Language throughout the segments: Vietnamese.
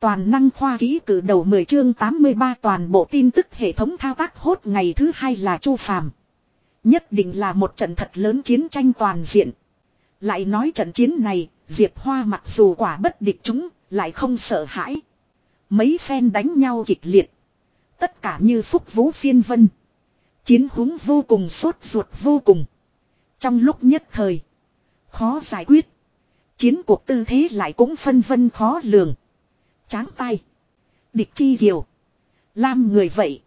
Toàn năng khoa ký cử đầu 10 chương 83 toàn bộ tin tức hệ thống thao tác hốt ngày thứ hai là Chu Phàm. Nhất định là một trận thật lớn chiến tranh toàn diện. Lại nói trận chiến này, Diệp Hoa mặc dù quả bất địch chúng, lại không sợ hãi. Mấy phen đánh nhau kịch liệt. Tất cả như phúc vũ phiên vân. Chiến húng vô cùng sốt ruột vô cùng. Trong lúc nhất thời, khó giải quyết. Chiến cuộc tư thế lại cũng phân vân khó lường. Tráng tay. Địch chi hiểu. Lam người vậy.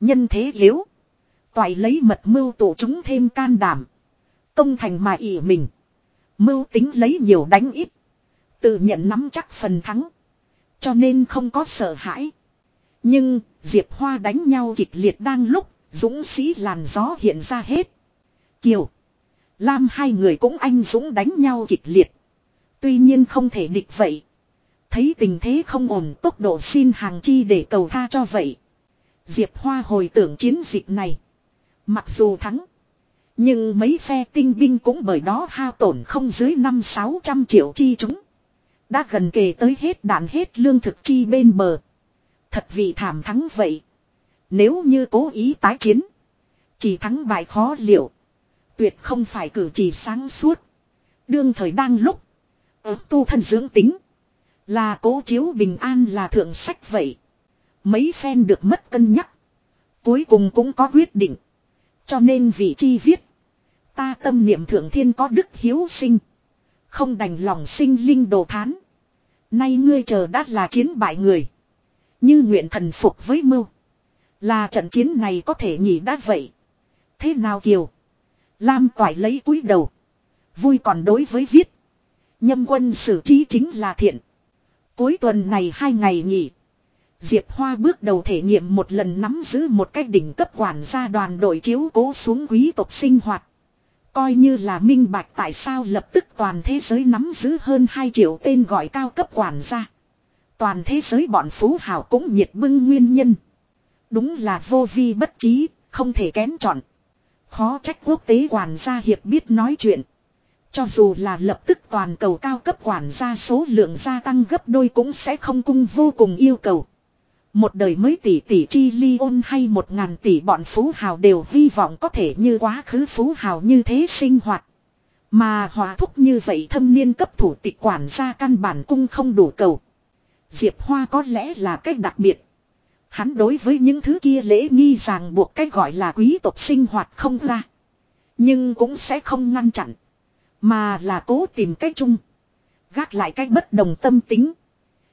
Nhân thế yếu. Toại lấy mật mưu tổ chúng thêm can đảm. Công thành mà ỉ mình. Mưu tính lấy nhiều đánh ít. Tự nhận nắm chắc phần thắng. Cho nên không có sợ hãi. Nhưng, Diệp Hoa đánh nhau kịch liệt đang lúc, dũng sĩ làn gió hiện ra hết. Kiều. Lam hai người cũng anh dũng đánh nhau kịch liệt. Tuy nhiên không thể địch vậy. Thấy tình thế không ổn, tốc độ xin hàng chi để cầu tha cho vậy. Diệp Hoa hồi tưởng chiến dịch này. Mặc dù thắng. Nhưng mấy phe tinh binh cũng bởi đó hao tổn không dưới năm sáu trăm triệu chi chúng. Đã gần kề tới hết đạn hết lương thực chi bên bờ. Thật vì thảm thắng vậy. Nếu như cố ý tái chiến. Chỉ thắng bại khó liệu. Tuyệt không phải cử chỉ sáng suốt. Đương thời đang lúc. Ở tu thân dưỡng tính. Là cố chiếu bình an là thượng sách vậy. Mấy phen được mất cân nhắc. Cuối cùng cũng có quyết định. Cho nên vị chi viết. Ta tâm niệm thượng thiên có đức hiếu sinh. Không đành lòng sinh linh đồ thán. Nay ngươi chờ đã là chiến bại người. Như nguyện thần phục với mưu. Là trận chiến này có thể nhỉ đã vậy. Thế nào Kiều? Lam toại lấy cúi đầu. Vui còn đối với viết. Nhâm quân xử trí chính là thiện. Cuối tuần này hai ngày nghỉ. Diệp Hoa bước đầu thể nghiệm một lần nắm giữ một cách đỉnh cấp quản gia đoàn đội chiếu cố xuống quý tộc sinh hoạt. Coi như là minh bạch tại sao lập tức toàn thế giới nắm giữ hơn 2 triệu tên gọi cao cấp quản gia. Toàn thế giới bọn phú hào cũng nhiệt bưng nguyên nhân. Đúng là vô vi bất trí, không thể kén chọn. Khó trách quốc tế quản gia hiệp biết nói chuyện. Cho dù là lập tức toàn cầu cao cấp quản gia số lượng gia tăng gấp đôi cũng sẽ không cung vô cùng yêu cầu. Một đời mới tỷ tỷ chi ly ôn hay một ngàn tỷ bọn phú hào đều hy vọng có thể như quá khứ phú hào như thế sinh hoạt. Mà hòa thúc như vậy thâm niên cấp thủ tịch quản gia căn bản cung không đủ cầu. Diệp Hoa có lẽ là cách đặc biệt. Hắn đối với những thứ kia lễ nghi ràng buộc cách gọi là quý tộc sinh hoạt không ra. Nhưng cũng sẽ không ngăn chặn. Mà là cố tìm cách chung. Gác lại cách bất đồng tâm tính.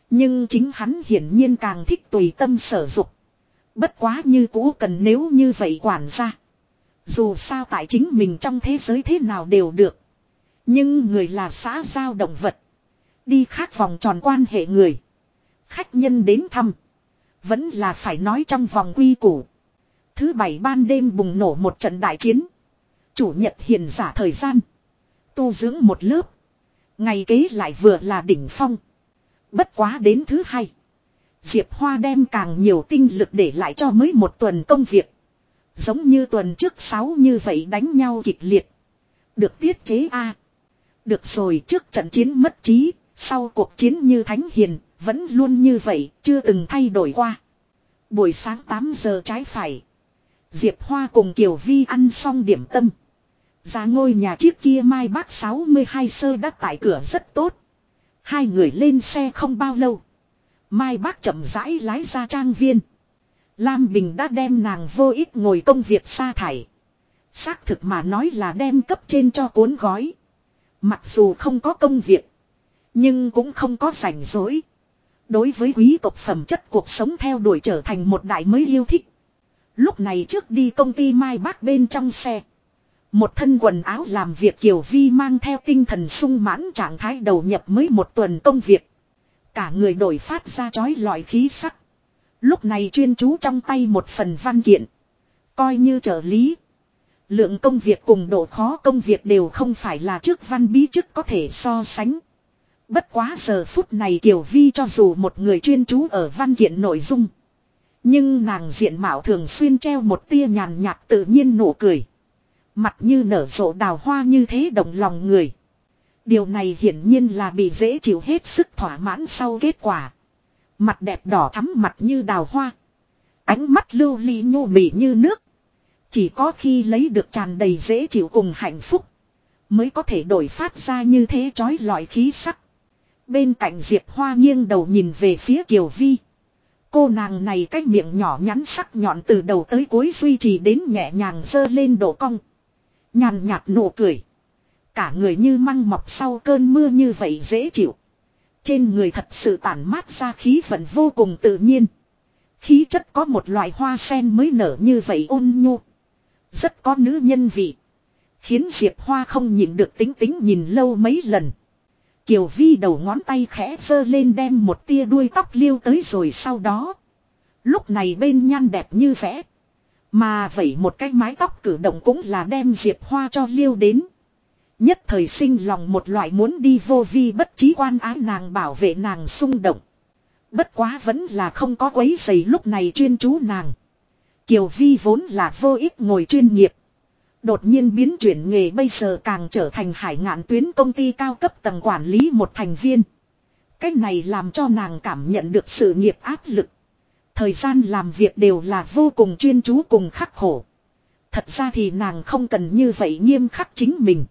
Nhưng chính hắn hiển nhiên càng thích tùy tâm sở dục. Bất quá như cũ cần nếu như vậy quản ra. Dù sao tại chính mình trong thế giới thế nào đều được. Nhưng người là xã giao động vật. Đi khác vòng tròn quan hệ người. Khách nhân đến thăm. Vẫn là phải nói trong vòng quy củ. Thứ bảy ban đêm bùng nổ một trận đại chiến. Chủ nhật hiền giả thời gian. Tu dưỡng một lớp. Ngày kế lại vừa là đỉnh phong. Bất quá đến thứ hai. Diệp Hoa đem càng nhiều tinh lực để lại cho mới một tuần công việc. Giống như tuần trước sáu như vậy đánh nhau kịch liệt. Được tiết chế A. Được rồi trước trận chiến mất trí, sau cuộc chiến như Thánh Hiền, vẫn luôn như vậy, chưa từng thay đổi qua. Buổi sáng 8 giờ trái phải. Diệp Hoa cùng Kiều Vi ăn xong điểm tâm. Ra ngôi nhà chiếc kia Mai Bác 62 sơ đã tại cửa rất tốt. Hai người lên xe không bao lâu. Mai Bác chậm rãi lái ra trang viên. Lam Bình đã đem nàng vô ích ngồi công việc sa thải. Xác thực mà nói là đem cấp trên cho cuốn gói. Mặc dù không có công việc. Nhưng cũng không có rảnh rỗi. Đối với quý tộc phẩm chất cuộc sống theo đuổi trở thành một đại mới yêu thích. Lúc này trước đi công ty Mai Bác bên trong xe. Một thân quần áo làm việc Kiều Vi mang theo tinh thần sung mãn trạng thái đầu nhập mới một tuần công việc. Cả người đổi phát ra chói lọi khí sắc. Lúc này chuyên chú trong tay một phần văn kiện. Coi như trợ lý. Lượng công việc cùng độ khó công việc đều không phải là trước văn bí chức có thể so sánh. Bất quá giờ phút này Kiều Vi cho dù một người chuyên chú ở văn kiện nội dung. Nhưng nàng diện mạo thường xuyên treo một tia nhàn nhạt tự nhiên nụ cười. Mặt như nở rộ đào hoa như thế động lòng người. Điều này hiển nhiên là bị dễ chịu hết sức thỏa mãn sau kết quả. Mặt đẹp đỏ thắm mặt như đào hoa. Ánh mắt lưu ly nhô mị như nước. Chỉ có khi lấy được tràn đầy dễ chịu cùng hạnh phúc. Mới có thể đổi phát ra như thế trói lọi khí sắc. Bên cạnh Diệp Hoa nghiêng đầu nhìn về phía Kiều Vi. Cô nàng này cái miệng nhỏ nhắn sắc nhọn từ đầu tới cuối duy trì đến nhẹ nhàng dơ lên độ cong. Nhàn nhạt nụ cười. Cả người như măng mọc sau cơn mưa như vậy dễ chịu. Trên người thật sự tản mát ra khí vận vô cùng tự nhiên. Khí chất có một loại hoa sen mới nở như vậy ôn nhu. Rất có nữ nhân vị. Khiến Diệp Hoa không nhịn được tính tính nhìn lâu mấy lần. Kiều Vi đầu ngón tay khẽ sơ lên đem một tia đuôi tóc liêu tới rồi sau đó. Lúc này bên nhan đẹp như vẽ. Mà vậy một cái mái tóc cử động cũng là đem Diệp Hoa cho liêu đến. Nhất thời sinh lòng một loại muốn đi vô vi bất trí quan ái nàng bảo vệ nàng xung động. Bất quá vẫn là không có quấy giày lúc này chuyên chú nàng. Kiều Vi vốn là vô ích ngồi chuyên nghiệp. Đột nhiên biến chuyển nghề bây giờ càng trở thành hải ngạn tuyến công ty cao cấp tầng quản lý một thành viên. Cái này làm cho nàng cảm nhận được sự nghiệp áp lực. Thời gian làm việc đều là vô cùng chuyên chú cùng khắc khổ. Thật ra thì nàng không cần như vậy nghiêm khắc chính mình.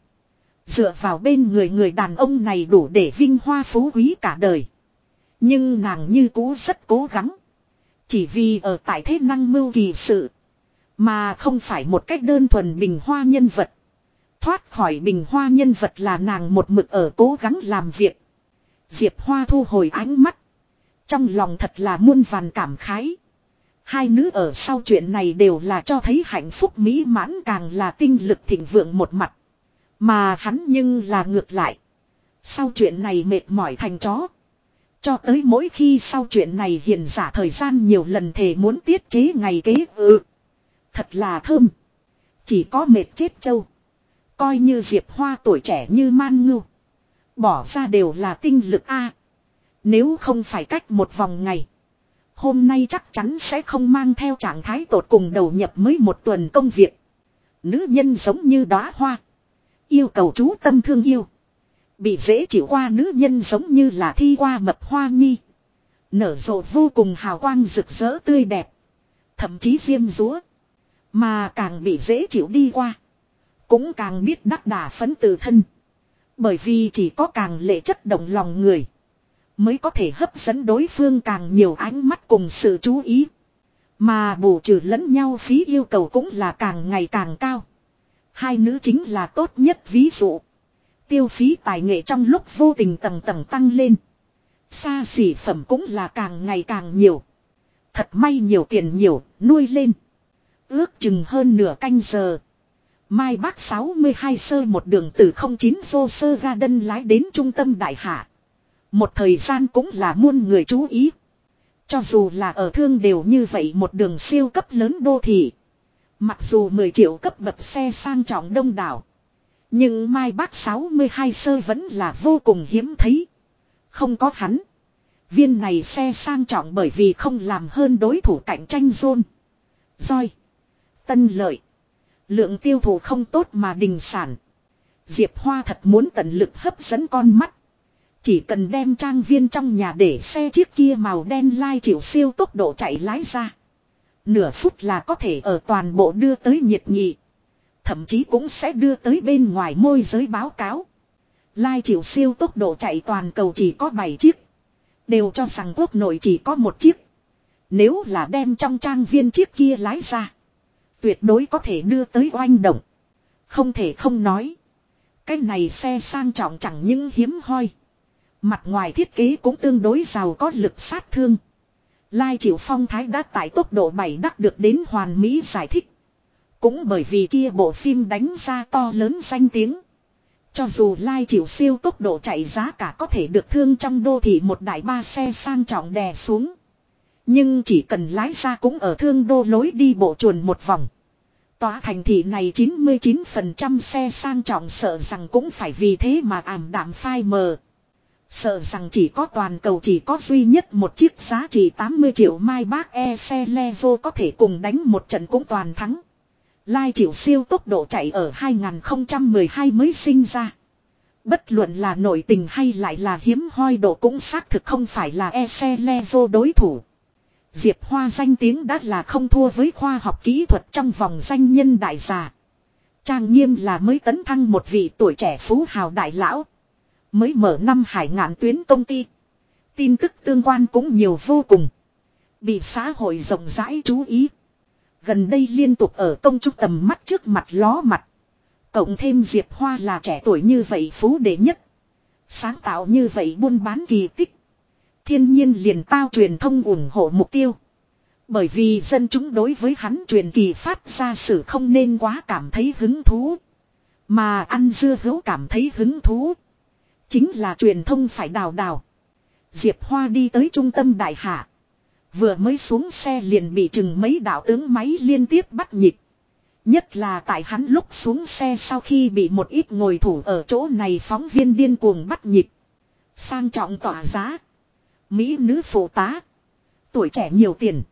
Dựa vào bên người người đàn ông này đủ để vinh hoa phú quý cả đời. Nhưng nàng như cũ rất cố gắng. Chỉ vì ở tại thế năng mưu kỳ sự. Mà không phải một cách đơn thuần bình hoa nhân vật. Thoát khỏi bình hoa nhân vật là nàng một mực ở cố gắng làm việc. Diệp Hoa thu hồi ánh mắt. Trong lòng thật là muôn vàn cảm khái. Hai nữ ở sau chuyện này đều là cho thấy hạnh phúc mỹ mãn càng là tinh lực thịnh vượng một mặt. Mà hắn nhưng là ngược lại. Sau chuyện này mệt mỏi thành chó. Cho tới mỗi khi sau chuyện này hiền giả thời gian nhiều lần thề muốn tiết chế ngày kế ừ. Thật là thơm. Chỉ có mệt chết châu. Coi như diệp hoa tuổi trẻ như man ngưu. Bỏ ra đều là tinh lực A. Nếu không phải cách một vòng ngày. Hôm nay chắc chắn sẽ không mang theo trạng thái tột cùng đầu nhập mới một tuần công việc. Nữ nhân giống như đóa hoa. Yêu cầu chú tâm thương yêu. Bị dễ chịu qua nữ nhân giống như là thi qua mập hoa nhi. Nở rộ vô cùng hào quang rực rỡ tươi đẹp. Thậm chí diêm rúa. Mà càng bị dễ chịu đi qua. Cũng càng biết đắc đà phấn từ thân. Bởi vì chỉ có càng lệ chất động lòng người. Mới có thể hấp dẫn đối phương càng nhiều ánh mắt cùng sự chú ý. Mà bù trừ lẫn nhau phí yêu cầu cũng là càng ngày càng cao. Hai nữ chính là tốt nhất ví dụ. Tiêu phí tài nghệ trong lúc vô tình tầng tầng tăng lên. Xa xỉ phẩm cũng là càng ngày càng nhiều. Thật may nhiều tiền nhiều, nuôi lên. Ước chừng hơn nửa canh giờ. Mai bác 62 sơ một đường từ 09 vô sơ ga đân lái đến trung tâm đại hạ. Một thời gian cũng là muôn người chú ý. Cho dù là ở thương đều như vậy một đường siêu cấp lớn đô thị. Mặc dù 10 triệu cấp bậc xe sang trọng đông đảo. Nhưng Mai Bác 62 sơ vẫn là vô cùng hiếm thấy. Không có hắn. Viên này xe sang trọng bởi vì không làm hơn đối thủ cạnh tranh zone. Rồi, Tân lợi. Lượng tiêu thụ không tốt mà đình sản. Diệp Hoa thật muốn tận lực hấp dẫn con mắt. Chỉ cần đem trang viên trong nhà để xe chiếc kia màu đen lai chịu siêu tốc độ chạy lái ra. Nửa phút là có thể ở toàn bộ đưa tới nhiệt nghị. Thậm chí cũng sẽ đưa tới bên ngoài môi giới báo cáo. Lai chịu siêu tốc độ chạy toàn cầu chỉ có 7 chiếc. Đều cho rằng quốc nội chỉ có một chiếc. Nếu là đem trong trang viên chiếc kia lái ra. Tuyệt đối có thể đưa tới oanh động. Không thể không nói. Cái này xe sang trọng chẳng những hiếm hoi. Mặt ngoài thiết kế cũng tương đối giàu có lực sát thương. Lai Triệu Phong Thái đã tại tốc độ 7 đắc được đến hoàn mỹ giải thích. Cũng bởi vì kia bộ phim đánh ra to lớn danh tiếng. Cho dù Lai Triệu siêu tốc độ chạy giá cả có thể được thương trong đô thị một đại ba xe sang trọng đè xuống. Nhưng chỉ cần lái ra cũng ở thương đô lối đi bộ chuồn một vòng. Tòa thành thị này 99% xe sang trọng sợ rằng cũng phải vì thế mà ảm đạm phai mờ. Sợ rằng chỉ có toàn cầu chỉ có duy nhất một chiếc giá trị 80 triệu mai bác e xe levo có thể cùng đánh một trận cũng toàn thắng. Lai chịu siêu tốc độ chạy ở 2012 mới sinh ra. Bất luận là nội tình hay lại là hiếm hoi độ cũng xác thực không phải là e xe le vô đối thủ. Diệp Hoa danh tiếng đã là không thua với khoa học kỹ thuật trong vòng danh nhân đại già. Trang nghiêm là mới tấn thăng một vị tuổi trẻ phú hào đại lão. Mới mở năm hải ngạn tuyến công ty. Tin tức tương quan cũng nhiều vô cùng. Bị xã hội rộng rãi chú ý. Gần đây liên tục ở công trúc tầm mắt trước mặt ló mặt. Cộng thêm Diệp Hoa là trẻ tuổi như vậy phú đệ nhất. Sáng tạo như vậy buôn bán kỳ tích. Thiên nhiên liền tao truyền thông ủng hộ mục tiêu. Bởi vì dân chúng đối với hắn truyền kỳ phát ra sự không nên quá cảm thấy hứng thú. Mà ăn dưa hấu cảm thấy hứng thú. Chính là truyền thông phải đào đào. Diệp Hoa đi tới trung tâm đại hạ. Vừa mới xuống xe liền bị chừng mấy đạo tướng máy liên tiếp bắt nhịp. Nhất là tại hắn lúc xuống xe sau khi bị một ít ngồi thủ ở chỗ này phóng viên điên cuồng bắt nhịp. Sang trọng tỏa giá. Mỹ nữ phụ tá. Tuổi trẻ nhiều tiền.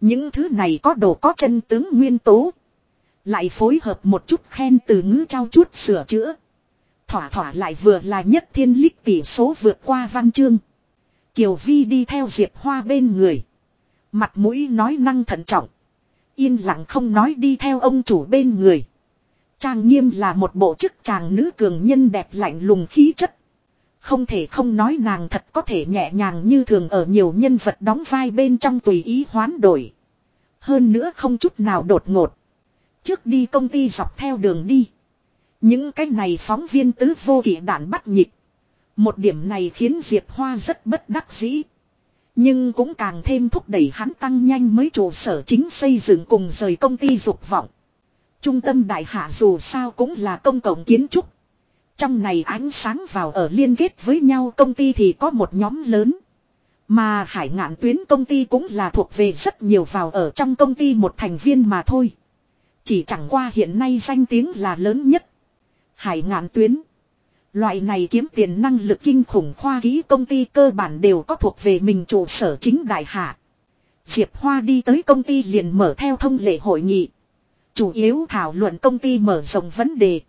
Những thứ này có đồ có chân tướng nguyên tố. Lại phối hợp một chút khen từ ngữ trao chút sửa chữa. Thỏa thỏa lại vừa là nhất thiên lích tỷ số vượt qua văn chương. Kiều Vi đi theo Diệp Hoa bên người. Mặt mũi nói năng thận trọng. Yên lặng không nói đi theo ông chủ bên người. Trang nghiêm là một bộ chức chàng nữ cường nhân đẹp lạnh lùng khí chất. Không thể không nói nàng thật có thể nhẹ nhàng như thường ở nhiều nhân vật đóng vai bên trong tùy ý hoán đổi. Hơn nữa không chút nào đột ngột. Trước đi công ty dọc theo đường đi. Những cái này phóng viên tứ vô kỷ đạn bắt nhịp. Một điểm này khiến Diệp Hoa rất bất đắc dĩ. Nhưng cũng càng thêm thúc đẩy hắn tăng nhanh mấy trụ sở chính xây dựng cùng rời công ty dục vọng. Trung tâm đại hạ dù sao cũng là công cộng kiến trúc. Trong này ánh sáng vào ở liên kết với nhau công ty thì có một nhóm lớn. Mà hải ngạn tuyến công ty cũng là thuộc về rất nhiều vào ở trong công ty một thành viên mà thôi. Chỉ chẳng qua hiện nay danh tiếng là lớn nhất. Hải ngạn tuyến. Loại này kiếm tiền năng lực kinh khủng khoa ký công ty cơ bản đều có thuộc về mình trụ sở chính đại hạ. Diệp Hoa đi tới công ty liền mở theo thông lệ hội nghị. Chủ yếu thảo luận công ty mở rộng vấn đề.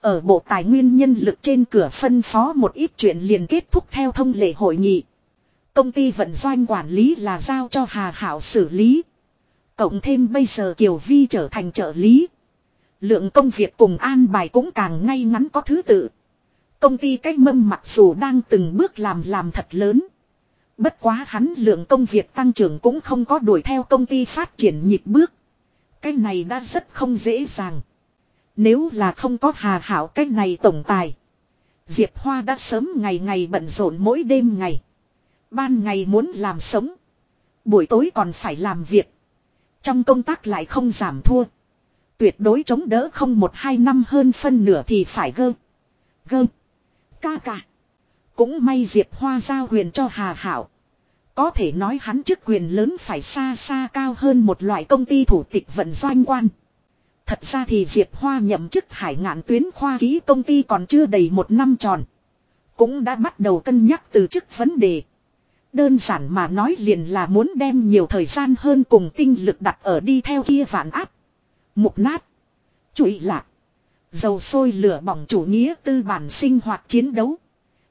Ở bộ tài nguyên nhân lực trên cửa phân phó một ít chuyện liền kết thúc theo thông lệ hội nghị. Công ty vận doanh quản lý là giao cho Hà Hảo xử lý. Cộng thêm bây giờ Kiều Vi trở thành trợ lý. Lượng công việc cùng an bài cũng càng ngay ngắn có thứ tự. Công ty cách mâm mặc dù đang từng bước làm làm thật lớn. Bất quá hắn lượng công việc tăng trưởng cũng không có đuổi theo công ty phát triển nhịp bước. Cái này đã rất không dễ dàng. Nếu là không có hà hảo cái này tổng tài. Diệp Hoa đã sớm ngày ngày bận rộn mỗi đêm ngày. Ban ngày muốn làm sống. Buổi tối còn phải làm việc. Trong công tác lại không giảm thua. Tuyệt đối chống đỡ không một hai năm hơn phân nửa thì phải gơ. Gơ. Ca ca. Cũng may Diệp Hoa giao quyền cho Hà Hảo. Có thể nói hắn chức quyền lớn phải xa xa cao hơn một loại công ty thủ tịch vận doanh quan. Thật ra thì Diệp Hoa nhậm chức hải ngạn tuyến khoa ký công ty còn chưa đầy một năm tròn. Cũng đã bắt đầu cân nhắc từ chức vấn đề. Đơn giản mà nói liền là muốn đem nhiều thời gian hơn cùng tinh lực đặt ở đi theo kia vạn áp. Mục nát. Trụy lạc. Dầu sôi lửa bỏng chủ nghĩa tư bản sinh hoạt chiến đấu.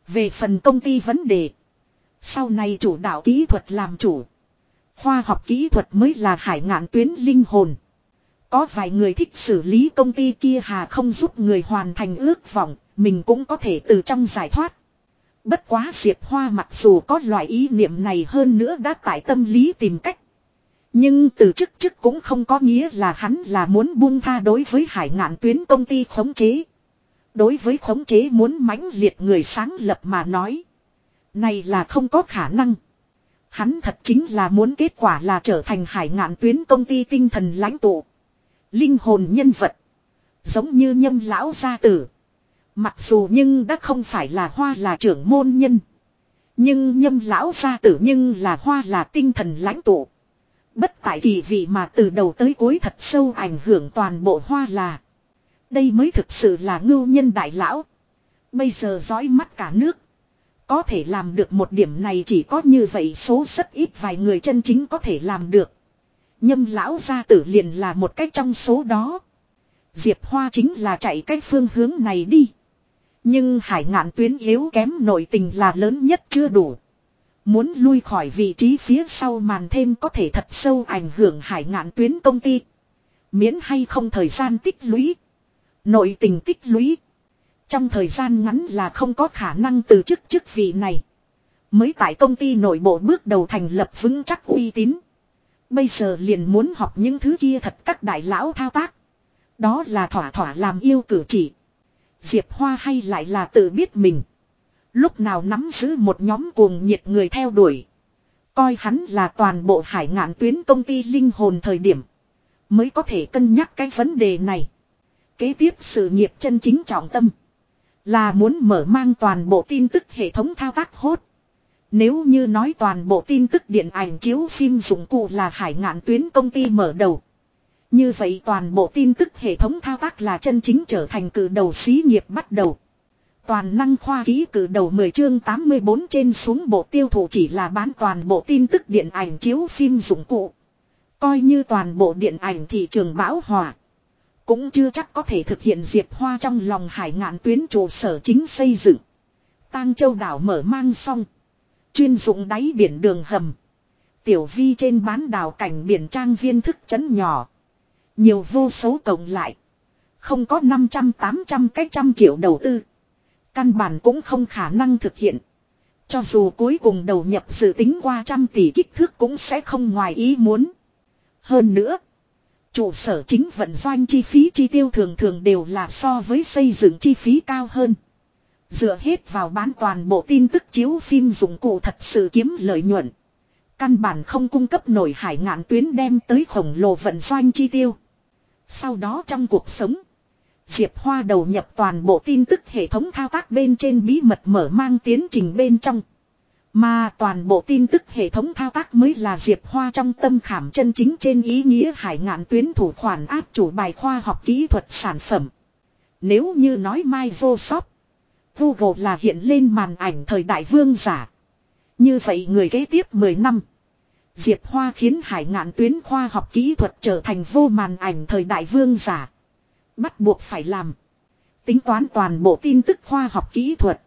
Về phần công ty vấn đề. Sau này chủ đạo kỹ thuật làm chủ. Khoa học kỹ thuật mới là hải ngạn tuyến linh hồn. Có vài người thích xử lý công ty kia hà không giúp người hoàn thành ước vọng, mình cũng có thể từ trong giải thoát. Bất quá Diệp Hoa mặc dù có loại ý niệm này hơn nữa đã tại tâm lý tìm cách. Nhưng từ chức chức cũng không có nghĩa là hắn là muốn buông tha đối với hải ngạn tuyến công ty khống chế. Đối với khống chế muốn mãnh liệt người sáng lập mà nói. Này là không có khả năng. Hắn thật chính là muốn kết quả là trở thành hải ngạn tuyến công ty tinh thần lãnh tụ. Linh hồn nhân vật. Giống như nhâm lão gia tử. Mặc dù nhưng đã không phải là hoa là trưởng môn nhân. Nhưng nhâm lão gia tử nhưng là hoa là tinh thần lãnh tụ. Bất tại kỳ vị mà từ đầu tới cuối thật sâu ảnh hưởng toàn bộ hoa là. Đây mới thực sự là ngưu nhân đại lão. Bây giờ dõi mắt cả nước. Có thể làm được một điểm này chỉ có như vậy số rất ít vài người chân chính có thể làm được. Nhâm lão gia tử liền là một cách trong số đó. Diệp Hoa chính là chạy cách phương hướng này đi. Nhưng hải ngạn tuyến yếu kém nội tình là lớn nhất chưa đủ. Muốn lui khỏi vị trí phía sau màn thêm có thể thật sâu ảnh hưởng hải ngạn tuyến công ty. Miễn hay không thời gian tích lũy. Nội tình tích lũy. Trong thời gian ngắn là không có khả năng từ chức chức vị này. Mới tại công ty nội bộ bước đầu thành lập vững chắc uy tín. Bây giờ liền muốn học những thứ kia thật các đại lão thao tác. Đó là thỏa thỏa làm yêu cử chỉ. Diệp Hoa hay lại là tự biết mình. Lúc nào nắm giữ một nhóm cuồng nhiệt người theo đuổi. Coi hắn là toàn bộ hải ngạn tuyến công ty linh hồn thời điểm. Mới có thể cân nhắc cái vấn đề này. Kế tiếp sự nghiệp chân chính trọng tâm. Là muốn mở mang toàn bộ tin tức hệ thống thao tác hốt. Nếu như nói toàn bộ tin tức điện ảnh chiếu phim dụng cụ là hải ngạn tuyến công ty mở đầu. Như vậy toàn bộ tin tức hệ thống thao tác là chân chính trở thành cử đầu xí nghiệp bắt đầu. Toàn năng khoa ký cử đầu 10 chương 84 trên xuống bộ tiêu thụ chỉ là bán toàn bộ tin tức điện ảnh chiếu phim dụng cụ. Coi như toàn bộ điện ảnh thị trường bão hòa. Cũng chưa chắc có thể thực hiện Diệp Hoa trong lòng hải ngạn tuyến trụ sở chính xây dựng. Tang Châu đảo mở mang xong. Chuyên dụng đáy biển đường hầm. Tiểu vi trên bán đảo cảnh biển trang viên thức chấn nhỏ. Nhiều vô số cộng lại. Không có 500-800 cách trăm triệu đầu tư. Căn bản cũng không khả năng thực hiện. Cho dù cuối cùng đầu nhập dự tính qua trăm tỷ kích thước cũng sẽ không ngoài ý muốn. Hơn nữa. Trụ sở chính vận doanh chi phí chi tiêu thường thường đều là so với xây dựng chi phí cao hơn. Dựa hết vào bán toàn bộ tin tức chiếu phim dụng cụ thật sự kiếm lợi nhuận. Căn bản không cung cấp nổi hải ngạn tuyến đem tới khổng lồ vận doanh chi tiêu. Sau đó trong cuộc sống. Diệp Hoa đầu nhập toàn bộ tin tức hệ thống thao tác bên trên bí mật mở mang tiến trình bên trong. Mà toàn bộ tin tức hệ thống thao tác mới là Diệp Hoa trong tâm khảm chân chính trên ý nghĩa hải ngạn tuyến thủ khoản áp chủ bài khoa học kỹ thuật sản phẩm. Nếu như nói Microsoft, Google là hiện lên màn ảnh thời đại vương giả. Như vậy người kế tiếp 10 năm. Diệp Hoa khiến hải ngạn tuyến khoa học kỹ thuật trở thành vô màn ảnh thời đại vương giả. Bắt buộc phải làm. Tính toán toàn bộ tin tức khoa học kỹ thuật.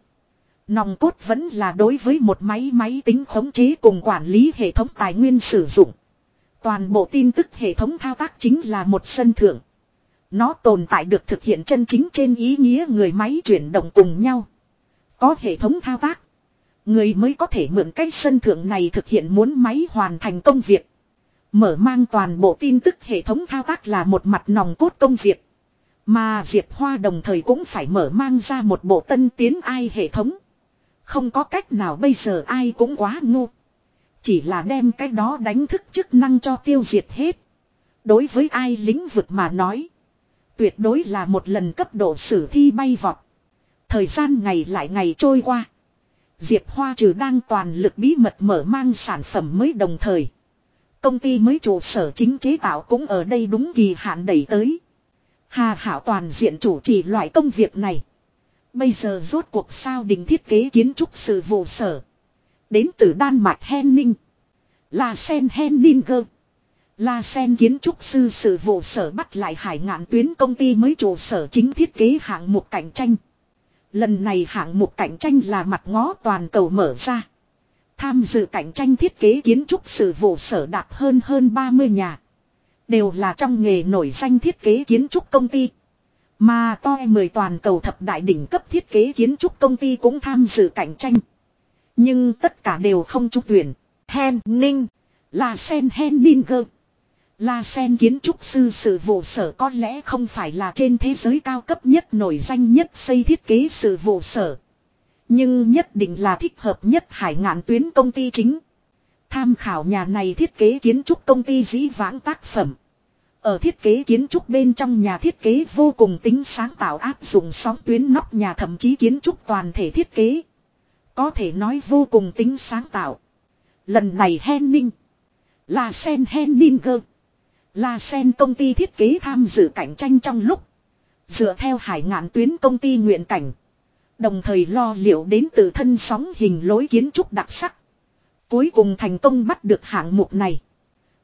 Nòng cốt vẫn là đối với một máy máy tính khống chế cùng quản lý hệ thống tài nguyên sử dụng. Toàn bộ tin tức hệ thống thao tác chính là một sân thượng. Nó tồn tại được thực hiện chân chính trên ý nghĩa người máy chuyển động cùng nhau. Có hệ thống thao tác. Người mới có thể mượn cái sân thượng này thực hiện muốn máy hoàn thành công việc. Mở mang toàn bộ tin tức hệ thống thao tác là một mặt nòng cốt công việc. Mà Diệp Hoa đồng thời cũng phải mở mang ra một bộ tân tiến ai hệ thống. Không có cách nào bây giờ ai cũng quá ngu. Chỉ là đem cái đó đánh thức chức năng cho tiêu diệt hết. Đối với ai lĩnh vực mà nói. Tuyệt đối là một lần cấp độ sử thi bay vọt. Thời gian ngày lại ngày trôi qua. Diệp Hoa trừ đang toàn lực bí mật mở mang sản phẩm mới đồng thời. Công ty mới trụ sở chính chế tạo cũng ở đây đúng kỳ hạn đẩy tới. Hà Hảo toàn diện chủ trì loại công việc này. Bây giờ rốt cuộc sao đình thiết kế kiến trúc sự vụ sở. Đến từ Đan Mạch Henning. Là Sen Henninger. La Sen kiến trúc sư sự vụ sở bắt lại hải ngạn tuyến công ty mới trụ sở chính thiết kế hạng mục cạnh tranh. Lần này hạng mục cạnh tranh là mặt ngó toàn cầu mở ra. Tham dự cạnh tranh thiết kế kiến trúc sự vụ sở đạt hơn hơn 30 nhà. Đều là trong nghề nổi danh thiết kế kiến trúc công ty. Mà toi 10 toàn cầu thập đại đỉnh cấp thiết kế kiến trúc công ty cũng tham dự cạnh tranh. Nhưng tất cả đều không trúng tuyển. Henning, là Sen Henninger. La Sen kiến trúc sư sự vụ sở có lẽ không phải là trên thế giới cao cấp nhất nổi danh nhất xây thiết kế sự vụ sở. Nhưng nhất định là thích hợp nhất hải ngạn tuyến công ty chính. Tham khảo nhà này thiết kế kiến trúc công ty dĩ vãng tác phẩm. Ở thiết kế kiến trúc bên trong nhà thiết kế vô cùng tính sáng tạo áp dụng sóng tuyến nóc nhà thậm chí kiến trúc toàn thể thiết kế. Có thể nói vô cùng tính sáng tạo. Lần này Henning là Sen Henninger là Sen công ty thiết kế tham dự cạnh tranh trong lúc. Dựa theo hải ngạn tuyến công ty nguyện cảnh. Đồng thời lo liệu đến từ thân sóng hình lối kiến trúc đặc sắc. Cuối cùng thành công bắt được hạng mục này.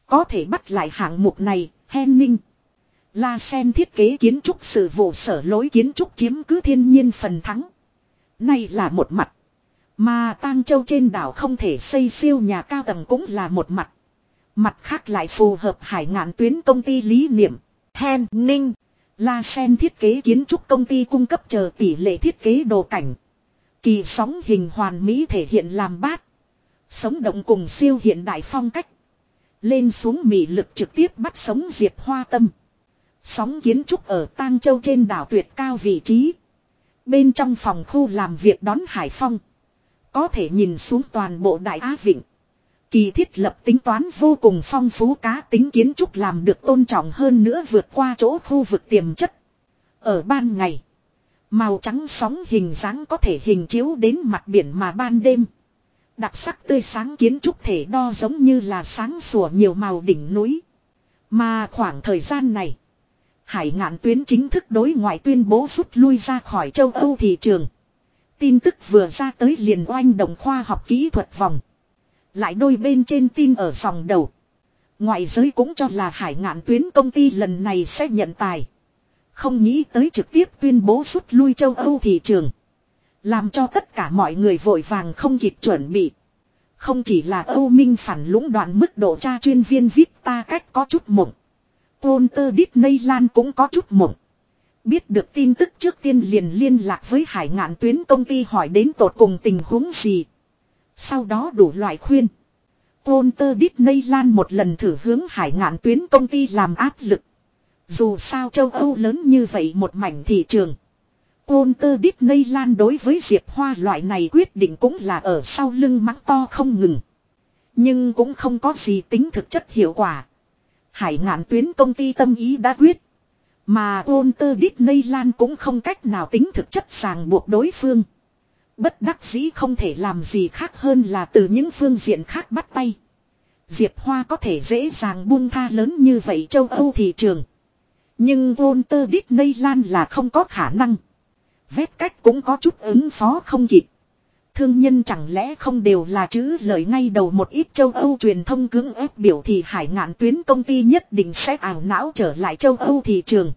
Có thể bắt lại hạng mục này, Henning. La Sen thiết kế kiến trúc sự vụ sở lối kiến trúc chiếm cứ thiên nhiên phần thắng. Này là một mặt. Mà tang châu trên đảo không thể xây siêu nhà cao tầng cũng là một mặt. Mặt khác lại phù hợp hải ngạn tuyến công ty lý niệm. Hen Ninh. La Sen thiết kế kiến trúc công ty cung cấp chờ tỷ lệ thiết kế đồ cảnh. Kỳ sóng hình hoàn mỹ thể hiện làm bát. Sống động cùng siêu hiện đại phong cách. Lên xuống mị lực trực tiếp bắt sống Diệp Hoa Tâm. Sóng kiến trúc ở Tang Châu trên đảo tuyệt cao vị trí. Bên trong phòng khu làm việc đón Hải Phong. Có thể nhìn xuống toàn bộ Đại Á Vịnh. Kỳ thiết lập tính toán vô cùng phong phú cá tính kiến trúc làm được tôn trọng hơn nữa vượt qua chỗ khu vực tiềm chất. Ở ban ngày, màu trắng sóng hình dáng có thể hình chiếu đến mặt biển mà ban đêm. Đặc sắc tươi sáng kiến trúc thể đo giống như là sáng sủa nhiều màu đỉnh núi. Mà khoảng thời gian này, hải ngạn tuyến chính thức đối ngoại tuyên bố rút lui ra khỏi châu Âu thị trường. Tin tức vừa ra tới liền oanh động khoa học kỹ thuật vòng. Lại đôi bên trên tin ở dòng đầu. Ngoại giới cũng cho là hải ngạn tuyến công ty lần này sẽ nhận tài. Không nghĩ tới trực tiếp tuyên bố rút lui châu Âu thị trường. Làm cho tất cả mọi người vội vàng không kịp chuẩn bị. Không chỉ là Âu Minh phản lũng đoạn mức độ tra chuyên viên viết ta cách có chút mộng. Walter Disneyland cũng có chút mộng. Biết được tin tức trước tiên liền liên lạc với hải ngạn tuyến công ty hỏi đến tột cùng tình huống gì. Sau đó đủ loại khuyên. Walter Disneyland một lần thử hướng hải ngạn tuyến công ty làm áp lực. Dù sao châu Âu lớn như vậy một mảnh thị trường. Walter Disneyland đối với Diệp Hoa loại này quyết định cũng là ở sau lưng mắng to không ngừng. Nhưng cũng không có gì tính thực chất hiệu quả. Hải ngạn tuyến công ty tâm ý đã quyết. Mà Walter Disneyland cũng không cách nào tính thực chất ràng buộc đối phương. Bất đắc dĩ không thể làm gì khác hơn là từ những phương diện khác bắt tay. Diệp Hoa có thể dễ dàng buông tha lớn như vậy châu Âu thị trường. Nhưng Walter Disneyland là không có khả năng. Vết cách cũng có chút ứng phó không kịp. Thương nhân chẳng lẽ không đều là chữ lời ngay đầu một ít châu Âu truyền thông cứng ép biểu thì hải ngạn tuyến công ty nhất định sẽ ảo não trở lại châu Âu thị trường.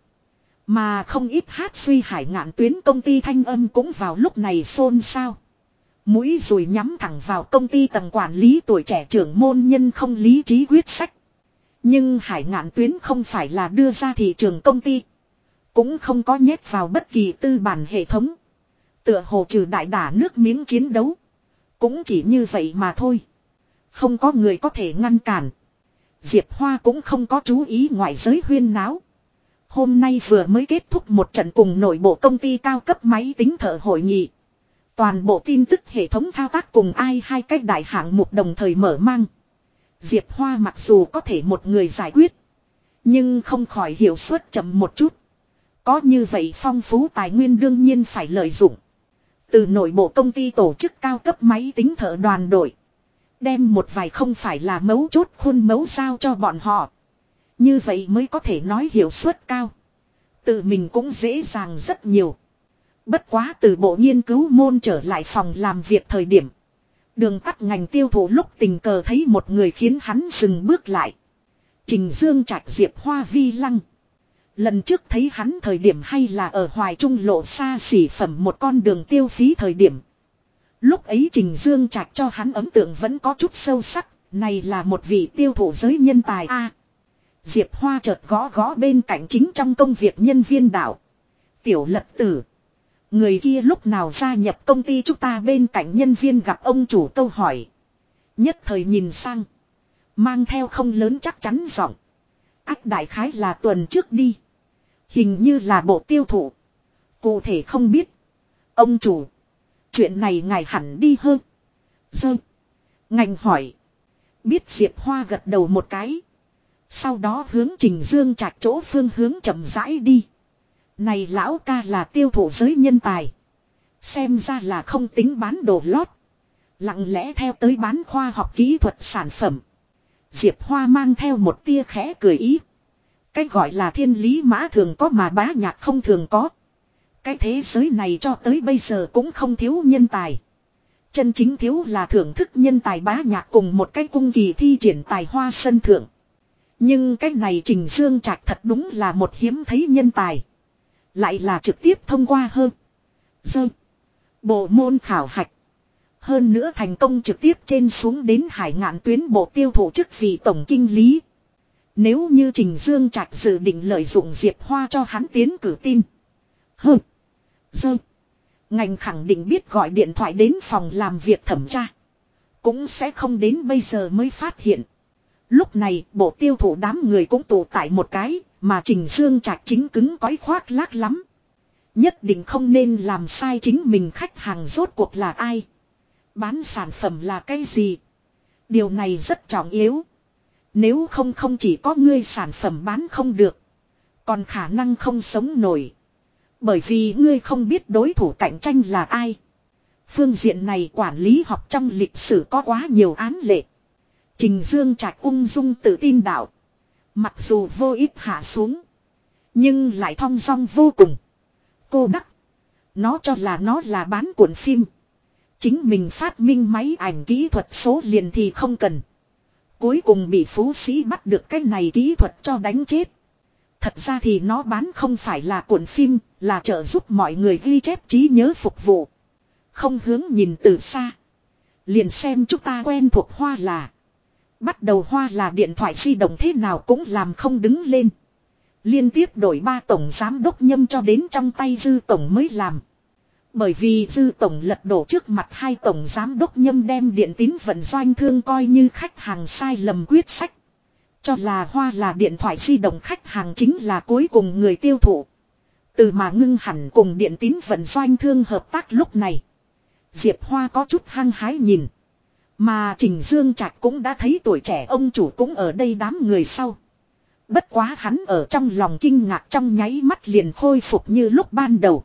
Mà không ít hát suy hải ngạn tuyến công ty thanh âm cũng vào lúc này xôn xao. Mũi rùi nhắm thẳng vào công ty tầng quản lý tuổi trẻ trưởng môn nhân không lý trí quyết sách. Nhưng hải ngạn tuyến không phải là đưa ra thị trường công ty. Cũng không có nhét vào bất kỳ tư bản hệ thống. Tựa hồ trừ đại đả nước miếng chiến đấu. Cũng chỉ như vậy mà thôi. Không có người có thể ngăn cản. Diệp Hoa cũng không có chú ý ngoại giới huyên náo. Hôm nay vừa mới kết thúc một trận cùng nội bộ công ty cao cấp máy tính thợ hội nghị. Toàn bộ tin tức hệ thống thao tác cùng ai hai cách đại hạng mục đồng thời mở mang. Diệp Hoa mặc dù có thể một người giải quyết. Nhưng không khỏi hiệu suất chậm một chút. Có như vậy phong phú tài nguyên đương nhiên phải lợi dụng. Từ nội bộ công ty tổ chức cao cấp máy tính thợ đoàn đội. Đem một vài không phải là mấu chốt khuôn mấu sao cho bọn họ. Như vậy mới có thể nói hiệu suất cao. Tự mình cũng dễ dàng rất nhiều. Bất quá từ bộ nghiên cứu môn trở lại phòng làm việc thời điểm. Đường tắt ngành tiêu thụ lúc tình cờ thấy một người khiến hắn dừng bước lại. Trình Dương Trạch Diệp Hoa Vi Lăng. Lần trước thấy hắn thời điểm hay là ở hoài trung lộ xa xỉ phẩm một con đường tiêu phí thời điểm. Lúc ấy Trình Dương Trạch cho hắn ấn tượng vẫn có chút sâu sắc, này là một vị tiêu thụ giới nhân tài a. Diệp Hoa chợt gõ gõ bên cạnh chính trong công việc nhân viên đạo. Tiểu lật tử. Người kia lúc nào gia nhập công ty chúng ta bên cạnh nhân viên gặp ông chủ câu hỏi. Nhất thời nhìn sang. Mang theo không lớn chắc chắn giọng. Ách đại khái là tuần trước đi. Hình như là bộ tiêu thụ. Cụ thể không biết. Ông chủ. Chuyện này ngài hẳn đi hơn. Dơ. Ngành hỏi. Biết Diệp Hoa gật đầu một cái. Sau đó hướng Trình Dương Trạch chỗ phương hướng chậm rãi đi. Này lão ca là tiêu thụ giới nhân tài. Xem ra là không tính bán đồ lót. Lặng lẽ theo tới bán khoa học kỹ thuật sản phẩm. Diệp Hoa mang theo một tia khẽ cười ý. Cái gọi là thiên lý mã thường có mà bá nhạc không thường có. Cái thế giới này cho tới bây giờ cũng không thiếu nhân tài. Chân chính thiếu là thưởng thức nhân tài bá nhạc cùng một cái cung kỳ thi triển tài hoa sân thượng. Nhưng cái này Trình Dương Trạch thật đúng là một hiếm thấy nhân tài. Lại là trực tiếp thông qua hơn. Dơ. Bộ môn khảo hạch. Hơn nữa thành công trực tiếp trên xuống đến hải ngạn tuyến bộ tiêu thụ chức vị tổng kinh lý. Nếu như Trình Dương Trạch dự định lợi dụng Diệp Hoa cho hắn tiến cử tin. Hừ. Dơ. Ngành khẳng định biết gọi điện thoại đến phòng làm việc thẩm tra. Cũng sẽ không đến bây giờ mới phát hiện. Lúc này, bộ tiêu thụ đám người cũng tụ tại một cái, mà Trình Dương Trạch chính cứng cõi khoác lác lắm. Nhất định không nên làm sai chính mình khách hàng rốt cuộc là ai. Bán sản phẩm là cái gì? Điều này rất trọng yếu. Nếu không không chỉ có ngươi sản phẩm bán không được. Còn khả năng không sống nổi. Bởi vì ngươi không biết đối thủ cạnh tranh là ai. Phương diện này quản lý học trong lịch sử có quá nhiều án lệ. Trình Dương Trạch ung dung tự tin đạo. Mặc dù vô ít hạ xuống. Nhưng lại thong dong vô cùng. Cô đắc. Nó cho là nó là bán cuộn phim. Chính mình phát minh máy ảnh kỹ thuật số liền thì không cần. Cuối cùng bị phú sĩ bắt được cái này kỹ thuật cho đánh chết. Thật ra thì nó bán không phải là cuộn phim, là trợ giúp mọi người ghi chép trí nhớ phục vụ. Không hướng nhìn từ xa. Liền xem chúng ta quen thuộc hoa là. Bắt đầu hoa là điện thoại di động thế nào cũng làm không đứng lên. Liên tiếp đổi ba tổng giám đốc nhâm cho đến trong tay dư tổng mới làm. Bởi vì dư tổng lật đổ trước mặt hai tổng giám đốc nhâm đem điện tín vận doanh thương coi như khách hàng sai lầm quyết sách. Cho là hoa là điện thoại di động khách hàng chính là cuối cùng người tiêu thụ. Từ mà ngưng hẳn cùng điện tín vận doanh thương hợp tác lúc này. Diệp Hoa có chút hăng hái nhìn. Mà Trình Dương Trạch cũng đã thấy tuổi trẻ ông chủ cũng ở đây đám người sau. Bất quá hắn ở trong lòng kinh ngạc trong nháy mắt liền khôi phục như lúc ban đầu.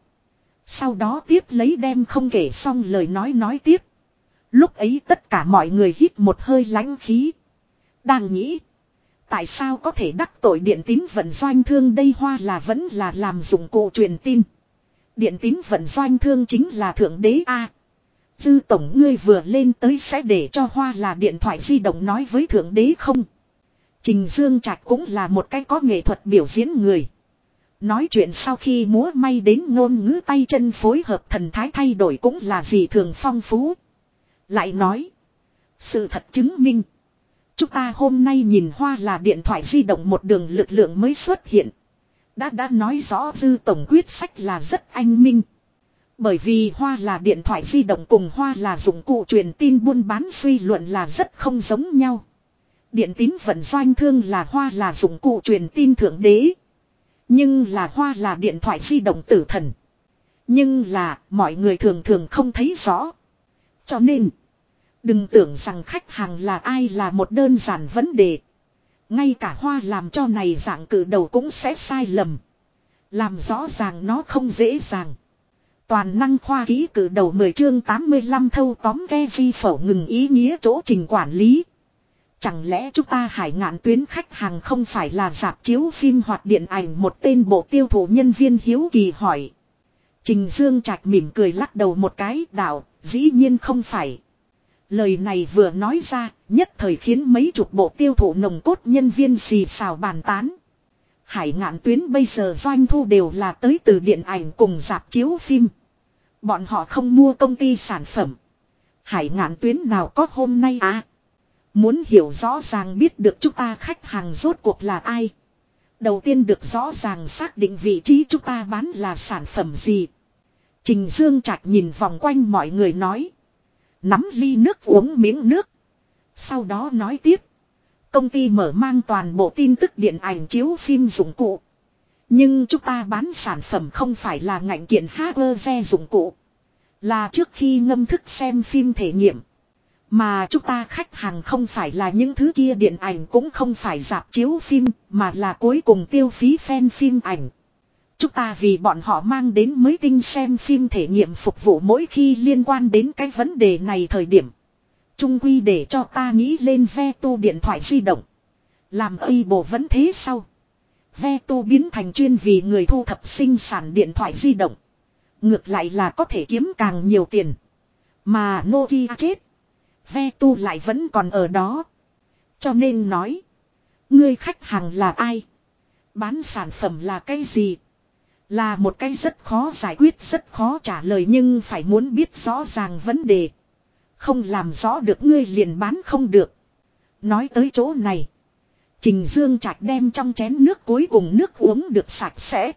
Sau đó tiếp lấy đem không kể xong lời nói nói tiếp. Lúc ấy tất cả mọi người hít một hơi lánh khí. Đang nghĩ. Tại sao có thể đắc tội điện tín vận doanh thương đây hoa là vẫn là làm dụng cụ truyền tin. Điện tín vận doanh thương chính là thượng đế A. Dư tổng ngươi vừa lên tới sẽ để cho hoa là điện thoại di động nói với thượng đế không. Trình Dương Trạch cũng là một cái có nghệ thuật biểu diễn người. Nói chuyện sau khi múa may đến ngôn ngữ tay chân phối hợp thần thái thay đổi cũng là gì thường phong phú. Lại nói. Sự thật chứng minh. Chúng ta hôm nay nhìn hoa là điện thoại di động một đường lực lượng mới xuất hiện. Đã đã nói rõ dư tổng quyết sách là rất anh minh. Bởi vì hoa là điện thoại di động cùng hoa là dụng cụ truyền tin buôn bán suy luận là rất không giống nhau. Điện tín vận doanh thương là hoa là dụng cụ truyền tin thượng đế. Nhưng là hoa là điện thoại di động tử thần. Nhưng là mọi người thường thường không thấy rõ. Cho nên, đừng tưởng rằng khách hàng là ai là một đơn giản vấn đề. Ngay cả hoa làm cho này dạng cử đầu cũng sẽ sai lầm. Làm rõ ràng nó không dễ dàng. Toàn năng khoa ký cử đầu 10 chương 85 thâu tóm ghe di phẩu ngừng ý nghĩa chỗ trình quản lý. Chẳng lẽ chúng ta hải ngạn tuyến khách hàng không phải là dạp chiếu phim hoặc điện ảnh một tên bộ tiêu thụ nhân viên hiếu kỳ hỏi. Trình Dương Trạch mỉm cười lắc đầu một cái đạo, dĩ nhiên không phải. Lời này vừa nói ra, nhất thời khiến mấy chục bộ tiêu thụ nồng cốt nhân viên xì xào bàn tán. Hải ngạn tuyến bây giờ doanh thu đều là tới từ điện ảnh cùng dạp chiếu phim. Bọn họ không mua công ty sản phẩm. Hải ngạn tuyến nào có hôm nay à? Muốn hiểu rõ ràng biết được chúng ta khách hàng rốt cuộc là ai. Đầu tiên được rõ ràng xác định vị trí chúng ta bán là sản phẩm gì. Trình Dương Trạch nhìn vòng quanh mọi người nói. Nắm ly nước uống miếng nước. Sau đó nói tiếp. Công ty mở mang toàn bộ tin tức điện ảnh chiếu phim dụng cụ. Nhưng chúng ta bán sản phẩm không phải là ngạnh kiện HGV dụng cụ. Là trước khi ngâm thức xem phim thể nghiệm. Mà chúng ta khách hàng không phải là những thứ kia điện ảnh cũng không phải dạp chiếu phim, mà là cuối cùng tiêu phí fan phim ảnh. Chúng ta vì bọn họ mang đến mới tinh xem phim thể nghiệm phục vụ mỗi khi liên quan đến cái vấn đề này thời điểm. Trung quy để cho ta nghĩ lên ve tu điện thoại di động. Làm y bộ vẫn thế sau. Ve tu biến thành chuyên vì người thu thập sinh sản điện thoại di động. Ngược lại là có thể kiếm càng nhiều tiền. Mà Nokia chết. Ve tu lại vẫn còn ở đó. Cho nên nói. Ngươi khách hàng là ai? Bán sản phẩm là cái gì? Là một cái rất khó giải quyết, rất khó trả lời nhưng phải muốn biết rõ ràng vấn đề. Không làm rõ được ngươi liền bán không được. Nói tới chỗ này. Trình Dương Trạch đem trong chén nước cuối cùng nước uống được sạch sẽ.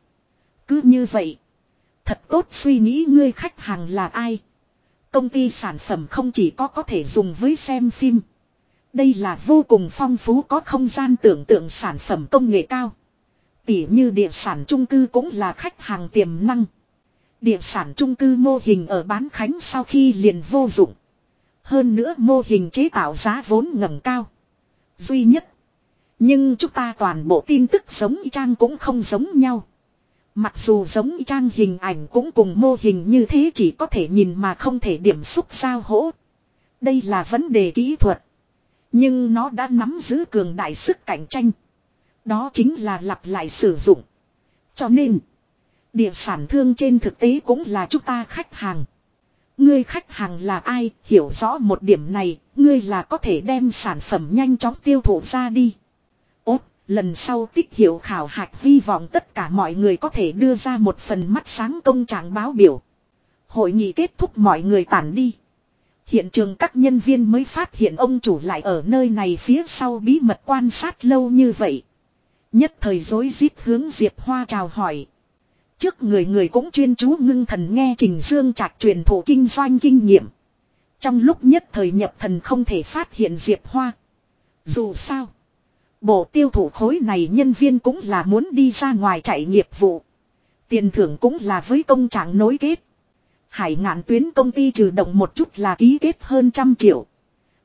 Cứ như vậy. Thật tốt suy nghĩ ngươi khách hàng là ai. Công ty sản phẩm không chỉ có có thể dùng với xem phim. Đây là vô cùng phong phú có không gian tưởng tượng sản phẩm công nghệ cao. Tỉ như địa sản trung cư cũng là khách hàng tiềm năng. Địa sản trung cư mô hình ở bán khánh sau khi liền vô dụng. Hơn nữa mô hình chế tạo giá vốn ngầm cao. Duy nhất. Nhưng chúng ta toàn bộ tin tức giống trang cũng không giống nhau. Mặc dù giống trang hình ảnh cũng cùng mô hình như thế chỉ có thể nhìn mà không thể điểm xúc sao hỗ. Đây là vấn đề kỹ thuật. Nhưng nó đã nắm giữ cường đại sức cạnh tranh. Đó chính là lặp lại sử dụng. Cho nên, địa sản thương trên thực tế cũng là chúng ta khách hàng. Ngươi khách hàng là ai, hiểu rõ một điểm này, ngươi là có thể đem sản phẩm nhanh chóng tiêu thụ ra đi. Lần sau tích hiệu khảo hạch hy vọng tất cả mọi người có thể đưa ra một phần mắt sáng công trạng báo biểu. Hội nghị kết thúc mọi người tản đi. Hiện trường các nhân viên mới phát hiện ông chủ lại ở nơi này phía sau bí mật quan sát lâu như vậy. Nhất thời dối rít hướng Diệp Hoa chào hỏi. Trước người người cũng chuyên chú ngưng thần nghe Trình Dương Trạch truyền thụ kinh doanh kinh nghiệm. Trong lúc nhất thời nhập thần không thể phát hiện Diệp Hoa. Dù sao. Bộ tiêu thụ khối này nhân viên cũng là muốn đi ra ngoài chạy nghiệp vụ. Tiền thưởng cũng là với công trạng nối kết. Hải ngạn tuyến công ty trừ động một chút là ký kết hơn trăm triệu.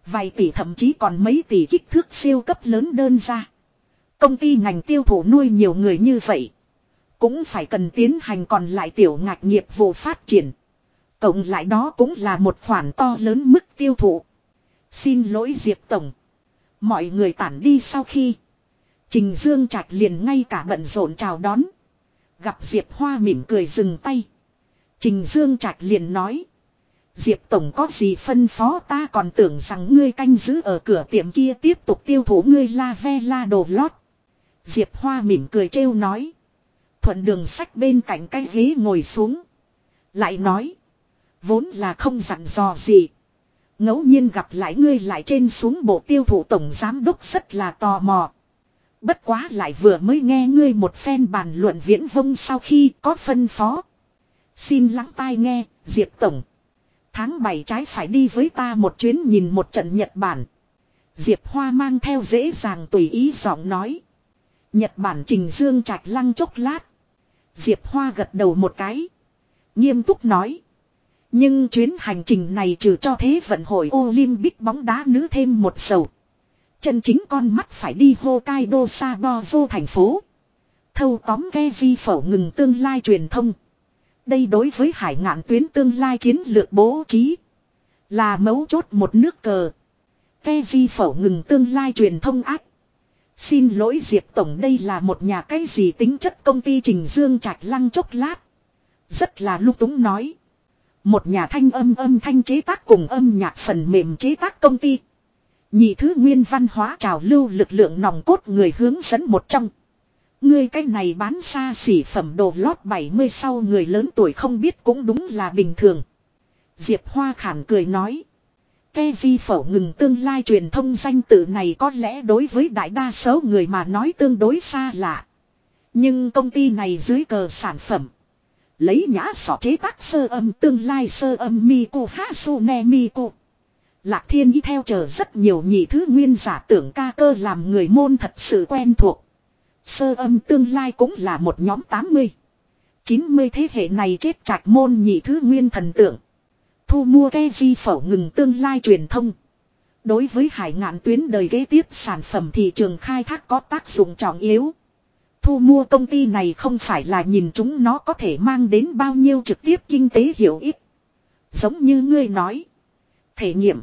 Vài tỷ thậm chí còn mấy tỷ kích thước siêu cấp lớn đơn ra. Công ty ngành tiêu thụ nuôi nhiều người như vậy. Cũng phải cần tiến hành còn lại tiểu ngạch nghiệp vụ phát triển. Cộng lại đó cũng là một khoản to lớn mức tiêu thụ. Xin lỗi Diệp Tổng. Mọi người tản đi sau khi. Trình Dương Trạch liền ngay cả bận rộn chào đón. Gặp Diệp Hoa mỉm cười dừng tay. Trình Dương Trạch liền nói. Diệp Tổng có gì phân phó ta còn tưởng rằng ngươi canh giữ ở cửa tiệm kia tiếp tục tiêu thụ ngươi la ve la đồ lót. Diệp Hoa mỉm cười trêu nói. Thuận đường sách bên cạnh cái ghế ngồi xuống. Lại nói. Vốn là không dặn dò gì ngẫu nhiên gặp lại ngươi lại trên xuống bộ tiêu thụ tổng giám đốc rất là tò mò. Bất quá lại vừa mới nghe ngươi một phen bàn luận viễn vông sau khi có phân phó. Xin lắng tai nghe, Diệp Tổng. Tháng 7 trái phải đi với ta một chuyến nhìn một trận Nhật Bản. Diệp Hoa mang theo dễ dàng tùy ý giọng nói. Nhật Bản trình dương trạch lăng chốc lát. Diệp Hoa gật đầu một cái. Nghiêm túc nói. Nhưng chuyến hành trình này trừ cho thế vận hội Olympic bóng đá nữ thêm một sầu. Chân chính con mắt phải đi Hokkaido Sabozo thành phố. Thâu tóm ghe di phẩu ngừng tương lai truyền thông. Đây đối với hải ngạn tuyến tương lai chiến lược bố trí. Là mấu chốt một nước cờ. Ghe di phẩu ngừng tương lai truyền thông ác. Xin lỗi Diệp Tổng, đây là một nhà cái gì tính chất công ty Trình Dương Trạch lăng chốc lát. Rất là lúc túng nói. Một nhà thanh âm âm thanh chế tác cùng âm nhạc phần mềm chế tác công ty. Nhị thứ nguyên văn hóa trào lưu lực lượng nòng cốt người hướng dẫn một trong. Người cái này bán xa xỉ phẩm đồ lót 70 sau người lớn tuổi không biết cũng đúng là bình thường. Diệp Hoa khản cười nói. Ke di phẩu ngừng tương lai truyền thông danh tự này có lẽ đối với đại đa số người mà nói tương đối xa lạ. Nhưng công ty này dưới cờ sản phẩm. Lấy nhã sọ chế tác sơ âm tương lai sơ âm Miku Hasune Miku. Lạc thiên y theo chờ rất nhiều nhị thứ nguyên giả tưởng ca cơ làm người môn thật sự quen thuộc. Sơ âm tương lai cũng là một nhóm 80. 90 thế hệ này chết chạch môn nhị thứ nguyên thần tượng thu mua ke di phẩu ngừng tương lai truyền thông. Đối với hải ngạn tuyến đời kế tiếp sản phẩm thị trường khai thác có tác dụng trọng yếu. Thu mua công ty này không phải là nhìn chúng nó có thể mang đến bao nhiêu trực tiếp kinh tế hiệu ích. Giống như ngươi nói. Thể nghiệm.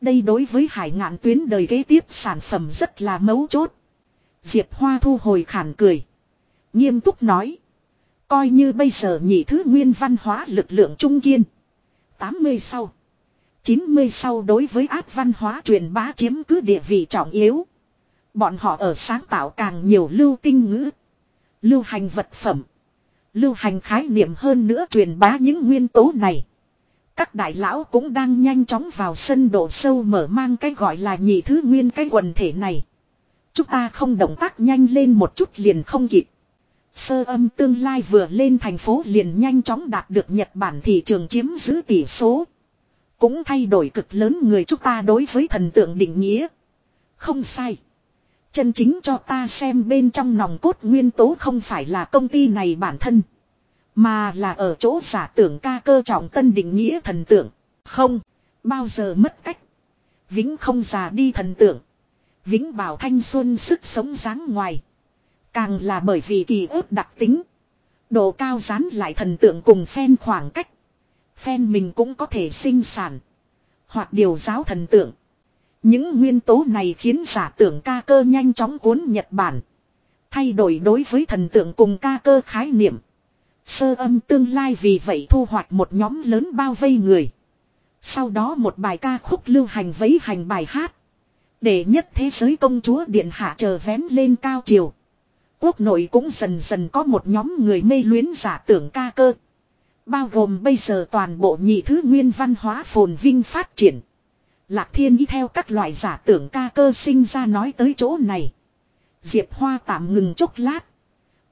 Đây đối với hải ngạn tuyến đời kế tiếp sản phẩm rất là mấu chốt. Diệp Hoa thu hồi khản cười. Nghiêm túc nói. Coi như bây giờ nhị thứ nguyên văn hóa lực lượng trung kiên. 80 sau. 90 sau đối với ác văn hóa truyền bá chiếm cứ địa vị trọng yếu. Bọn họ ở sáng tạo càng nhiều lưu tinh ngữ. Lưu hành vật phẩm. Lưu hành khái niệm hơn nữa truyền bá những nguyên tố này. Các đại lão cũng đang nhanh chóng vào sân độ sâu mở mang cái gọi là nhị thứ nguyên cái quần thể này. Chúng ta không động tác nhanh lên một chút liền không kịp. Sơ âm tương lai vừa lên thành phố liền nhanh chóng đạt được Nhật Bản thị trường chiếm giữ tỷ số. Cũng thay đổi cực lớn người chúng ta đối với thần tượng định nghĩa. Không sai. Chân chính cho ta xem bên trong nòng cốt nguyên tố không phải là công ty này bản thân. Mà là ở chỗ giả tưởng ca cơ trọng tân định nghĩa thần tượng. Không, bao giờ mất cách. Vĩnh không già đi thần tượng. Vĩnh bảo thanh xuân sức sống dáng ngoài. Càng là bởi vì kỳ ước đặc tính. Độ cao dán lại thần tượng cùng phen khoảng cách. Phen mình cũng có thể sinh sản. Hoặc điều giáo thần tượng. Những nguyên tố này khiến giả tưởng ca cơ nhanh chóng cuốn Nhật Bản. Thay đổi đối với thần tượng cùng ca cơ khái niệm. Sơ âm tương lai vì vậy thu hoạch một nhóm lớn bao vây người. Sau đó một bài ca khúc lưu hành vấy hành bài hát. Để nhất thế giới công chúa điện hạ chờ vén lên cao chiều. Quốc nội cũng dần dần có một nhóm người mê luyến giả tưởng ca cơ. Bao gồm bây giờ toàn bộ nhị thứ nguyên văn hóa phồn vinh phát triển. Lạc thiên y theo các loại giả tưởng ca cơ sinh ra nói tới chỗ này. Diệp Hoa tạm ngừng chốc lát.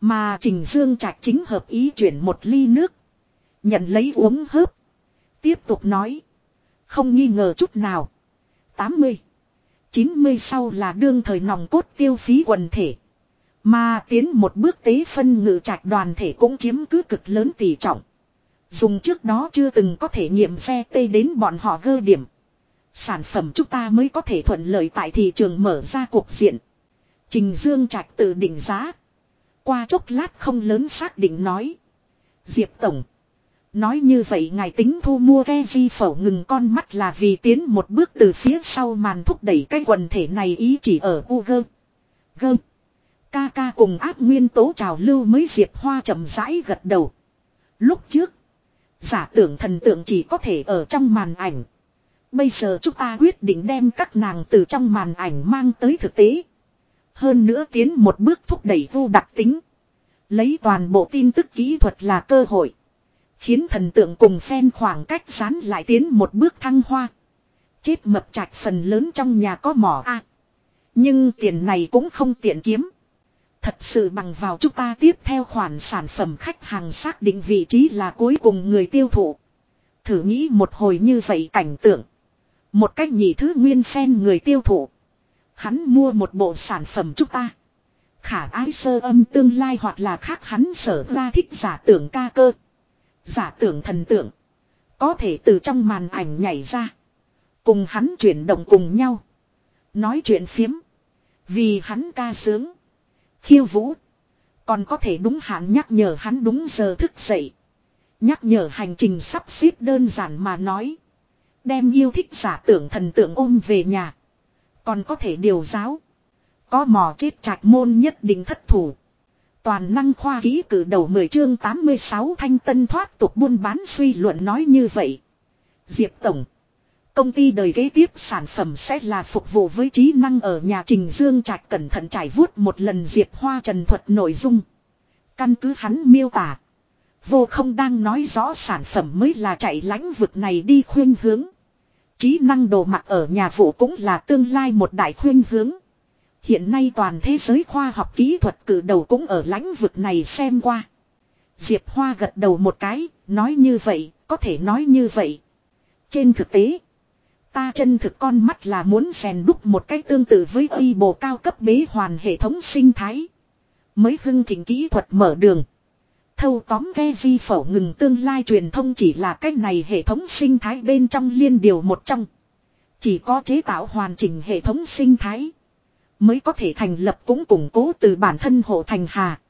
Mà Trình Dương Trạch chính hợp ý chuyển một ly nước. Nhận lấy uống hớp. Tiếp tục nói. Không nghi ngờ chút nào. 80. 90 sau là đương thời nòng cốt tiêu phí quần thể. Mà tiến một bước tế phân ngự trạch đoàn thể cũng chiếm cứ cực lớn tỷ trọng. Dùng trước đó chưa từng có thể nghiệm xe tê đến bọn họ gơ điểm. Sản phẩm chúng ta mới có thể thuận lợi tại thị trường mở ra cuộc diện. Trình Dương Trạch tự định giá. Qua chốc lát không lớn xác định nói. Diệp Tổng. Nói như vậy ngài tính thu mua ghe di phẩu ngừng con mắt là vì tiến một bước từ phía sau màn thúc đẩy cái quần thể này ý chỉ ở u gơ. Gơ. Ca ca cùng áp nguyên tố trào lưu mới Diệp Hoa chậm rãi gật đầu. Lúc trước. Giả tưởng thần tượng chỉ có thể ở trong màn ảnh. Bây giờ chúng ta quyết định đem các nàng từ trong màn ảnh mang tới thực tế. Hơn nữa tiến một bước thúc đẩy vô đặc tính. Lấy toàn bộ tin tức kỹ thuật là cơ hội. Khiến thần tượng cùng fan khoảng cách sán lại tiến một bước thăng hoa. Chết mập trạch phần lớn trong nhà có mỏ a Nhưng tiền này cũng không tiện kiếm. Thật sự bằng vào chúng ta tiếp theo khoản sản phẩm khách hàng xác định vị trí là cuối cùng người tiêu thụ. Thử nghĩ một hồi như vậy cảnh tượng. Một cách nhị thứ nguyên phen người tiêu thụ. Hắn mua một bộ sản phẩm chúng ta. Khả ái sơ âm tương lai hoặc là khác hắn sở ra thích giả tưởng ca cơ. Giả tưởng thần tượng. Có thể từ trong màn ảnh nhảy ra. Cùng hắn chuyển động cùng nhau. Nói chuyện phiếm. Vì hắn ca sướng. Khiêu vũ. Còn có thể đúng hạn nhắc nhở hắn đúng giờ thức dậy. Nhắc nhở hành trình sắp xếp đơn giản mà nói. Đem yêu thích giả tưởng thần tượng ôm về nhà. Còn có thể điều giáo. Có mò chết trạch môn nhất định thất thủ. Toàn năng khoa ký cử đầu 10 chương 86 thanh tân thoát tục buôn bán suy luận nói như vậy. Diệp Tổng. Công ty đời kế tiếp sản phẩm sẽ là phục vụ với trí năng ở nhà Trình Dương Trạch cẩn thận trải vuốt một lần Diệp Hoa Trần thuật nội dung. Căn cứ hắn miêu tả. Vô không đang nói rõ sản phẩm mới là chạy lãnh vực này đi khuyên hướng. Trí năng đồ mặc ở nhà vụ cũng là tương lai một đại khuyên hướng. Hiện nay toàn thế giới khoa học kỹ thuật cử đầu cũng ở lãnh vực này xem qua. Diệp Hoa gật đầu một cái, nói như vậy, có thể nói như vậy. Trên thực tế, ta chân thực con mắt là muốn rèn đúc một cách tương tự với y bộ cao cấp bế hoàn hệ thống sinh thái. Mới hưng thịnh kỹ thuật mở đường. Thâu tóm ghe di phẩu ngừng tương lai truyền thông chỉ là cách này hệ thống sinh thái bên trong liên điều một trong. Chỉ có chế tạo hoàn chỉnh hệ thống sinh thái. Mới có thể thành lập cũng củng cố từ bản thân hộ thành hà.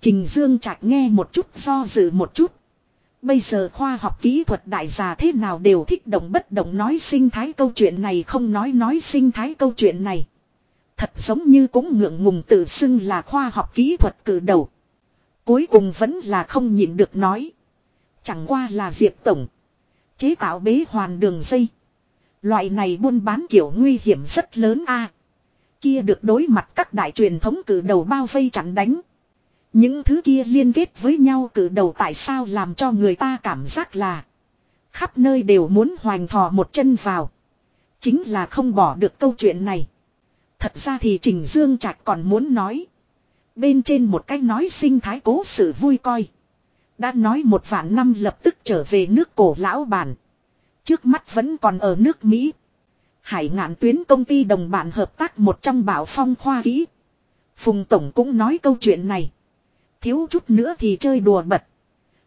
Trình Dương Trạch nghe một chút, do dự một chút. Bây giờ khoa học kỹ thuật đại gia thế nào đều thích động bất động nói sinh thái câu chuyện này không nói nói sinh thái câu chuyện này. Thật giống như cũng ngượng ngùng tự xưng là khoa học kỹ thuật cử đầu. Cuối cùng vẫn là không nhịn được nói. Chẳng qua là Diệp Tổng. Chế tạo bế hoàn đường dây. Loại này buôn bán kiểu nguy hiểm rất lớn a. Kia được đối mặt các đại truyền thống cử đầu bao vây chặn đánh. Những thứ kia liên kết với nhau cử đầu tại sao làm cho người ta cảm giác là khắp nơi đều muốn hoành thò một chân vào. Chính là không bỏ được câu chuyện này. Thật ra thì Trình Dương Trạch còn muốn nói. Bên trên một cách nói sinh thái cố sự vui coi. Đã nói một vạn năm lập tức trở về nước cổ lão bản. Trước mắt vẫn còn ở nước Mỹ. Hải ngạn tuyến công ty đồng bạn hợp tác một trong bảo phong khoa kỹ. Phùng Tổng cũng nói câu chuyện này. Thiếu chút nữa thì chơi đùa bật.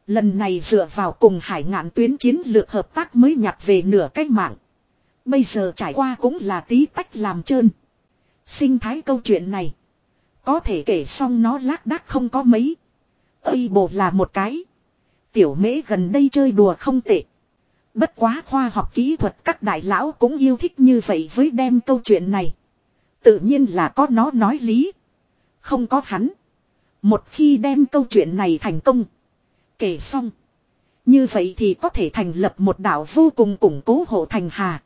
Lần này dựa vào cùng hải ngạn tuyến chiến lược hợp tác mới nhặt về nửa cách mạng. Bây giờ trải qua cũng là tí tách làm trơn. Sinh thái câu chuyện này. Có thể kể xong nó lác đác không có mấy. Ây bộ là một cái. Tiểu mễ gần đây chơi đùa không tệ. Bất quá khoa học kỹ thuật các đại lão cũng yêu thích như vậy với đem câu chuyện này. Tự nhiên là có nó nói lý. Không có hắn. Một khi đem câu chuyện này thành công. Kể xong. Như vậy thì có thể thành lập một đảo vô cùng củng cố hộ thành hà.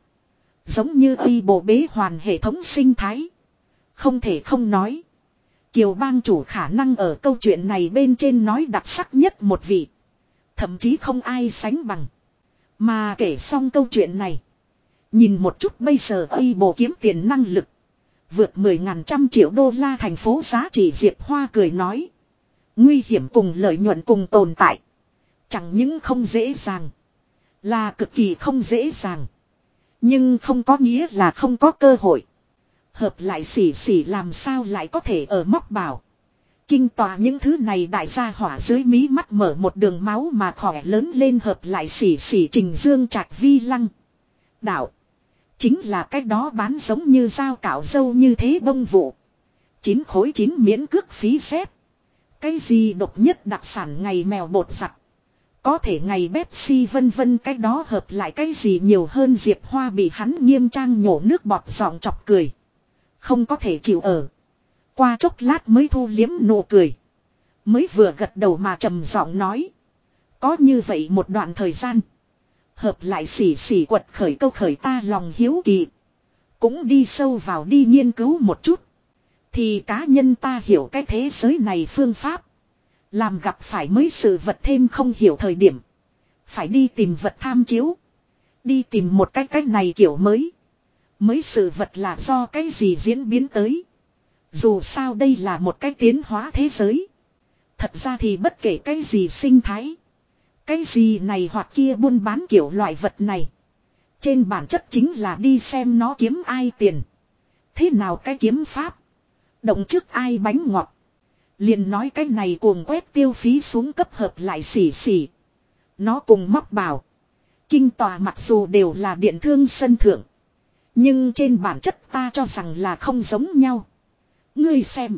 Giống như y bộ bế hoàn hệ thống sinh thái. Không thể không nói. Kiều bang chủ khả năng ở câu chuyện này bên trên nói đặc sắc nhất một vị. Thậm chí không ai sánh bằng. Mà kể xong câu chuyện này. Nhìn một chút bây giờ y bộ kiếm tiền năng lực. Vượt mười ngàn trăm triệu đô la thành phố giá trị Diệp Hoa cười nói. Nguy hiểm cùng lợi nhuận cùng tồn tại. Chẳng những không dễ dàng. Là cực kỳ không dễ dàng. Nhưng không có nghĩa là không có cơ hội. Hợp lại xỉ xỉ làm sao lại có thể ở móc bảo. Kinh tòa những thứ này đại gia hỏa dưới mí mắt mở một đường máu mà khỏe lớn lên hợp lại xỉ xỉ trình dương trạch vi lăng. Đạo. Chính là cái đó bán giống như dao cạo dâu như thế bông vụ. Chín khối chín miễn cước phí xếp. Cái gì độc nhất đặc sản ngày mèo bột giặt. Có thể ngày Pepsi vân vân cái đó hợp lại cái gì nhiều hơn Diệp Hoa bị hắn nghiêm trang nhổ nước bọt giọng chọc cười. Không có thể chịu ở. Qua chốc lát mới thu liếm nụ cười. Mới vừa gật đầu mà trầm giọng nói. Có như vậy một đoạn thời gian. Hợp lại xỉ xỉ quật khởi câu khởi ta lòng hiếu kỳ. Cũng đi sâu vào đi nghiên cứu một chút. Thì cá nhân ta hiểu cái thế giới này phương pháp. Làm gặp phải mới sự vật thêm không hiểu thời điểm. Phải đi tìm vật tham chiếu. Đi tìm một cái cách này kiểu mới. Mới sự vật là do cái gì diễn biến tới. Dù sao đây là một cái tiến hóa thế giới. Thật ra thì bất kể cái gì sinh thái. Cái gì này hoặc kia buôn bán kiểu loại vật này. Trên bản chất chính là đi xem nó kiếm ai tiền. Thế nào cái kiếm pháp. Động trước ai bánh ngọt. Liền nói cái này cuồng quét tiêu phí xuống cấp hợp lại xỉ xỉ. Nó cùng móc bảo. Kinh tòa mặc dù đều là điện thương sân thượng. Nhưng trên bản chất ta cho rằng là không giống nhau. Ngươi xem.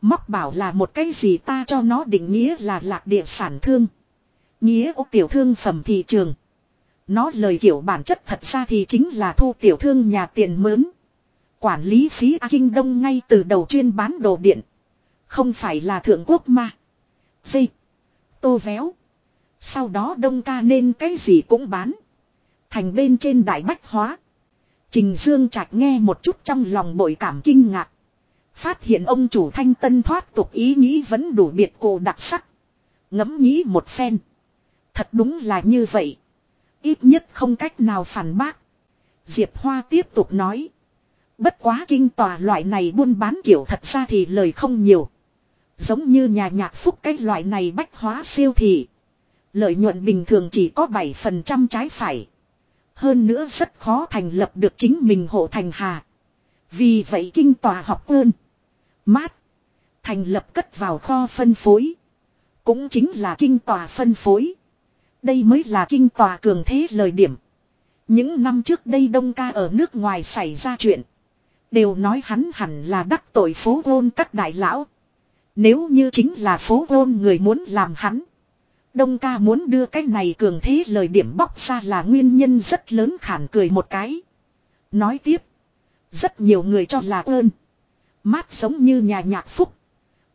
Móc bảo là một cái gì ta cho nó định nghĩa là lạc địa sản thương. Nghĩa ô tiểu thương phẩm thị trường. Nó lời kiểu bản chất thật ra thì chính là thu tiểu thương nhà tiền mướn. Quản lý phí A Kinh Đông ngay từ đầu chuyên bán đồ điện. Không phải là thượng quốc mà. Dây. Tô véo. Sau đó đông ca nên cái gì cũng bán. Thành bên trên đại bách hóa. Trình Dương Trạch nghe một chút trong lòng bội cảm kinh ngạc. Phát hiện ông chủ thanh tân thoát tục ý nghĩ vẫn đủ biệt cổ đặc sắc. Ngẫm nghĩ một phen. Thật đúng là như vậy. Ít nhất không cách nào phản bác. Diệp Hoa tiếp tục nói. Bất quá kinh tòa loại này buôn bán kiểu thật ra thì lời không nhiều. Giống như nhà nhạc phúc cái loại này bách hóa siêu thị. Lợi nhuận bình thường chỉ có 7% trái phải. Hơn nữa rất khó thành lập được chính mình hộ thành hà. Vì vậy kinh tòa học ơn. Mát. Thành lập cất vào kho phân phối. Cũng chính là kinh tòa phân phối. Đây mới là kinh tòa cường thế lời điểm. Những năm trước đây Đông ca ở nước ngoài xảy ra chuyện. Đều nói hắn hẳn là đắc tội phố ôn các đại lão. Nếu như chính là phố ôn người muốn làm hắn. Đông ca muốn đưa cái này cường thế lời điểm bóc ra là nguyên nhân rất lớn khản cười một cái. Nói tiếp. Rất nhiều người cho là ơn. Mát giống như nhà nhạc phúc.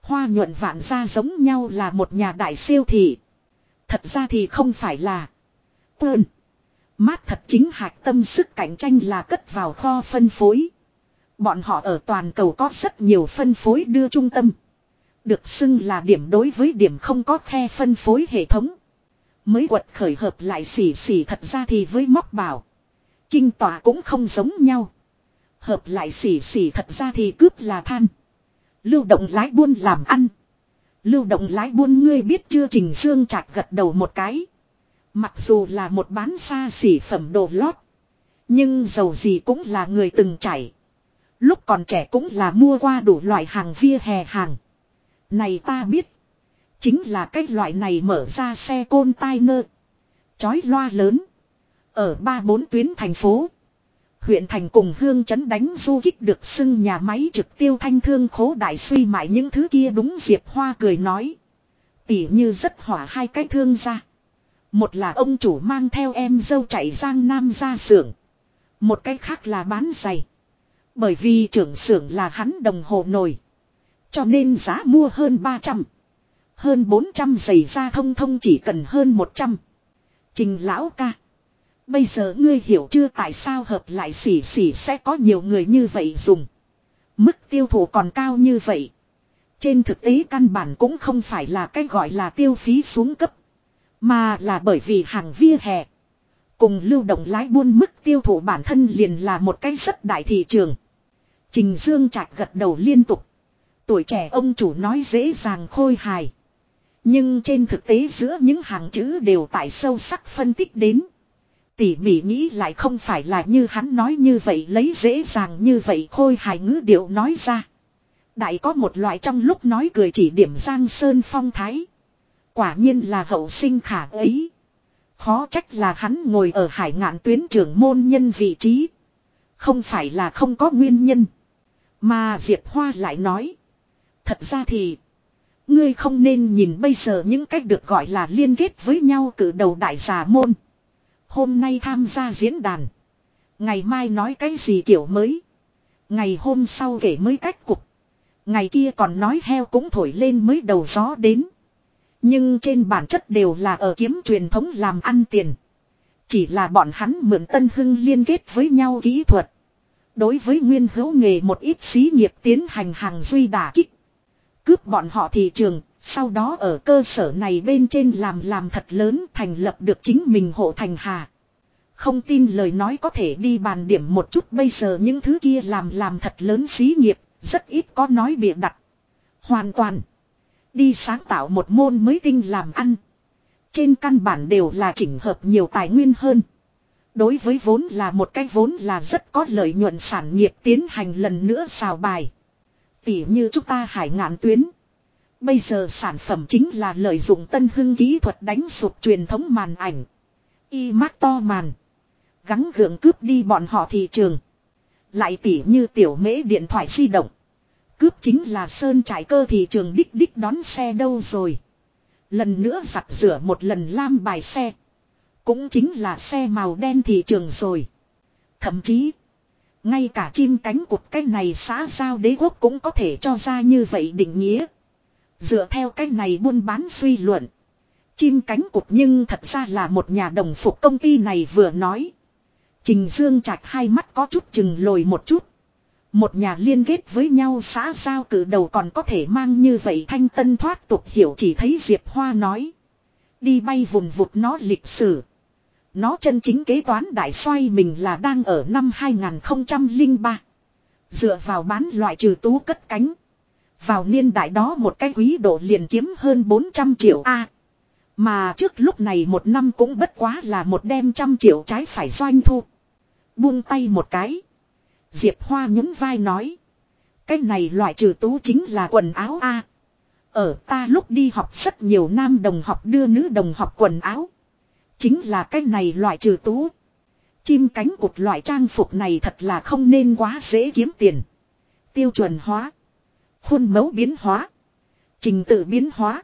Hoa nhuận vạn ra giống nhau là một nhà đại siêu thị. Thật ra thì không phải là. Ơn. Mát thật chính hạch tâm sức cạnh tranh là cất vào kho phân phối. Bọn họ ở toàn cầu có rất nhiều phân phối đưa trung tâm. Được xưng là điểm đối với điểm không có khe phân phối hệ thống. Mới quật khởi hợp lại xỉ xỉ thật ra thì với móc bảo. Kinh tỏa cũng không giống nhau. Hợp lại xỉ xỉ thật ra thì cướp là than. Lưu động lái buôn làm ăn. Lưu động lái buôn ngươi biết chưa Trình Dương chặt gật đầu một cái. Mặc dù là một bán xa xỉ phẩm đồ lót. Nhưng dầu gì cũng là người từng chảy. Lúc còn trẻ cũng là mua qua đủ loại hàng via hè hàng. Này ta biết. Chính là cái loại này mở ra xe côn tai nơ. Chói loa lớn. Ở ba bốn tuyến thành phố. Huyện thành cùng hương chấn đánh du kích được xưng nhà máy trực tiêu thanh thương khố đại suy mại những thứ kia đúng Diệp Hoa cười nói. Tỉ như rất hỏa hai cái thương ra. Một là ông chủ mang theo em dâu chạy giang nam ra xưởng. Một cái khác là bán giày. Bởi vì trưởng xưởng là hắn đồng hồ nổi. Cho nên giá mua hơn 300. Hơn 400 giày ra thông thông chỉ cần hơn 100. Trình lão ca. Bây giờ ngươi hiểu chưa tại sao hợp lại xỉ xỉ sẽ có nhiều người như vậy dùng. Mức tiêu thụ còn cao như vậy. Trên thực tế căn bản cũng không phải là cái gọi là tiêu phí xuống cấp. Mà là bởi vì hàng via hè. Cùng lưu động lái buôn mức tiêu thụ bản thân liền là một cái rất đại thị trường. Trình Dương Trạch gật đầu liên tục. Tuổi trẻ ông chủ nói dễ dàng khôi hài. Nhưng trên thực tế giữa những hàng chữ đều tại sâu sắc phân tích đến. Tỉ mỉ nghĩ lại không phải là như hắn nói như vậy lấy dễ dàng như vậy khôi hài ngữ điệu nói ra. Đại có một loại trong lúc nói cười chỉ điểm Giang Sơn phong thái. Quả nhiên là hậu sinh khả ấy. Khó trách là hắn ngồi ở hải ngạn tuyến trưởng môn nhân vị trí. Không phải là không có nguyên nhân. Mà Diệp Hoa lại nói. Thật ra thì. Ngươi không nên nhìn bây giờ những cách được gọi là liên kết với nhau cử đầu đại giả môn. Hôm nay tham gia diễn đàn. Ngày mai nói cái gì kiểu mới. Ngày hôm sau kể mới cách cục. Ngày kia còn nói heo cũng thổi lên mới đầu gió đến. Nhưng trên bản chất đều là ở kiếm truyền thống làm ăn tiền. Chỉ là bọn hắn mượn tân hưng liên kết với nhau kỹ thuật. Đối với nguyên hữu nghề một ít xí nghiệp tiến hành hàng duy đả kích. Cướp bọn họ thị trường, sau đó ở cơ sở này bên trên làm làm thật lớn thành lập được chính mình hộ thành hà. Không tin lời nói có thể đi bàn điểm một chút bây giờ những thứ kia làm làm thật lớn xí nghiệp, rất ít có nói bịa đặt. Hoàn toàn. Đi sáng tạo một môn mới tinh làm ăn. Trên căn bản đều là chỉnh hợp nhiều tài nguyên hơn. Đối với vốn là một cái vốn là rất có lợi nhuận sản nghiệp tiến hành lần nữa xào bài. Tỉ như chúng ta hải ngạn tuyến. Bây giờ sản phẩm chính là lợi dụng tân hưng kỹ thuật đánh sụp truyền thống màn ảnh. Y mát to màn. Gắng gượng cướp đi bọn họ thị trường. Lại tỉ như tiểu mễ điện thoại di động. Cướp chính là sơn trải cơ thị trường đích đích đón xe đâu rồi. Lần nữa giặt rửa một lần lam bài xe. Cũng chính là xe màu đen thị trường rồi. Thậm chí. Ngay cả chim cánh cụt cái này xã giao đế quốc cũng có thể cho ra như vậy định nghĩa. Dựa theo cái này buôn bán suy luận. Chim cánh cụt nhưng thật ra là một nhà đồng phục công ty này vừa nói. Trình Dương Trạch hai mắt có chút chừng lồi một chút. Một nhà liên kết với nhau xã giao cử đầu còn có thể mang như vậy thanh tân thoát tục hiểu chỉ thấy Diệp Hoa nói. Đi bay vùng vụt nó lịch sử. Nó chân chính kế toán đại xoay mình là đang ở năm 2003. Dựa vào bán loại trừ tú cất cánh. Vào niên đại đó một cái quý độ liền kiếm hơn 400 triệu A. mà trước lúc này một năm cũng bất quá là một đem trăm triệu trái phải doanh thu. Buông tay một cái. Diệp Hoa nhún vai nói. Cái này loại trừ tú chính là quần áo A. Ở ta lúc đi học rất nhiều nam đồng học đưa nữ đồng học quần áo. Chính là cái này loại trừ tú. Chim cánh cụt loại trang phục này thật là không nên quá dễ kiếm tiền. Tiêu chuẩn hóa. Khuôn mẫu biến hóa. Trình tự biến hóa.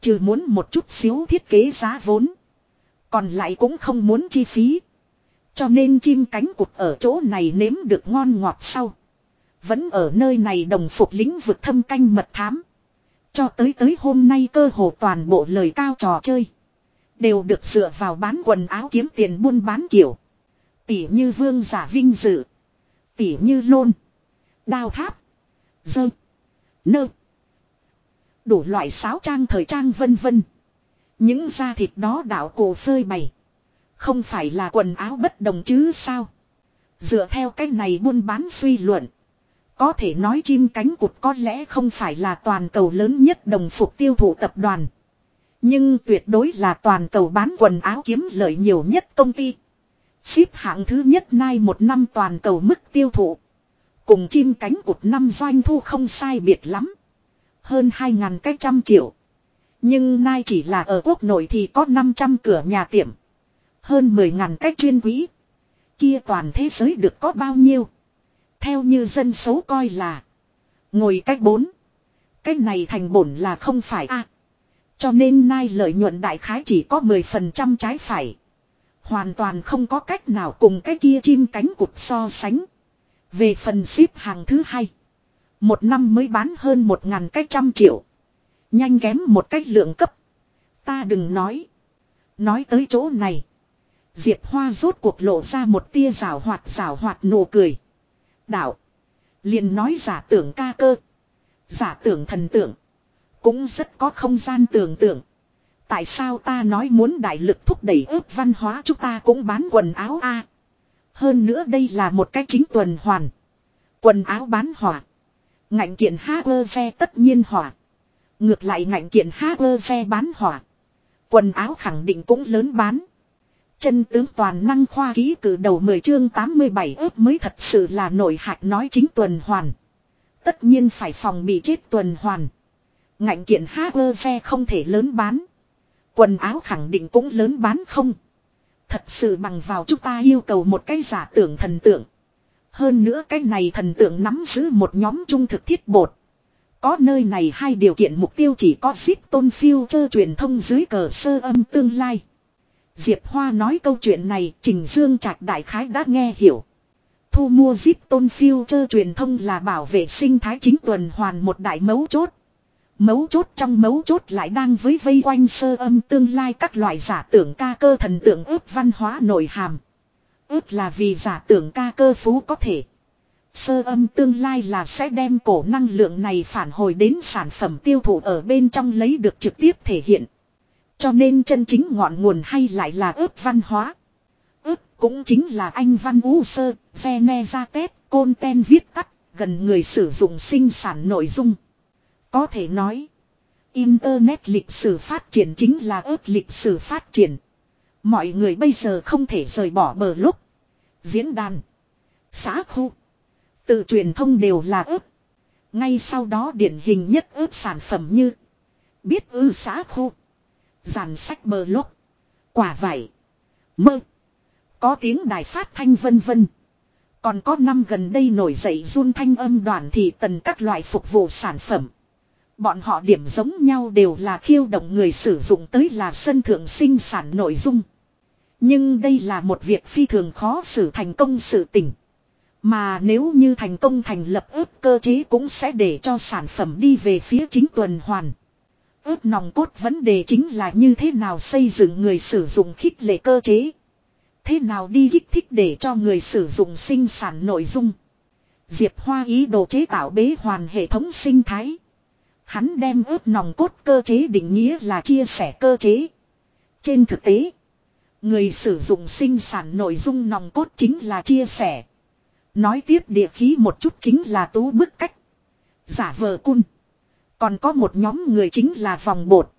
Trừ muốn một chút xíu thiết kế giá vốn. Còn lại cũng không muốn chi phí. Cho nên chim cánh cụt ở chỗ này nếm được ngon ngọt sau. Vẫn ở nơi này đồng phục lĩnh vực thâm canh mật thám. Cho tới tới hôm nay cơ hồ toàn bộ lời cao trò chơi. Đều được dựa vào bán quần áo kiếm tiền buôn bán kiểu. Tỉ như vương giả vinh dự. Tỉ như lôn. Đao tháp. Dơ. Nơ. Đủ loại sáo trang thời trang vân vân. Những da thịt đó đạo cổ phơi bày. Không phải là quần áo bất đồng chứ sao. Dựa theo cách này buôn bán suy luận. Có thể nói chim cánh cụt có lẽ không phải là toàn cầu lớn nhất đồng phục tiêu thụ tập đoàn. Nhưng tuyệt đối là toàn cầu bán quần áo kiếm lợi nhiều nhất công ty. Xếp hạng thứ nhất nay một năm toàn cầu mức tiêu thụ. Cùng chim cánh cụt năm doanh thu không sai biệt lắm. Hơn 2.000 cái trăm triệu. Nhưng nay chỉ là ở quốc nội thì có 500 cửa nhà tiệm. Hơn 10.000 cái chuyên quỹ. Kia toàn thế giới được có bao nhiêu. Theo như dân số coi là. Ngồi cách bốn. Cái này thành bổn là không phải a cho nên nay lợi nhuận đại khái chỉ có 10% trái phải. Hoàn toàn không có cách nào cùng cái kia chim cánh cụt so sánh. Về phần ship hàng thứ hai. Một năm mới bán hơn một ngàn cái trăm triệu. Nhanh kém một cách lượng cấp. Ta đừng nói. Nói tới chỗ này. Diệp Hoa rốt cuộc lộ ra một tia rào hoạt rào hoạt nụ cười. Đạo. liền nói giả tưởng ca cơ. Giả tưởng thần tượng. Cũng rất có không gian tưởng tượng. Tại sao ta nói muốn đại lực thúc đẩy ước văn hóa chúng ta cũng bán quần áo a Hơn nữa đây là một cái chính tuần hoàn. Quần áo bán hỏa. Ngạnh kiện xe tất nhiên hỏa. Ngược lại ngạnh kiện xe bán hỏa. Quần áo khẳng định cũng lớn bán. Chân tướng toàn năng khoa ký cử đầu 10 chương 87 ước mới thật sự là nổi hạch nói chính tuần hoàn. Tất nhiên phải phòng bị chết tuần hoàn. Ngạnh kiện xe không thể lớn bán. Quần áo khẳng định cũng lớn bán không. Thật sự bằng vào chúng ta yêu cầu một cái giả tưởng thần tượng. Hơn nữa cái này thần tượng nắm giữ một nhóm trung thực thiết bột. Có nơi này hai điều kiện mục tiêu chỉ có zip tôn phiêu chơ truyền thông dưới cờ sơ âm tương lai. Diệp Hoa nói câu chuyện này, Trình Dương Trạch Đại Khái đã nghe hiểu. Thu mua zip tôn phiêu chơ truyền thông là bảo vệ sinh thái chính tuần hoàn một đại mấu chốt. Mấu chốt trong mấu chốt lại đang với vây quanh sơ âm tương lai các loại giả tưởng ca cơ thần tượng ước văn hóa nội hàm. ước là vì giả tưởng ca cơ phú có thể. Sơ âm tương lai là sẽ đem cổ năng lượng này phản hồi đến sản phẩm tiêu thụ ở bên trong lấy được trực tiếp thể hiện. Cho nên chân chính ngọn nguồn hay lại là ước văn hóa. ước cũng chính là anh văn ú sơ, xe ne ra tết, côn ten viết tắt, gần người sử dụng sinh sản nội dung. Có thể nói, Internet lịch sử phát triển chính là ước lịch sử phát triển. Mọi người bây giờ không thể rời bỏ bờ lúc. Diễn đàn, xã khu, tự truyền thông đều là ước Ngay sau đó điển hình nhất ước sản phẩm như biết ư xã khu, giàn sách bờ lúc, quả vải, mơ, có tiếng đài phát thanh vân vân. Còn có năm gần đây nổi dậy run thanh âm đoàn thị tần các loại phục vụ sản phẩm. Bọn họ điểm giống nhau đều là khiêu động người sử dụng tới là sân thượng sinh sản nội dung. Nhưng đây là một việc phi thường khó xử thành công sự tình. Mà nếu như thành công thành lập ướp cơ chế cũng sẽ để cho sản phẩm đi về phía chính tuần hoàn. Ướp nòng cốt vấn đề chính là như thế nào xây dựng người sử dụng khích lệ cơ chế. Thế nào đi kích thích để cho người sử dụng sinh sản nội dung. Diệp Hoa ý đồ chế tạo bế hoàn hệ thống sinh thái. Hắn đem ướp nòng cốt cơ chế định nghĩa là chia sẻ cơ chế. Trên thực tế, người sử dụng sinh sản nội dung nòng cốt chính là chia sẻ. Nói tiếp địa khí một chút chính là tú bức cách. Giả vờ cun. Còn có một nhóm người chính là vòng bột.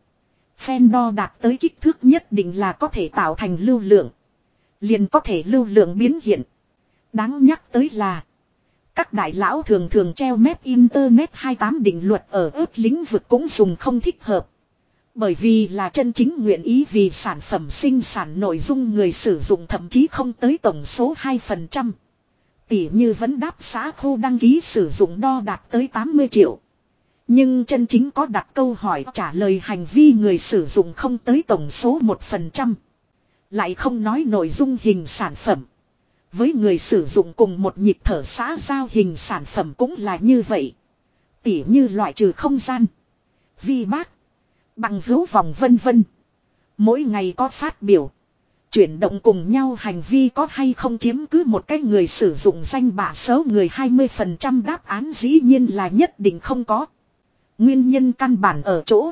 Phen đo đạt tới kích thước nhất định là có thể tạo thành lưu lượng. Liền có thể lưu lượng biến hiện. Đáng nhắc tới là. Các đại lão thường thường treo mép Internet 28 định luật ở ớt lĩnh vực cũng dùng không thích hợp. Bởi vì là chân chính nguyện ý vì sản phẩm sinh sản nội dung người sử dụng thậm chí không tới tổng số 2%. Tỷ như vẫn đáp xã khu đăng ký sử dụng đo đạt tới 80 triệu. Nhưng chân chính có đặt câu hỏi trả lời hành vi người sử dụng không tới tổng số 1%. Lại không nói nội dung hình sản phẩm. Với người sử dụng cùng một nhịp thở xã giao hình sản phẩm cũng là như vậy. Tỉ như loại trừ không gian. Vi bác. Bằng hữu vòng vân vân. Mỗi ngày có phát biểu. Chuyển động cùng nhau hành vi có hay không chiếm cứ một cái người sử dụng danh bạ số người 20% đáp án dĩ nhiên là nhất định không có. Nguyên nhân căn bản ở chỗ.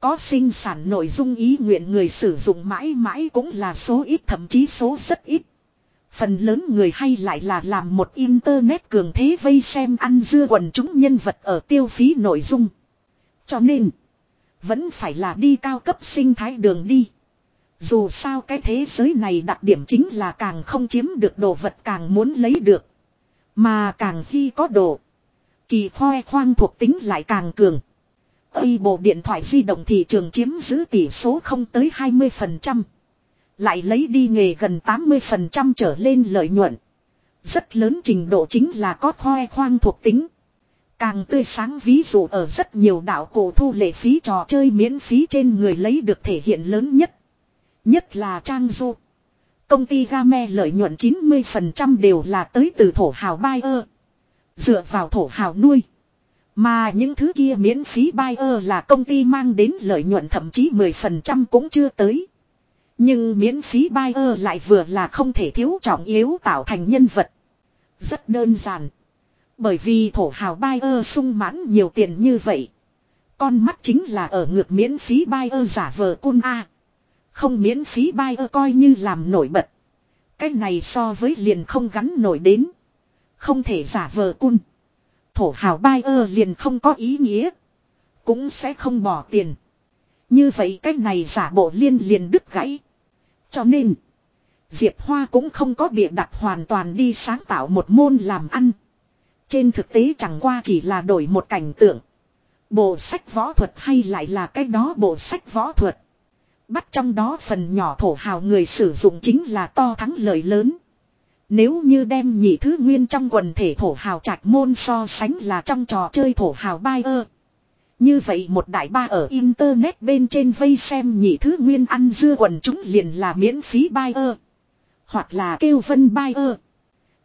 Có sinh sản nội dung ý nguyện người sử dụng mãi mãi cũng là số ít thậm chí số rất ít. Phần lớn người hay lại là làm một internet cường thế vây xem ăn dưa quần chúng nhân vật ở tiêu phí nội dung. Cho nên, vẫn phải là đi cao cấp sinh thái đường đi. Dù sao cái thế giới này đặc điểm chính là càng không chiếm được đồ vật càng muốn lấy được. Mà càng khi có đồ. Kỳ khoe khoang thuộc tính lại càng cường. Ây bộ điện thoại di động thị trường chiếm giữ tỷ số không tới 20%. Lại lấy đi nghề gần 80% trở lên lợi nhuận. Rất lớn trình độ chính là có khoe khoang thuộc tính. Càng tươi sáng ví dụ ở rất nhiều đạo cổ thu lệ phí trò chơi miễn phí trên người lấy được thể hiện lớn nhất. Nhất là Trang Du. Công ty Game lợi nhuận 90% đều là tới từ thổ hào buyer. Dựa vào thổ hào nuôi. Mà những thứ kia miễn phí buyer là công ty mang đến lợi nhuận thậm chí 10% cũng chưa tới. Nhưng miễn phí buyer lại vừa là không thể thiếu trọng yếu tạo thành nhân vật. Rất đơn giản. Bởi vì thổ hào buyer sung mãn nhiều tiền như vậy. Con mắt chính là ở ngược miễn phí buyer giả vờ cun A. Không miễn phí buyer coi như làm nổi bật. Cái này so với liền không gắn nổi đến. Không thể giả vờ cun. Thổ hào buyer liền không có ý nghĩa. Cũng sẽ không bỏ tiền. Như vậy cái này giả bộ liên liền đứt gãy. Cho nên. Diệp Hoa cũng không có bịa đặt hoàn toàn đi sáng tạo một môn làm ăn. Trên thực tế chẳng qua chỉ là đổi một cảnh tượng. Bộ sách võ thuật hay lại là cái đó bộ sách võ thuật. Bắt trong đó phần nhỏ thổ hào người sử dụng chính là to thắng lợi lớn. Nếu như đem nhị thứ nguyên trong quần thể thổ hào trạch môn so sánh là trong trò chơi thổ hào bai ơ. Như vậy một đại ba ở internet bên trên vây xem nhị thứ nguyên ăn dưa quần chúng liền là miễn phí bai ơ. Hoặc là kêu vân bai ơ.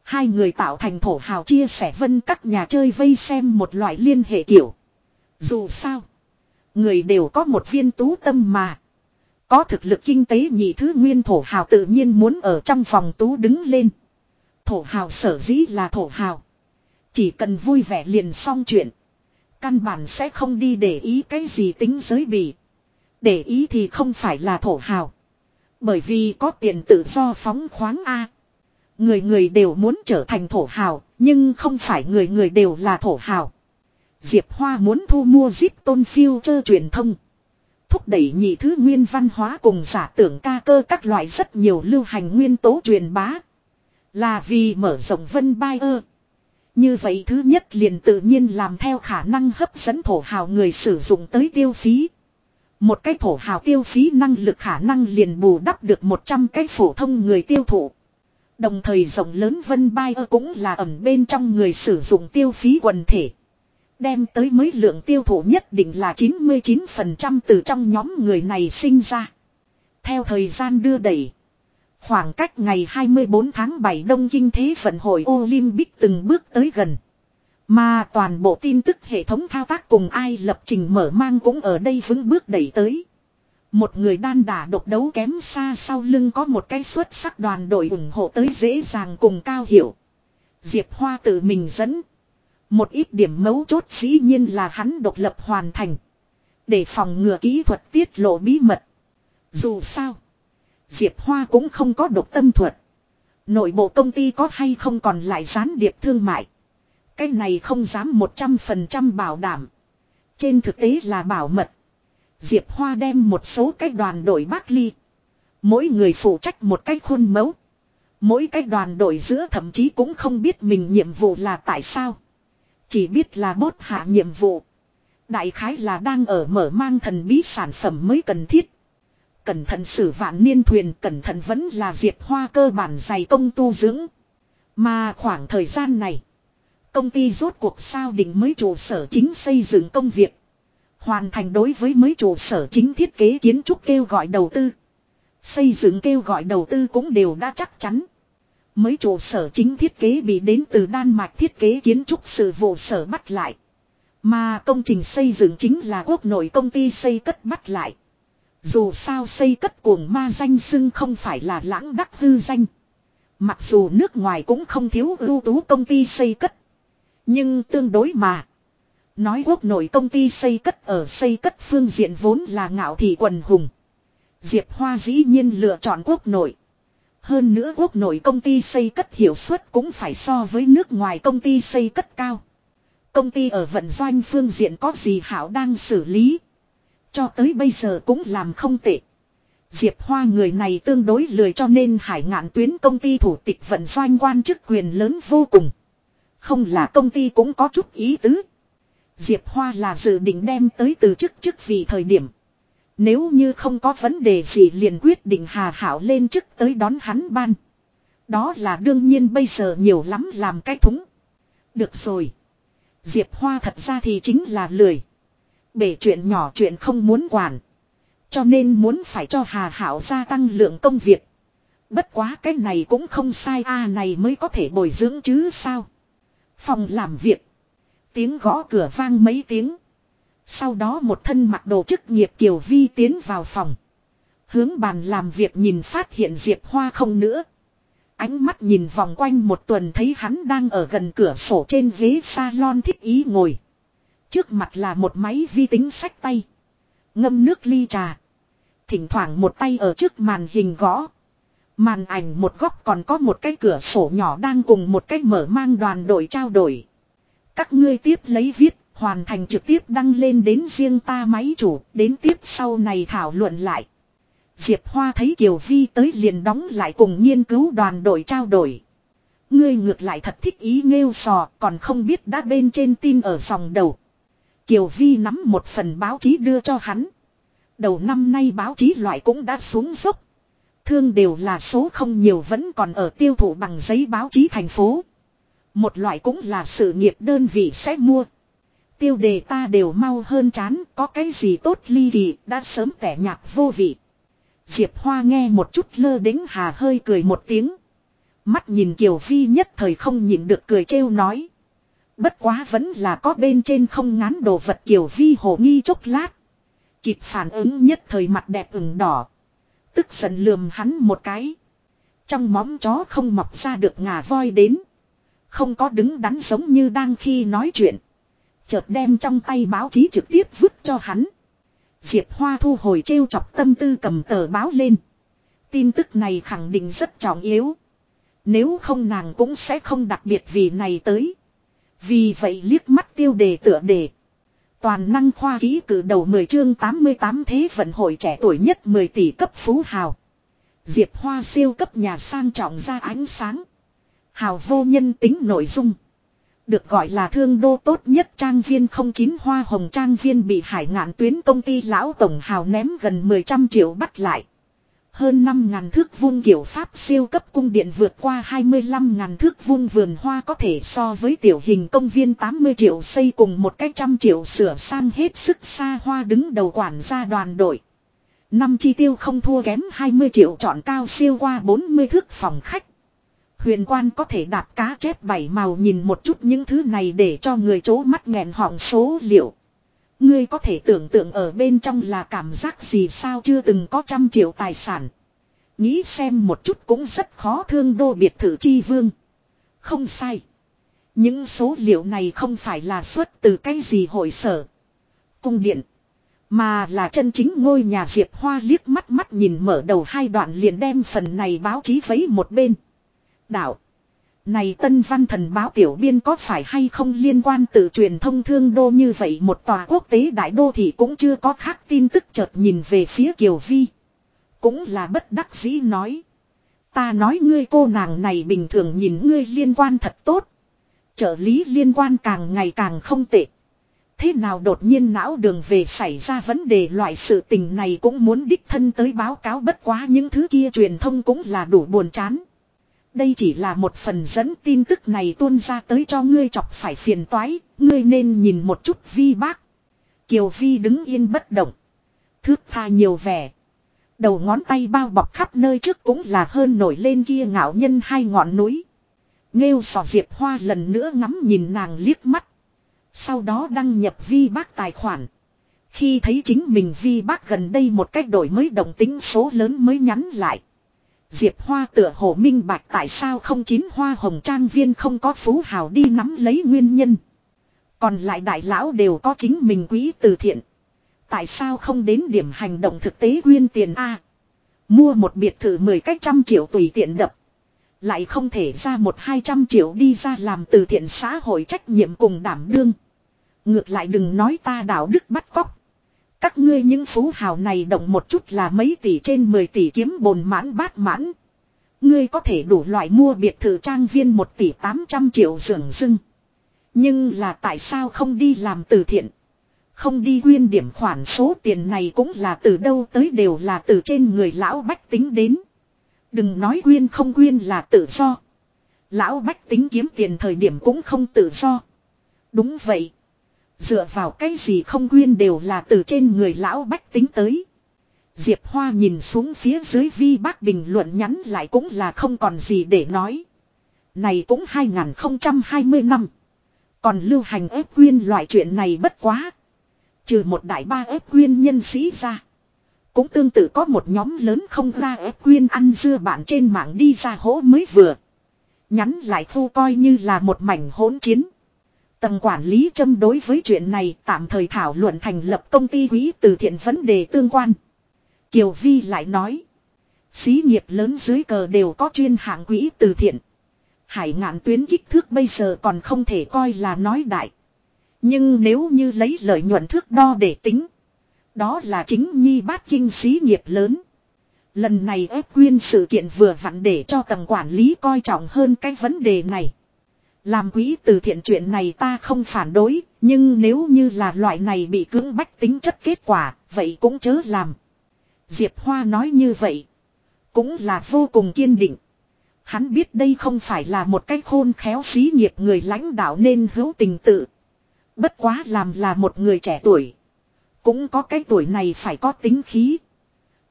Hai người tạo thành thổ hào chia sẻ vân các nhà chơi vây xem một loại liên hệ kiểu. Dù sao. Người đều có một viên tú tâm mà. Có thực lực kinh tế nhị thứ nguyên thổ hào tự nhiên muốn ở trong phòng tú đứng lên. Thổ hào sở dĩ là thổ hào. Chỉ cần vui vẻ liền xong chuyện. Căn bản sẽ không đi để ý cái gì tính giới bị. Để ý thì không phải là thổ hào. Bởi vì có tiền tự do phóng khoáng A. Người người đều muốn trở thành thổ hào, nhưng không phải người người đều là thổ hào. Diệp Hoa muốn thu mua zip tôn phiêu chơ truyền thông. Thúc đẩy nhị thứ nguyên văn hóa cùng giả tưởng ca cơ các loại rất nhiều lưu hành nguyên tố truyền bá. Là vì mở rộng vân bai ơ. Như vậy thứ nhất liền tự nhiên làm theo khả năng hấp dẫn thổ hào người sử dụng tới tiêu phí. Một cái thổ hào tiêu phí năng lực khả năng liền bù đắp được 100 cái phổ thông người tiêu thụ. Đồng thời rộng lớn vân bay cũng là ẩm bên trong người sử dụng tiêu phí quần thể. Đem tới mới lượng tiêu thụ nhất định là 99% từ trong nhóm người này sinh ra. Theo thời gian đưa đẩy. Khoảng cách ngày 24 tháng 7 Đông Kinh Thế vận hội Olympic từng bước tới gần. Mà toàn bộ tin tức hệ thống thao tác cùng ai lập trình mở mang cũng ở đây vững bước đẩy tới. Một người đan đả độc đấu kém xa sau lưng có một cái xuất sắc đoàn đội ủng hộ tới dễ dàng cùng cao hiểu. Diệp Hoa tự mình dẫn. Một ít điểm mấu chốt dĩ nhiên là hắn độc lập hoàn thành. Để phòng ngừa kỹ thuật tiết lộ bí mật. Dù sao. Diệp Hoa cũng không có độc tâm thuật. Nội bộ công ty có hay không còn lại gián điệp thương mại. Cái này không dám 100% bảo đảm. Trên thực tế là bảo mật. Diệp Hoa đem một số cái đoàn đội bác ly. Mỗi người phụ trách một cái khuôn mẫu. Mỗi cái đoàn đội giữa thậm chí cũng không biết mình nhiệm vụ là tại sao. Chỉ biết là bốt hạ nhiệm vụ. Đại khái là đang ở mở mang thần bí sản phẩm mới cần thiết. Cẩn thận xử vạn niên thuyền, cẩn thận vẫn là diệp hoa cơ bản dày công tu dưỡng. Mà khoảng thời gian này. Công ty rốt cuộc sao định mới trụ sở chính xây dựng công việc. Hoàn thành đối với mới trụ sở chính thiết kế kiến trúc kêu gọi đầu tư. Xây dựng kêu gọi đầu tư cũng đều đã chắc chắn. Mới trụ sở chính thiết kế bị đến từ Đan Mạch thiết kế kiến trúc sự vụ sở bắt lại. Mà công trình xây dựng chính là quốc nội công ty xây cất bắt lại. Dù sao xây cất cuồng ma danh xưng không phải là lãng đắc hư danh. Mặc dù nước ngoài cũng không thiếu ưu tú công ty xây cất. Nhưng tương đối mà. Nói quốc nội công ty xây cất ở xây cất phương diện vốn là ngạo thị quần hùng. Diệp Hoa dĩ nhiên lựa chọn quốc nội. Hơn nữa quốc nội công ty xây cất hiệu suất cũng phải so với nước ngoài công ty xây cất cao. Công ty ở vận doanh phương diện có gì Hảo đang xử lý. Cho tới bây giờ cũng làm không tệ. Diệp Hoa người này tương đối lười cho nên hải ngạn tuyến công ty thủ tịch vận doanh quan chức quyền lớn vô cùng. Không là công ty cũng có chút ý tứ. Diệp Hoa là dự định đem tới từ chức chức vì thời điểm. Nếu như không có vấn đề gì liền quyết định hà hảo lên chức tới đón hắn ban. Đó là đương nhiên bây giờ nhiều lắm làm cái thúng. Được rồi. Diệp Hoa thật ra thì chính là lười. Bể chuyện nhỏ chuyện không muốn quản. Cho nên muốn phải cho Hà Hảo gia tăng lượng công việc. Bất quá cái này cũng không sai, a này mới có thể bồi dưỡng chứ sao. Phòng làm việc. Tiếng gõ cửa vang mấy tiếng. Sau đó một thân mặc đồ chức nghiệp Kiều Vi tiến vào phòng. Hướng bàn làm việc nhìn phát hiện Diệp Hoa không nữa. Ánh mắt nhìn vòng quanh một tuần thấy hắn đang ở gần cửa sổ trên ghế salon thích ý ngồi. Trước mặt là một máy vi tính sách tay. Ngâm nước ly trà. Thỉnh thoảng một tay ở trước màn hình gõ. Màn ảnh một góc còn có một cái cửa sổ nhỏ đang cùng một cái mở mang đoàn đội trao đổi. Các ngươi tiếp lấy viết, hoàn thành trực tiếp đăng lên đến riêng ta máy chủ, đến tiếp sau này thảo luận lại. Diệp Hoa thấy Kiều Vi tới liền đóng lại cùng nghiên cứu đoàn đội trao đổi. Ngươi ngược lại thật thích ý nghêu sò, còn không biết đã bên trên tin ở dòng đầu. Kiều Vi nắm một phần báo chí đưa cho hắn. Đầu năm nay báo chí loại cũng đã xuống dốc. Thương đều là số không nhiều vẫn còn ở tiêu thụ bằng giấy báo chí thành phố. Một loại cũng là sự nghiệp đơn vị sẽ mua. Tiêu đề ta đều mau hơn chán, có cái gì tốt ly kỳ, đã sớm tẻ nhạt vô vị. Diệp Hoa nghe một chút lơ đính hà hơi cười một tiếng. Mắt nhìn Kiều Vi nhất thời không nhịn được cười trêu nói. Bất quá vẫn là có bên trên không ngán đồ vật Kiều Vi hồ nghi chốc lát. Kịp phản ứng nhất thời mặt đẹp ửng đỏ. Tức giận lườm hắn một cái. Trong móng chó không mọc ra được ngà voi đến. Không có đứng đắn giống như đang khi nói chuyện. Chợt đem trong tay báo chí trực tiếp vứt cho hắn. Diệp Hoa thu hồi trêu chọc tâm tư cầm tờ báo lên. Tin tức này khẳng định rất trọng yếu. Nếu không nàng cũng sẽ không đặc biệt vì này tới. Vì vậy liếc mắt tiêu đề tựa đề. Toàn năng khoa ký cử đầu 10 chương 88 thế vận hội trẻ tuổi nhất 10 tỷ cấp phú hào. Diệp Hoa siêu cấp nhà sang trọng ra ánh sáng. Hào vô nhân tính nội dung. Được gọi là thương đô tốt nhất trang viên không chín hoa hồng trang viên bị hải ngạn tuyến công ty lão tổng hào ném gần 10 trăm triệu bắt lại. Hơn 5.000 thước vuông kiểu Pháp siêu cấp cung điện vượt qua 25.000 thước vuông vườn hoa có thể so với tiểu hình công viên 80 triệu xây cùng một cách trăm triệu sửa sang hết sức xa hoa đứng đầu quản gia đoàn đội. Năm chi tiêu không thua kém 20 triệu chọn cao siêu qua 40 thước phòng khách. Huyền quan có thể đạp cá chép bảy màu nhìn một chút những thứ này để cho người chố mắt nghẹn họng số liệu. Ngươi có thể tưởng tượng ở bên trong là cảm giác gì sao chưa từng có trăm triệu tài sản. Nghĩ xem một chút cũng rất khó thương đô biệt thự chi vương. Không sai. Những số liệu này không phải là xuất từ cái gì hội sở. Cung điện. Mà là chân chính ngôi nhà Diệp Hoa liếc mắt mắt nhìn mở đầu hai đoạn liền đem phần này báo chí vấy một bên. Đạo. Này tân văn thần báo tiểu biên có phải hay không liên quan từ truyền thông thương đô như vậy một tòa quốc tế đại đô thì cũng chưa có khác tin tức chợt nhìn về phía Kiều Vi. Cũng là bất đắc dĩ nói. Ta nói ngươi cô nàng này bình thường nhìn ngươi liên quan thật tốt. Trợ lý liên quan càng ngày càng không tệ. Thế nào đột nhiên não đường về xảy ra vấn đề loại sự tình này cũng muốn đích thân tới báo cáo bất quá những thứ kia truyền thông cũng là đủ buồn chán. Đây chỉ là một phần dẫn tin tức này tuôn ra tới cho ngươi chọc phải phiền toái, ngươi nên nhìn một chút vi bác. Kiều Vi đứng yên bất động. Thước tha nhiều vẻ. Đầu ngón tay bao bọc khắp nơi trước cũng là hơn nổi lên kia ngạo nhân hai ngọn núi. Nghêu sò diệp hoa lần nữa ngắm nhìn nàng liếc mắt. Sau đó đăng nhập vi bác tài khoản. Khi thấy chính mình vi bác gần đây một cách đổi mới đồng tính số lớn mới nhắn lại. Diệp Hoa tựa hồ minh bạch tại sao không chín hoa hồng trang viên không có phú hào đi nắm lấy nguyên nhân. Còn lại đại lão đều có chính mình quỹ từ thiện. Tại sao không đến điểm hành động thực tế quyên tiền A. Mua một biệt thự mười cách trăm triệu tùy tiện đập. Lại không thể ra một hai trăm triệu đi ra làm từ thiện xã hội trách nhiệm cùng đảm đương. Ngược lại đừng nói ta đạo đức bắt cóc. Các ngươi những phú hào này động một chút là mấy tỷ trên 10 tỷ kiếm bồn mãn bát mãn. Ngươi có thể đủ loại mua biệt thự trang viên 1 tỷ 800 triệu dưỡng dưng. Nhưng là tại sao không đi làm từ thiện? Không đi quyên điểm khoản số tiền này cũng là từ đâu tới đều là từ trên người lão bách tính đến. Đừng nói quyên không quyên là tự do. Lão bách tính kiếm tiền thời điểm cũng không tự do. Đúng vậy. Dựa vào cái gì không quyên đều là từ trên người lão bách tính tới. Diệp Hoa nhìn xuống phía dưới vi bác bình luận nhắn lại cũng là không còn gì để nói. Này cũng 2020 năm. Còn lưu hành ép quyên loại chuyện này bất quá. Trừ một đại ba ép quyên nhân sĩ ra. Cũng tương tự có một nhóm lớn không ra ép quyên ăn dưa bạn trên mạng đi ra hố mới vừa. Nhắn lại thu coi như là một mảnh hỗn chiến. Tầng quản lý châm đối với chuyện này tạm thời thảo luận thành lập công ty quỹ từ thiện vấn đề tương quan. Kiều Vi lại nói. Xí nghiệp lớn dưới cờ đều có chuyên hạng quỹ từ thiện. Hải ngạn tuyến kích thước bây giờ còn không thể coi là nói đại. Nhưng nếu như lấy lợi nhuận thước đo để tính. Đó là chính nhi bát kinh xí nghiệp lớn. Lần này ép quyên sự kiện vừa vặn để cho tầng quản lý coi trọng hơn cái vấn đề này. Làm quỹ từ thiện chuyện này ta không phản đối, nhưng nếu như là loại này bị cưỡng bách tính chất kết quả, vậy cũng chớ làm. Diệp Hoa nói như vậy, cũng là vô cùng kiên định. Hắn biết đây không phải là một cái khôn khéo xí nghiệp người lãnh đạo nên hữu tình tự. Bất quá làm là một người trẻ tuổi. Cũng có cái tuổi này phải có tính khí.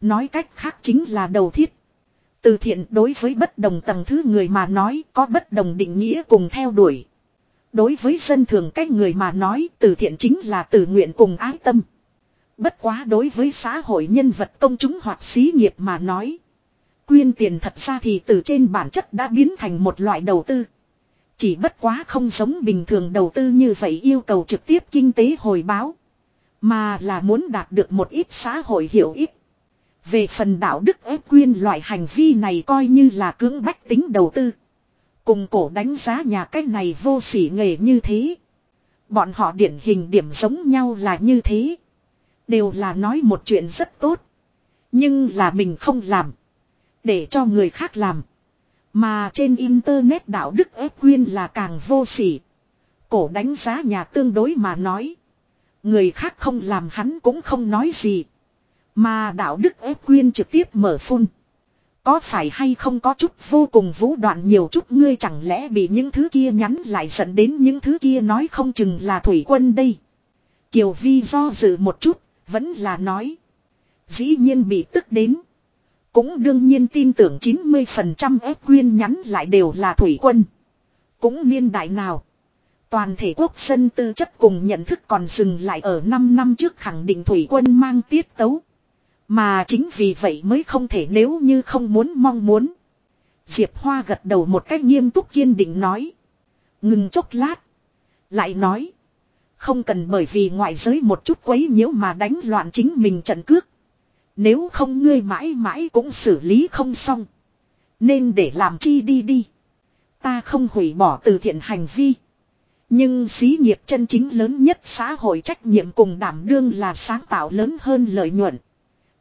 Nói cách khác chính là đầu thiết. Từ thiện đối với bất đồng tầng thứ người mà nói có bất đồng định nghĩa cùng theo đuổi. Đối với dân thường cách người mà nói, từ thiện chính là từ nguyện cùng ái tâm. Bất quá đối với xã hội nhân vật công chúng hoặc xí nghiệp mà nói. Quyên tiền thật ra thì từ trên bản chất đã biến thành một loại đầu tư. Chỉ bất quá không giống bình thường đầu tư như vậy yêu cầu trực tiếp kinh tế hồi báo. Mà là muốn đạt được một ít xã hội hiểu ích. Về phần đạo đức ép quyên loại hành vi này coi như là cưỡng bách tính đầu tư. Cùng cổ đánh giá nhà cách này vô sỉ nghề như thế. Bọn họ điển hình điểm giống nhau là như thế. Đều là nói một chuyện rất tốt. Nhưng là mình không làm. Để cho người khác làm. Mà trên internet đạo đức ép quyên là càng vô sỉ. Cổ đánh giá nhà tương đối mà nói. Người khác không làm hắn cũng không nói gì. Mà đạo đức ép quyên trực tiếp mở phun. Có phải hay không có chút vô cùng vũ đoạn nhiều chút ngươi chẳng lẽ bị những thứ kia nhắn lại dẫn đến những thứ kia nói không chừng là thủy quân đây. Kiều Vi do dự một chút, vẫn là nói. Dĩ nhiên bị tức đến. Cũng đương nhiên tin tưởng 90% ép quyên nhắn lại đều là thủy quân. Cũng niên đại nào. Toàn thể quốc dân tư chất cùng nhận thức còn dừng lại ở 5 năm trước khẳng định thủy quân mang tiết tấu. Mà chính vì vậy mới không thể nếu như không muốn mong muốn. Diệp Hoa gật đầu một cách nghiêm túc kiên định nói. Ngừng chốc lát. Lại nói. Không cần bởi vì ngoại giới một chút quấy nhiễu mà đánh loạn chính mình trận cước. Nếu không ngươi mãi mãi cũng xử lý không xong. Nên để làm chi đi đi. Ta không hủy bỏ từ thiện hành vi. Nhưng xí nghiệp chân chính lớn nhất xã hội trách nhiệm cùng đảm đương là sáng tạo lớn hơn lợi nhuận.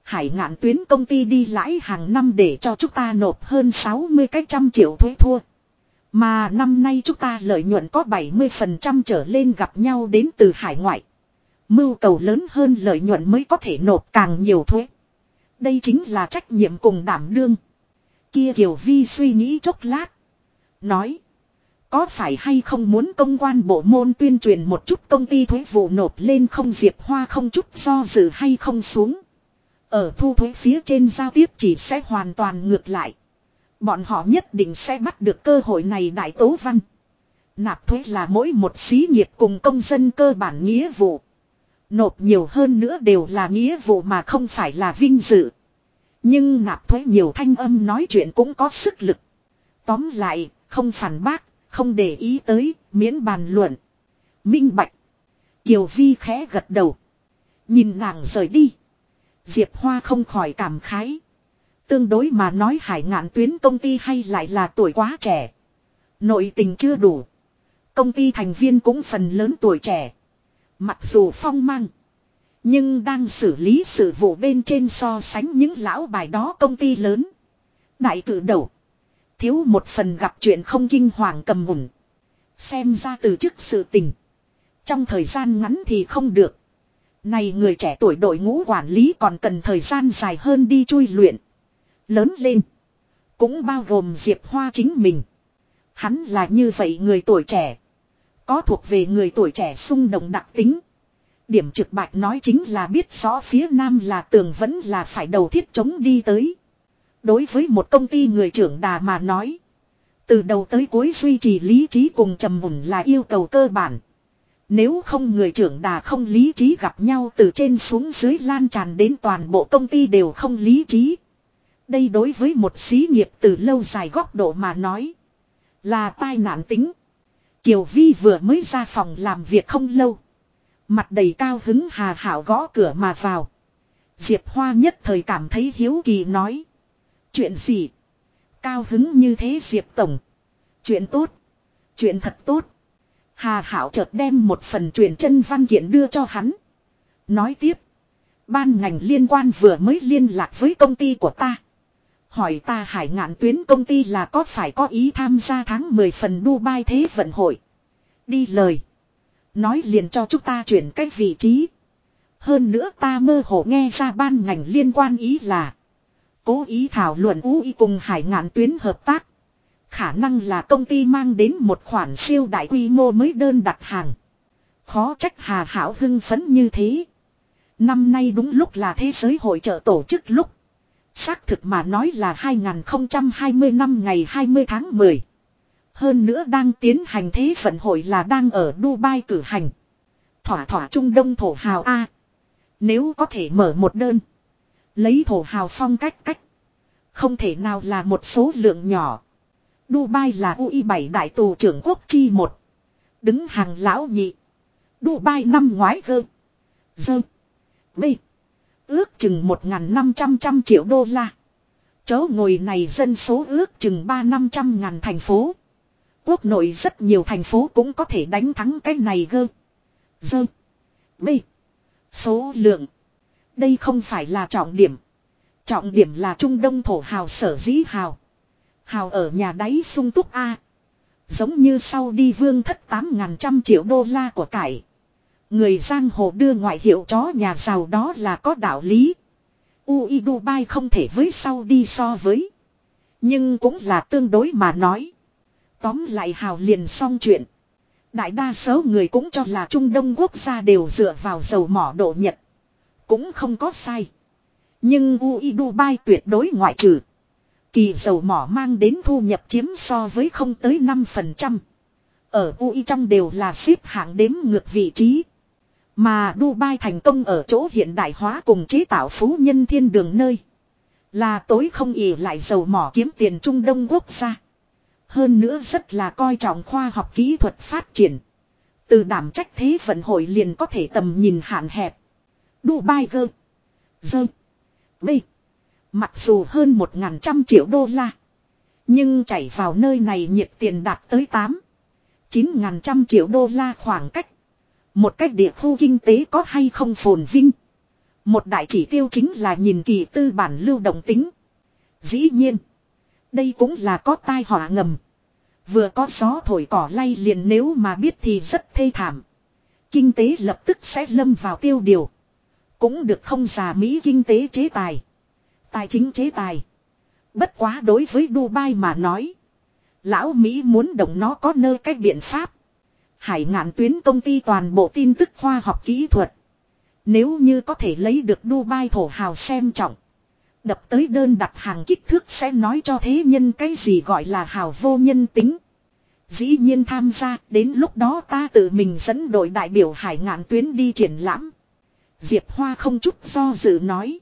Hải ngạn tuyến công ty đi lãi hàng năm để cho chúng ta nộp hơn 60 cái trăm triệu thuế thua. Mà năm nay chúng ta lợi nhuận có 70% trở lên gặp nhau đến từ hải ngoại. Mưu cầu lớn hơn lợi nhuận mới có thể nộp càng nhiều thuế. Đây chính là trách nhiệm cùng đảm đương. Kia Kiều Vi suy nghĩ chốc lát. Nói. Có phải hay không muốn công quan bộ môn tuyên truyền một chút công ty thuế vụ nộp lên không diệp hoa không chút do dự hay không xuống. Ở thu thuế phía trên giao tiếp chỉ sẽ hoàn toàn ngược lại. Bọn họ nhất định sẽ bắt được cơ hội này đại tố văn. Nạp thuế là mỗi một xí nghiệp cùng công dân cơ bản nghĩa vụ. Nộp nhiều hơn nữa đều là nghĩa vụ mà không phải là vinh dự. Nhưng nạp thuế nhiều thanh âm nói chuyện cũng có sức lực. Tóm lại, không phản bác, không để ý tới, miễn bàn luận. Minh bạch. Kiều Vi khẽ gật đầu. Nhìn nàng rời đi. Diệp Hoa không khỏi cảm khái. Tương đối mà nói hải ngạn tuyến công ty hay lại là tuổi quá trẻ. Nội tình chưa đủ. Công ty thành viên cũng phần lớn tuổi trẻ. Mặc dù phong mang. Nhưng đang xử lý sự vụ bên trên so sánh những lão bài đó công ty lớn. Đại cử đầu. Thiếu một phần gặp chuyện không kinh hoàng cầm hùn. Xem ra từ chức sự tình. Trong thời gian ngắn thì không được. Này người trẻ tuổi đội ngũ quản lý còn cần thời gian dài hơn đi chui luyện. Lớn lên. Cũng bao gồm Diệp Hoa chính mình. Hắn là như vậy người tuổi trẻ. Có thuộc về người tuổi trẻ xung động đặc tính. Điểm trực bạch nói chính là biết rõ phía nam là tường vẫn là phải đầu thiết chống đi tới. Đối với một công ty người trưởng đà mà nói. Từ đầu tới cuối duy trì lý trí cùng trầm mùn là yêu cầu cơ bản. Nếu không người trưởng đà không lý trí gặp nhau từ trên xuống dưới lan tràn đến toàn bộ công ty đều không lý trí. Đây đối với một xí nghiệp từ lâu dài góc độ mà nói. Là tai nạn tính. Kiều Vi vừa mới ra phòng làm việc không lâu. Mặt đầy cao hứng hà hảo gõ cửa mà vào. Diệp Hoa nhất thời cảm thấy hiếu kỳ nói. Chuyện gì? Cao hứng như thế Diệp Tổng. Chuyện tốt. Chuyện thật tốt. Hà Hảo chợt đem một phần truyền chân văn kiện đưa cho hắn. Nói tiếp. Ban ngành liên quan vừa mới liên lạc với công ty của ta. Hỏi ta hải ngạn tuyến công ty là có phải có ý tham gia tháng 10 phần Dubai Thế vận hội. Đi lời. Nói liền cho chúng ta chuyển cách vị trí. Hơn nữa ta mơ hồ nghe ra ban ngành liên quan ý là. Cố ý thảo luận ú y cùng hải ngạn tuyến hợp tác. Khả năng là công ty mang đến một khoản siêu đại quy mô mới đơn đặt hàng. Khó trách Hà Hảo hưng phấn như thế. Năm nay đúng lúc là thế giới hội trợ tổ chức lúc. Xác thực mà nói là 2020 năm ngày 20 tháng 10. Hơn nữa đang tiến hành thế vận hội là đang ở Dubai cử hành. Thỏa thỏa Trung Đông thổ hào A. Nếu có thể mở một đơn. Lấy thổ hào phong cách cách. Không thể nào là một số lượng nhỏ. Dubai là UI7 đại tù trưởng quốc chi một. Đứng hàng lão nhị. Dubai năm ngoái gơ. Dơ. B. Ước chừng 1.500 trăm triệu đô la. Chớ ngồi này dân số ước chừng 3-500 ngàn thành phố. Quốc nội rất nhiều thành phố cũng có thể đánh thắng cái này gơ. Dơ. B. Số lượng. Đây không phải là trọng điểm. Trọng điểm là Trung Đông thổ hào sở dĩ hào. Hào ở nhà đáy sung túc A. Giống như sau đi vương thất tám ngàn trăm triệu đô la của cải. Người giang hồ đưa ngoại hiệu chó nhà giàu đó là có đạo lý. UI Dubai không thể với sau đi so với. Nhưng cũng là tương đối mà nói. Tóm lại hào liền xong chuyện. Đại đa số người cũng cho là Trung Đông quốc gia đều dựa vào dầu mỏ độ nhật. Cũng không có sai. Nhưng UI Dubai tuyệt đối ngoại trừ. Kỳ dầu mỏ mang đến thu nhập chiếm so với không tới 5%. Ở UI trong đều là xếp hạng đếm ngược vị trí. Mà Dubai thành công ở chỗ hiện đại hóa cùng chế tạo phú nhân thiên đường nơi. Là tối không ỉ lại dầu mỏ kiếm tiền Trung Đông quốc gia. Hơn nữa rất là coi trọng khoa học kỹ thuật phát triển. Từ đảm trách thế vận hội liền có thể tầm nhìn hạn hẹp. Dubai gơ. Dơ. B. Mặc dù hơn một ngàn trăm triệu đô la. Nhưng chảy vào nơi này nhiệt tiền đạt tới 8. 9 ngàn trăm triệu đô la khoảng cách. Một cách địa khu kinh tế có hay không phồn vinh. Một đại chỉ tiêu chính là nhìn kỳ tư bản lưu động tính. Dĩ nhiên. Đây cũng là có tai họa ngầm. Vừa có gió thổi cỏ lay liền nếu mà biết thì rất thê thảm. Kinh tế lập tức sẽ lâm vào tiêu điều. Cũng được không già Mỹ kinh tế chế tài. Tài chính chế tài. Bất quá đối với Dubai mà nói. Lão Mỹ muốn động nó có nơi cách biện pháp. Hải ngạn tuyến công ty toàn bộ tin tức khoa học kỹ thuật. Nếu như có thể lấy được Dubai thổ hào xem trọng. Đập tới đơn đặt hàng kích thước sẽ nói cho thế nhân cái gì gọi là hào vô nhân tính. Dĩ nhiên tham gia, đến lúc đó ta tự mình dẫn đội đại biểu hải ngạn tuyến đi triển lãm. Diệp Hoa không chút do dự nói.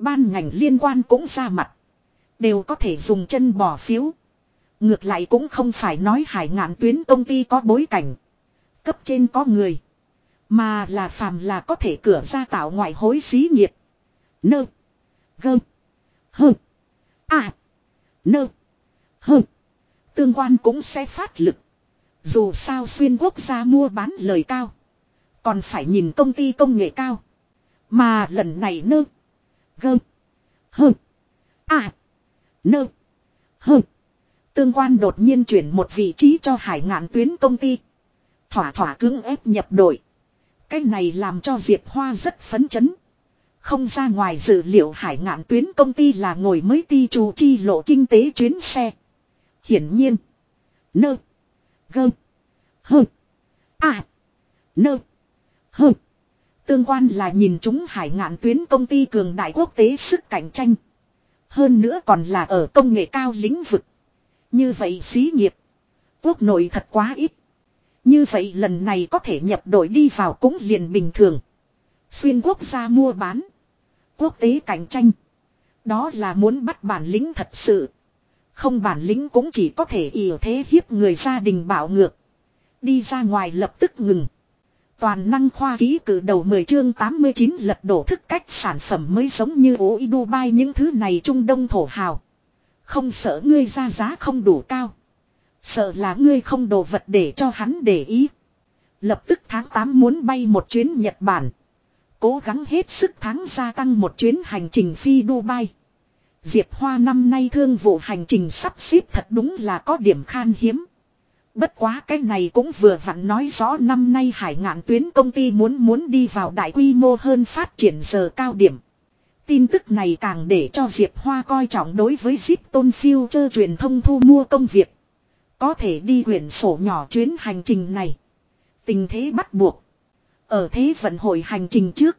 Ban ngành liên quan cũng ra mặt. Đều có thể dùng chân bỏ phiếu. Ngược lại cũng không phải nói hải ngạn tuyến công ty có bối cảnh. Cấp trên có người. Mà là phàm là có thể cửa ra tạo ngoại hối xí nghiệp. Nơ. Gơ. Hơ. À. Nơ. Hơ. Tương quan cũng sẽ phát lực. Dù sao xuyên quốc gia mua bán lời cao. Còn phải nhìn công ty công nghệ cao. Mà lần này nơ. Gơ. Hơ. À. Nơ. Hơ. Tương quan đột nhiên chuyển một vị trí cho hải ngạn tuyến công ty. Thỏa thỏa cưỡng ép nhập đội. Cái này làm cho Diệp Hoa rất phấn chấn. Không ra ngoài dự liệu hải ngạn tuyến công ty là ngồi mới ti chủ chi lộ kinh tế chuyến xe. Hiển nhiên. Nơ. Gơ. Hơ. À. Nơ. Hơ. Tương quan là nhìn chúng hải ngạn tuyến công ty cường đại quốc tế sức cạnh tranh. Hơn nữa còn là ở công nghệ cao lĩnh vực. Như vậy xí nghiệp. Quốc nội thật quá ít. Như vậy lần này có thể nhập đội đi vào cũng liền bình thường. Xuyên quốc gia mua bán. Quốc tế cạnh tranh. Đó là muốn bắt bản lĩnh thật sự. Không bản lĩnh cũng chỉ có thể ỉa thế hiếp người gia đình bảo ngược. Đi ra ngoài lập tức ngừng. Toàn năng khoa ký cử đầu 10 chương 89 lật đổ thức cách sản phẩm mới giống như ố Dubai những thứ này Trung Đông thổ hào. Không sợ ngươi ra giá không đủ cao. Sợ là ngươi không đồ vật để cho hắn để ý. Lập tức tháng 8 muốn bay một chuyến Nhật Bản. Cố gắng hết sức tháng gia tăng một chuyến hành trình phi Dubai. Diệp Hoa năm nay thương vụ hành trình sắp xếp thật đúng là có điểm khan hiếm. Bất quá cái này cũng vừa vặn nói rõ năm nay hải ngạn tuyến công ty muốn muốn đi vào đại quy mô hơn phát triển giờ cao điểm. Tin tức này càng để cho Diệp Hoa coi trọng đối với Zip Tôn Phiêu chơ truyền thông thu mua công việc. Có thể đi quyển sổ nhỏ chuyến hành trình này. Tình thế bắt buộc. Ở thế vận hội hành trình trước.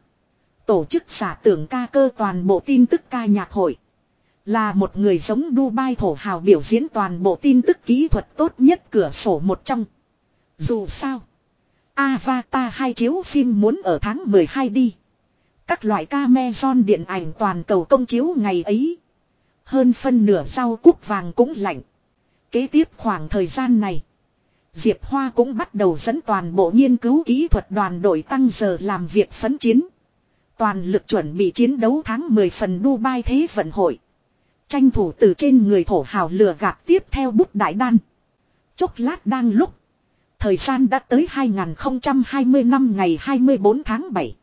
Tổ chức giả tưởng ca cơ toàn bộ tin tức ca nhạc hội. Là một người giống Dubai thổ hào biểu diễn toàn bộ tin tức kỹ thuật tốt nhất cửa sổ một trong. Dù sao. Avatar hai chiếu phim muốn ở tháng 12 đi. Các loại cameron điện ảnh toàn cầu công chiếu ngày ấy. Hơn phân nửa rau cúc vàng cũng lạnh. Kế tiếp khoảng thời gian này. Diệp Hoa cũng bắt đầu dẫn toàn bộ nghiên cứu kỹ thuật đoàn đội tăng giờ làm việc phấn chiến. Toàn lực chuẩn bị chiến đấu tháng 10 phần Dubai Thế vận hội. Tranh thủ từ trên người thổ hào lừa gạt tiếp theo bút đại đan. Chốc lát đang lúc. Thời gian đã tới 2020 năm ngày 24 tháng 7.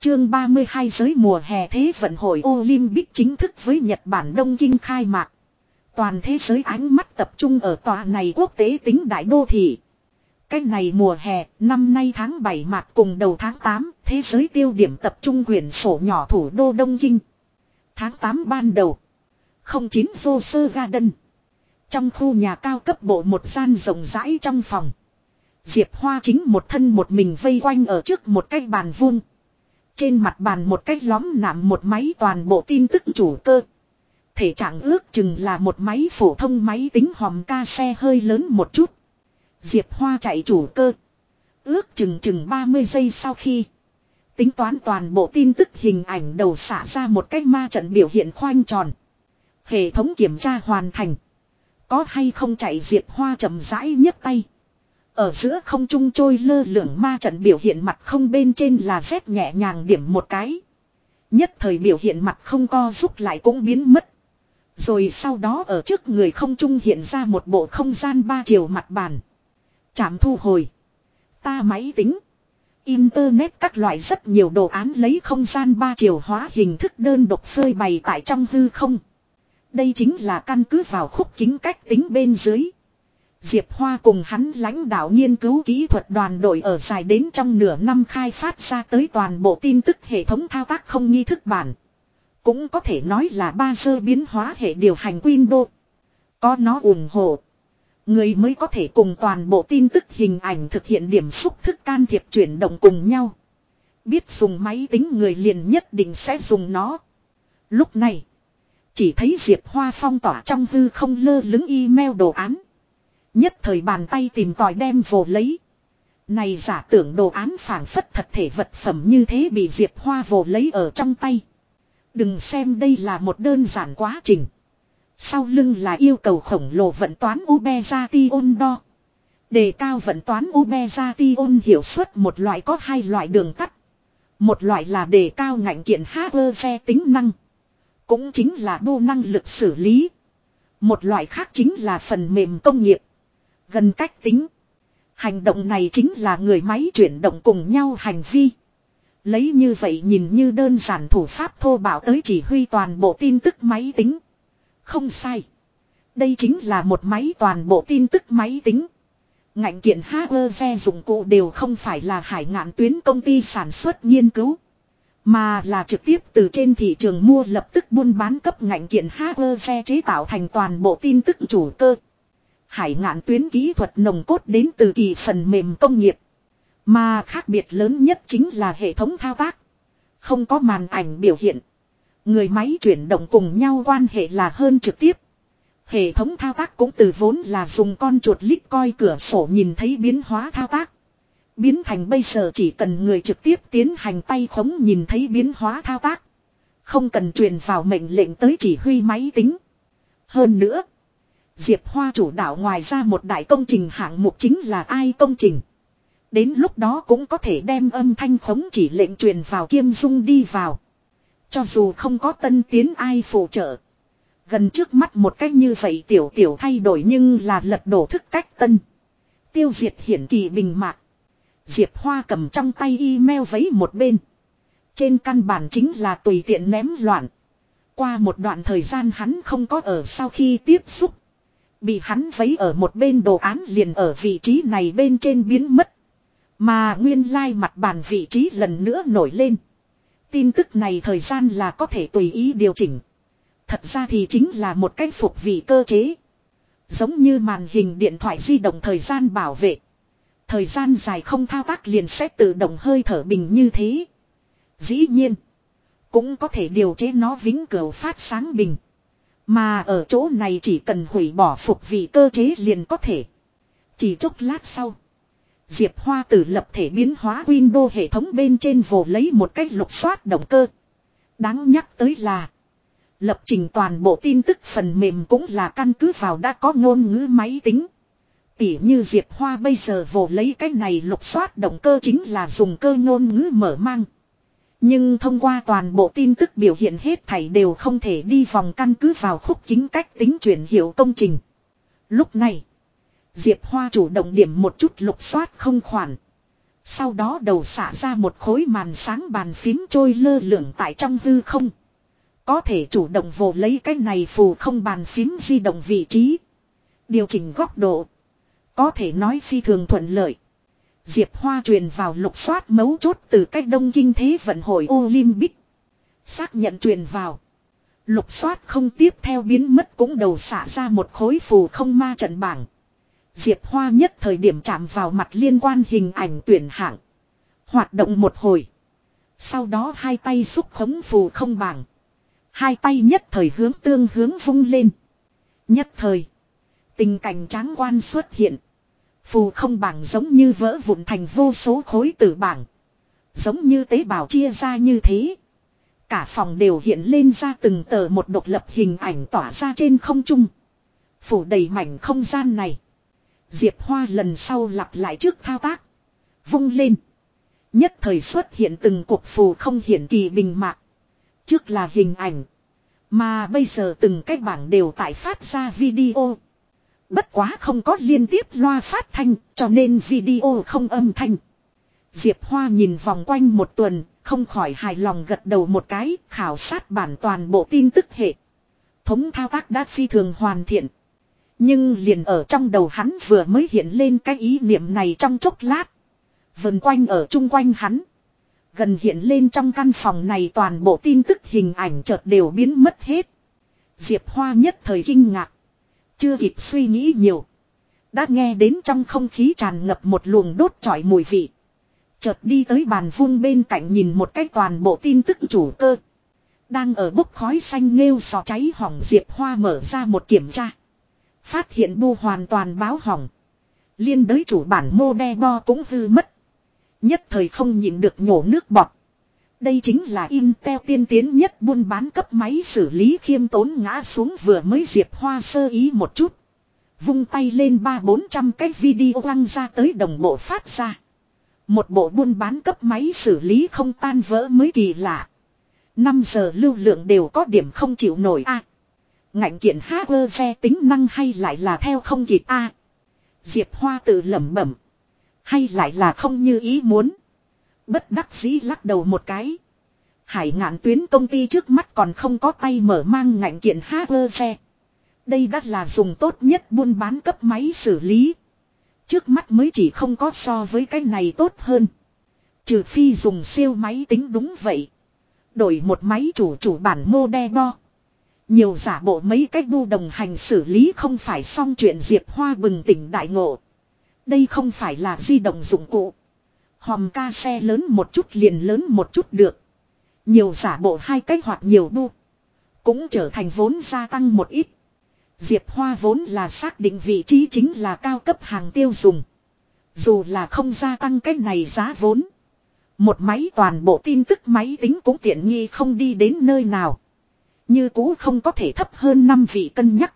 Chương 32 giới mùa hè Thế vận hội Olympic chính thức với Nhật Bản Đông Kinh khai mạc. Toàn thế giới ánh mắt tập trung ở tòa này quốc tế tính đại đô thị. Cách này mùa hè, năm nay tháng 7 mạc cùng đầu tháng 8, thế giới tiêu điểm tập trung quyển sổ nhỏ thủ đô Đông Kinh. Tháng 8 ban đầu. 09 vô sơ garden. Trong khu nhà cao cấp bộ một gian rộng rãi trong phòng. Diệp Hoa chính một thân một mình vây quanh ở trước một cái bàn vuông. Trên mặt bàn một cái lõm nạm một máy toàn bộ tin tức chủ cơ. Thể trạng ước chừng là một máy phổ thông máy tính hòm ca xe hơi lớn một chút. Diệp Hoa chạy chủ cơ. Ước chừng chừng 30 giây sau khi. Tính toán toàn bộ tin tức hình ảnh đầu xả ra một cách ma trận biểu hiện khoanh tròn. Hệ thống kiểm tra hoàn thành. Có hay không chạy Diệp Hoa chậm rãi nhấc tay. Ở giữa không trung trôi lơ lửng ma trận biểu hiện mặt không bên trên là rét nhẹ nhàng điểm một cái. Nhất thời biểu hiện mặt không co rút lại cũng biến mất. Rồi sau đó ở trước người không trung hiện ra một bộ không gian ba chiều mặt bàn. Chạm thu hồi. Ta máy tính. Internet các loại rất nhiều đồ án lấy không gian ba chiều hóa hình thức đơn độc phơi bày tại trong hư không. Đây chính là căn cứ vào khúc kính cách tính bên dưới. Diệp Hoa cùng hắn lãnh đạo nghiên cứu kỹ thuật đoàn đội ở dài đến trong nửa năm khai phát ra tới toàn bộ tin tức hệ thống thao tác không nghi thức bản. Cũng có thể nói là ba sơ biến hóa hệ điều hành Windows. Có nó ủng hộ. Người mới có thể cùng toàn bộ tin tức hình ảnh thực hiện điểm xúc thức can thiệp chuyển động cùng nhau. Biết dùng máy tính người liền nhất định sẽ dùng nó. Lúc này, chỉ thấy Diệp Hoa phong tỏa trong hư không lơ lứng email đồ án. Nhất thời bàn tay tìm tòi đem vồ lấy. Này giả tưởng đồ án phản phất thật thể vật phẩm như thế bị Diệp Hoa vồ lấy ở trong tay. Đừng xem đây là một đơn giản quá trình. Sau lưng là yêu cầu khổng lồ vận toán Ubezation đo. Đề cao vận toán Ubezation hiệu suất một loại có hai loại đường tắt. Một loại là đề cao ngạnh kiện hacker tính năng. Cũng chính là đu năng lực xử lý. Một loại khác chính là phần mềm công nghiệp. Gần cách tính. Hành động này chính là người máy chuyển động cùng nhau hành vi. Lấy như vậy nhìn như đơn giản thủ pháp thô bạo tới chỉ huy toàn bộ tin tức máy tính. Không sai. Đây chính là một máy toàn bộ tin tức máy tính. Ngạnh kiện hacker dụng cụ đều không phải là hải ngạn tuyến công ty sản xuất nghiên cứu. Mà là trực tiếp từ trên thị trường mua lập tức buôn bán cấp ngành kiện hacker chế tạo thành toàn bộ tin tức chủ cơ. Hải ngạn tuyến kỹ thuật nồng cốt đến từ kỳ phần mềm công nghiệp. Mà khác biệt lớn nhất chính là hệ thống thao tác. Không có màn ảnh biểu hiện. Người máy chuyển động cùng nhau quan hệ là hơn trực tiếp. Hệ thống thao tác cũng từ vốn là dùng con chuột lít coi cửa sổ nhìn thấy biến hóa thao tác. Biến thành bây giờ chỉ cần người trực tiếp tiến hành tay khống nhìn thấy biến hóa thao tác. Không cần truyền vào mệnh lệnh tới chỉ huy máy tính. Hơn nữa. Diệp Hoa chủ đạo ngoài ra một đại công trình hạng mục chính là ai công trình. Đến lúc đó cũng có thể đem âm thanh khống chỉ lệnh truyền vào kiêm dung đi vào. Cho dù không có tân tiến ai phụ trợ. Gần trước mắt một cách như vậy tiểu tiểu thay đổi nhưng là lật đổ thức cách tân. Tiêu diệt hiển kỳ bình mạc. Diệp Hoa cầm trong tay email vấy một bên. Trên căn bản chính là tùy tiện ném loạn. Qua một đoạn thời gian hắn không có ở sau khi tiếp xúc. Bị hắn vấy ở một bên đồ án liền ở vị trí này bên trên biến mất. Mà nguyên lai mặt bàn vị trí lần nữa nổi lên. Tin tức này thời gian là có thể tùy ý điều chỉnh. Thật ra thì chính là một cách phục vị cơ chế. Giống như màn hình điện thoại di động thời gian bảo vệ. Thời gian dài không thao tác liền sẽ tự động hơi thở bình như thế. Dĩ nhiên. Cũng có thể điều chế nó vĩnh cửu phát sáng bình. Mà ở chỗ này chỉ cần hủy bỏ phục vị cơ chế liền có thể. Chỉ chốc lát sau. Diệp Hoa tử lập thể biến hóa Windows hệ thống bên trên vồ lấy một cách lục soát động cơ. Đáng nhắc tới là. Lập trình toàn bộ tin tức phần mềm cũng là căn cứ vào đã có ngôn ngữ máy tính. Tỉ như Diệp Hoa bây giờ vồ lấy cái này lục soát động cơ chính là dùng cơ ngôn ngữ mở mang. Nhưng thông qua toàn bộ tin tức biểu hiện hết thảy đều không thể đi vòng căn cứ vào khúc chính cách tính chuyển hiệu công trình. Lúc này, Diệp Hoa chủ động điểm một chút lục soát không khoản. Sau đó đầu xả ra một khối màn sáng bàn phím trôi lơ lửng tại trong hư không. Có thể chủ động vồ lấy cái này phù không bàn phím di động vị trí. Điều chỉnh góc độ. Có thể nói phi thường thuận lợi. Diệp Hoa truyền vào lục soát mấu chốt từ cách đông kinh thế vận hội Olympic. Xác nhận truyền vào. Lục soát không tiếp theo biến mất cũng đầu xả ra một khối phù không ma trận bảng. Diệp Hoa nhất thời điểm chạm vào mặt liên quan hình ảnh tuyển hạng. Hoạt động một hồi. Sau đó hai tay xúc khống phù không bảng. Hai tay nhất thời hướng tương hướng vung lên. Nhất thời. Tình cảnh tráng quan xuất hiện. Phù không bảng giống như vỡ vụn thành vô số khối tử bảng. Giống như tế bào chia ra như thế. Cả phòng đều hiện lên ra từng tờ một độc lập hình ảnh tỏa ra trên không trung. Phủ đầy mảnh không gian này. Diệp Hoa lần sau lặp lại trước thao tác. Vung lên. Nhất thời xuất hiện từng cuộc phù không hiển kỳ bình mạc. Trước là hình ảnh. Mà bây giờ từng cái bảng đều tại phát ra video. Bất quá không có liên tiếp loa phát thanh cho nên video không âm thanh. Diệp Hoa nhìn vòng quanh một tuần, không khỏi hài lòng gật đầu một cái, khảo sát bản toàn bộ tin tức hệ. Thống thao tác đã phi thường hoàn thiện. Nhưng liền ở trong đầu hắn vừa mới hiện lên cái ý niệm này trong chốc lát. Vần quanh ở chung quanh hắn. Gần hiện lên trong căn phòng này toàn bộ tin tức hình ảnh chợt đều biến mất hết. Diệp Hoa nhất thời kinh ngạc. Chưa kịp suy nghĩ nhiều. Đã nghe đến trong không khí tràn ngập một luồng đốt trọi mùi vị. Chợt đi tới bàn vuông bên cạnh nhìn một cái toàn bộ tin tức chủ cơ. Đang ở bốc khói xanh nghêu sò cháy hỏng Diệp Hoa mở ra một kiểm tra. Phát hiện bu hoàn toàn báo hỏng. Liên đới chủ bản mô đe bo cũng hư mất. Nhất thời không nhịn được nhổ nước bọt. Đây chính là Intel tiên tiến nhất buôn bán cấp máy xử lý khiêm tốn ngã xuống vừa mới diệp hoa sơ ý một chút. Vung tay lên ba bốn trăm cái video quăng ra tới đồng bộ phát ra. Một bộ buôn bán cấp máy xử lý không tan vỡ mới kỳ lạ. 5 giờ lưu lượng đều có điểm không chịu nổi a. ngạnh kiện hacker xe tính năng hay lại là theo không kịp a. Diệp Hoa tự lẩm bẩm, hay lại là không như ý muốn. Bất đắc dĩ lắc đầu một cái. Hải ngạn tuyến công ty trước mắt còn không có tay mở mang ngạnh kiện hacker xe. Đây đã là dùng tốt nhất buôn bán cấp máy xử lý. Trước mắt mới chỉ không có so với cái này tốt hơn. Trừ phi dùng siêu máy tính đúng vậy. Đổi một máy chủ chủ bản mô đe đo. Nhiều giả bộ mấy cách bu đồng hành xử lý không phải xong chuyện Diệp Hoa bừng tỉnh đại ngộ. Đây không phải là di động dụng cụ. Hòm ca xe lớn một chút liền lớn một chút được. Nhiều giả bộ hai cách hoặc nhiều bu. Cũng trở thành vốn gia tăng một ít. Diệp Hoa vốn là xác định vị trí chính là cao cấp hàng tiêu dùng. Dù là không gia tăng cái này giá vốn. Một máy toàn bộ tin tức máy tính cũng tiện nghi không đi đến nơi nào. Như cũ không có thể thấp hơn 5 vị cân nhắc.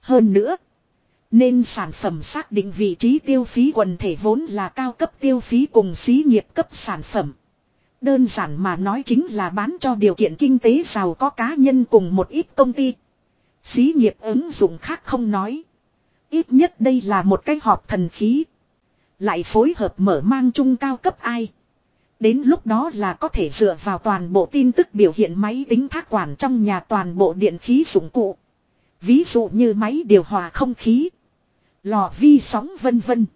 Hơn nữa. Nên sản phẩm xác định vị trí tiêu phí quần thể vốn là cao cấp tiêu phí cùng xí nghiệp cấp sản phẩm. Đơn giản mà nói chính là bán cho điều kiện kinh tế giàu có cá nhân cùng một ít công ty. Xí nghiệp ứng dụng khác không nói. Ít nhất đây là một cái họp thần khí. Lại phối hợp mở mang chung cao cấp ai. Đến lúc đó là có thể dựa vào toàn bộ tin tức biểu hiện máy tính thác quản trong nhà toàn bộ điện khí dụng cụ. Ví dụ như máy điều hòa không khí. Lò vi sóng vân vân.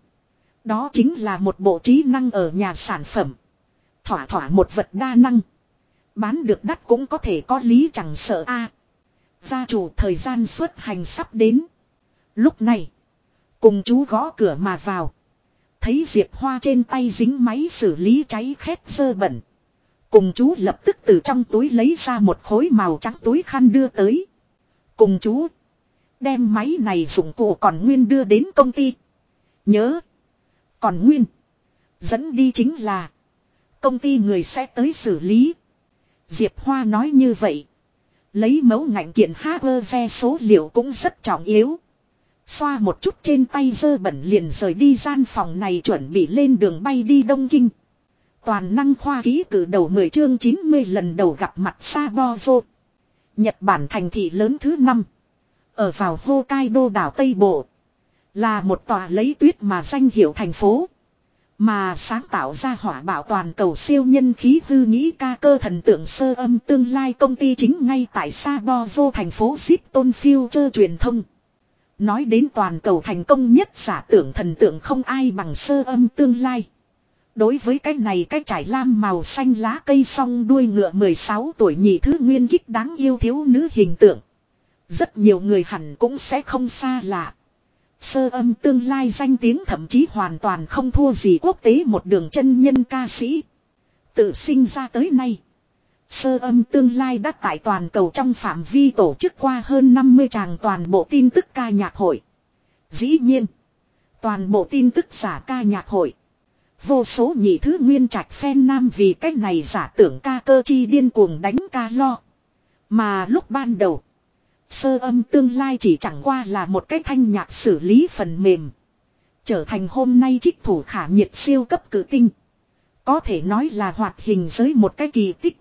Đó chính là một bộ trí năng ở nhà sản phẩm. Thỏa thỏa một vật đa năng. Bán được đắt cũng có thể có lý chẳng sợ a. Gia chủ thời gian xuất hành sắp đến. Lúc này. Cùng chú gõ cửa mà vào. Thấy Diệp Hoa trên tay dính máy xử lý cháy khét sơ bẩn. Cùng chú lập tức từ trong túi lấy ra một khối màu trắng túi khăn đưa tới. Cùng chú. Đem máy này dụng cụ còn nguyên đưa đến công ty. Nhớ. Còn nguyên. Dẫn đi chính là. Công ty người sẽ tới xử lý. Diệp Hoa nói như vậy. Lấy mẫu ngạnh kiện hacker số liệu cũng rất trọng yếu. Xoa một chút trên tay dơ bẩn liền rời đi gian phòng này chuẩn bị lên đường bay đi Đông Kinh. Toàn năng khoa ký cử đầu 10 chương 90 lần đầu gặp mặt Sabozo. Nhật Bản thành thị lớn thứ 5. Ở vào Hokkaido đảo Tây Bộ. Là một tòa lấy tuyết mà danh hiệu thành phố. Mà sáng tạo ra hỏa bảo toàn cầu siêu nhân khí hư nghĩ ca cơ thần tượng sơ âm tương lai công ty chính ngay tại Sabozo thành phố Zip Future truyền thông. Nói đến toàn cầu thành công nhất giả tưởng thần tượng không ai bằng sơ âm tương lai. Đối với cái này cái trải lam màu xanh lá cây song đuôi ngựa 16 tuổi nhị thứ nguyên kích đáng yêu thiếu nữ hình tượng. Rất nhiều người hẳn cũng sẽ không xa lạ. Sơ âm tương lai danh tiếng thậm chí hoàn toàn không thua gì quốc tế một đường chân nhân ca sĩ. Tự sinh ra tới nay. Sơ âm tương lai đã tại toàn cầu trong phạm vi tổ chức qua hơn 50 tràng toàn bộ tin tức ca nhạc hội. Dĩ nhiên, toàn bộ tin tức giả ca nhạc hội. Vô số nhị thứ nguyên trạch phen nam vì cách này giả tưởng ca cơ chi điên cuồng đánh ca lo. Mà lúc ban đầu, sơ âm tương lai chỉ chẳng qua là một cái thanh nhạc xử lý phần mềm. Trở thành hôm nay trích thủ khả nhiệt siêu cấp cử tinh. Có thể nói là hoạt hình giới một cái kỳ tích.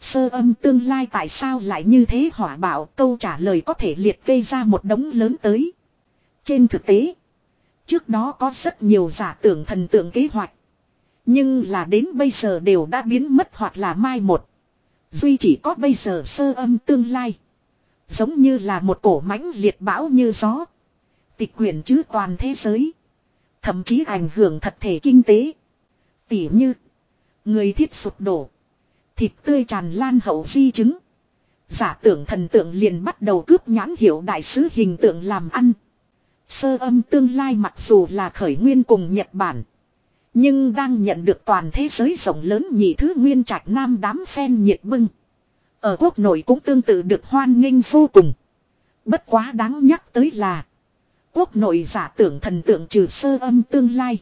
Sơ âm tương lai tại sao lại như thế hỏa bảo câu trả lời có thể liệt kê ra một đống lớn tới. Trên thực tế, trước đó có rất nhiều giả tưởng thần tượng kế hoạch. Nhưng là đến bây giờ đều đã biến mất hoặc là mai một. Duy chỉ có bây giờ sơ âm tương lai. Giống như là một cổ mãnh liệt bão như gió. Tịch quyển chứ toàn thế giới. Thậm chí ảnh hưởng thật thể kinh tế. Tỉ như. Người thiết sụp đổ. Thịt tươi tràn lan hậu di chứng. Giả tưởng thần tượng liền bắt đầu cướp nhãn hiệu đại sứ hình tượng làm ăn. Sơ âm tương lai mặc dù là khởi nguyên cùng Nhật Bản. Nhưng đang nhận được toàn thế giới rộng lớn nhị thứ nguyên trạch nam đám phen nhiệt bưng. Ở quốc nội cũng tương tự được hoan nghênh vô cùng. Bất quá đáng nhắc tới là. Quốc nội giả tưởng thần tượng trừ sơ âm tương lai.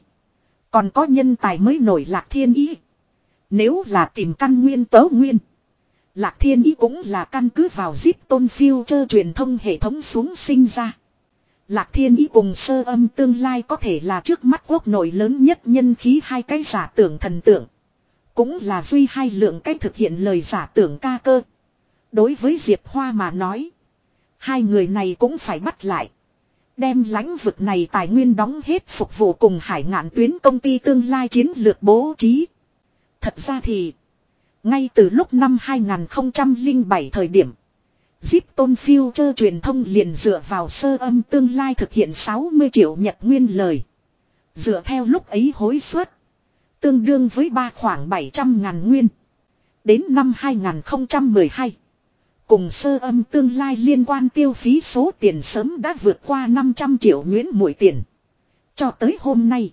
Còn có nhân tài mới nổi lạc thiên ý. Nếu là tìm căn nguyên tớ nguyên. Lạc thiên ý cũng là căn cứ vào zip tôn phiêu chơ truyền thông hệ thống xuống sinh ra. Lạc Thiên Ý cùng sơ âm tương lai có thể là trước mắt quốc nội lớn nhất nhân khí hai cái giả tưởng thần tượng. Cũng là duy hai lượng cách thực hiện lời giả tưởng ca cơ. Đối với Diệp Hoa mà nói. Hai người này cũng phải bắt lại. Đem lãnh vực này tài nguyên đóng hết phục vụ cùng hải ngạn tuyến công ty tương lai chiến lược bố trí. Thật ra thì. Ngay từ lúc năm 2007 thời điểm. Zip Tôn Future truyền thông liền dựa vào sơ âm tương lai thực hiện 60 triệu nhật nguyên lời. Dựa theo lúc ấy hối suất. Tương đương với ba khoảng 700 ngàn nguyên. Đến năm 2012. Cùng sơ âm tương lai liên quan tiêu phí số tiền sớm đã vượt qua 500 triệu nguyễn mũi tiền. Cho tới hôm nay.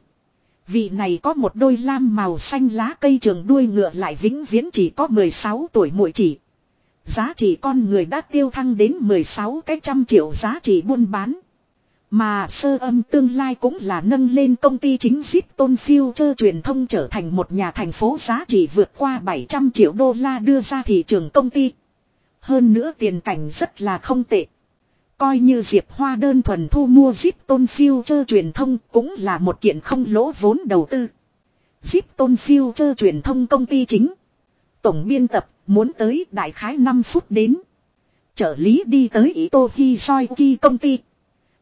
Vị này có một đôi lam màu xanh lá cây trường đuôi ngựa lại vĩnh viễn chỉ có 16 tuổi mũi chỉ. Giá trị con người đã tiêu thăng đến 16 cái trăm triệu giá trị buôn bán. Mà sơ âm tương lai cũng là nâng lên công ty chính zip tôn phiêu chơ truyền thông trở thành một nhà thành phố giá trị vượt qua 700 triệu đô la đưa ra thị trường công ty. Hơn nữa tiền cảnh rất là không tệ. Coi như Diệp Hoa đơn thuần thu mua zip tôn phiêu chơ truyền thông cũng là một kiện không lỗ vốn đầu tư. Zip tôn phiêu chơ truyền thông công ty chính. Tổng biên tập muốn tới đại khái 5 phút đến. Trợ lý đi tới Ito Soiki công ty.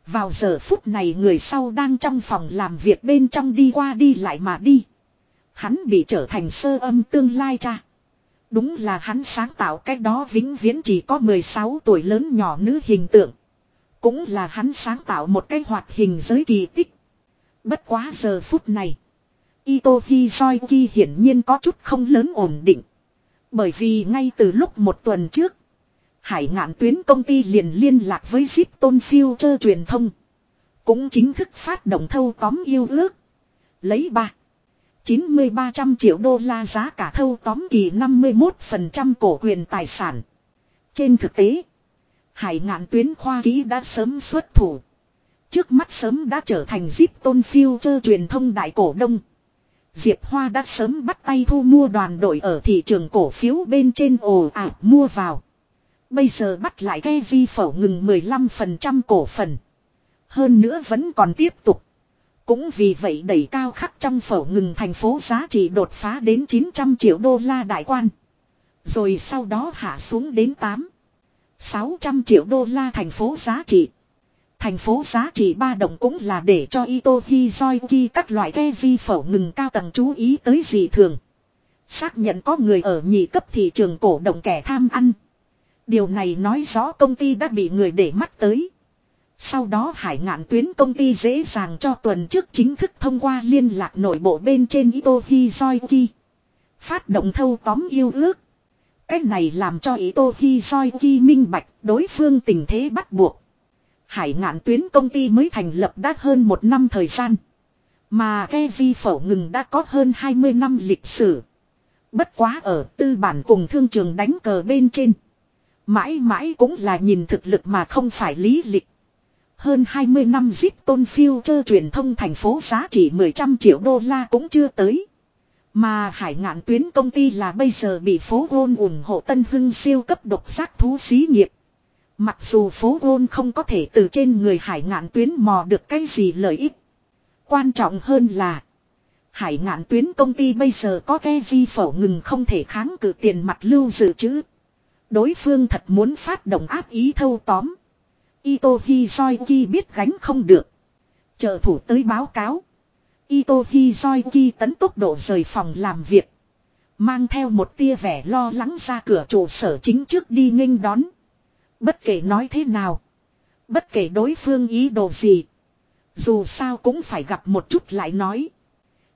Vào giờ phút này người sau đang trong phòng làm việc bên trong đi qua đi lại mà đi. Hắn bị trở thành sơ âm tương lai cha. Đúng là hắn sáng tạo cách đó vĩnh viễn chỉ có 16 tuổi lớn nhỏ nữ hình tượng. Cũng là hắn sáng tạo một cái hoạt hình giới kỳ tích. Bất quá giờ phút này. Ito Hizoiki hiển nhiên có chút không lớn ổn định. Bởi vì ngay từ lúc một tuần trước. Hải ngạn tuyến công ty liền liên lạc với Zip Tôn Future truyền thông. Cũng chính thức phát động thâu tóm yêu ước. Lấy ba 9300 triệu đô la giá cả thâu tóm kỳ 51% cổ quyền tài sản. Trên thực tế, hải ngạn tuyến khoa ký đã sớm xuất thủ. Trước mắt sớm đã trở thành Zip Tôn Future truyền thông đại cổ đông. Diệp Hoa đã sớm bắt tay thu mua đoàn đội ở thị trường cổ phiếu bên trên ồ ạt mua vào. Bây giờ bắt lại ke vi phẩu ngừng 15% cổ phần. Hơn nữa vẫn còn tiếp tục. Cũng vì vậy đẩy cao khắc trong phẩu ngừng thành phố giá trị đột phá đến 900 triệu đô la đại quan. Rồi sau đó hạ xuống đến 8. 600 triệu đô la thành phố giá trị. Thành phố giá trị ba đồng cũng là để cho Ito Hizoiki các loại ghe vi phẩu ngừng cao tầng chú ý tới gì thường. Xác nhận có người ở nhị cấp thị trường cổ động kẻ tham ăn. Điều này nói rõ công ty đã bị người để mắt tới. Sau đó hải ngạn tuyến công ty dễ dàng cho tuần trước chính thức thông qua liên lạc nội bộ bên trên Ito Hizoiki. Phát động thâu tóm yêu ước. Cách này làm cho Ito Hizoiki minh bạch đối phương tình thế bắt buộc. Hải ngạn tuyến công ty mới thành lập đã hơn một năm thời gian. Mà Kevi phẩu ngừng đã có hơn 20 năm lịch sử. Bất quá ở tư bản cùng thương trường đánh cờ bên trên. Mãi mãi cũng là nhìn thực lực mà không phải lý lịch. Hơn 20 năm zip tôn phiêu chơ truyền thông thành phố giá trị 10 trăm triệu đô la cũng chưa tới. Mà hải ngạn tuyến công ty là bây giờ bị phố gôn ủng hộ tân hưng siêu cấp độc giác thú xí nghiệp. Mặc dù phố gôn không có thể từ trên người hải ngạn tuyến mò được cái gì lợi ích. Quan trọng hơn là, Hải ngạn tuyến công ty bây giờ có ke gì phẩu ngừng không thể kháng cự tiền mặt lưu dự trữ. Đối phương thật muốn phát động áp ý thâu tóm. Ito Hizoiki biết gánh không được. Trợ thủ tới báo cáo. Ito Hizoiki tấn tốc độ rời phòng làm việc. Mang theo một tia vẻ lo lắng ra cửa trụ sở chính trước đi nghênh đón. Bất kể nói thế nào. Bất kể đối phương ý đồ gì. Dù sao cũng phải gặp một chút lại nói.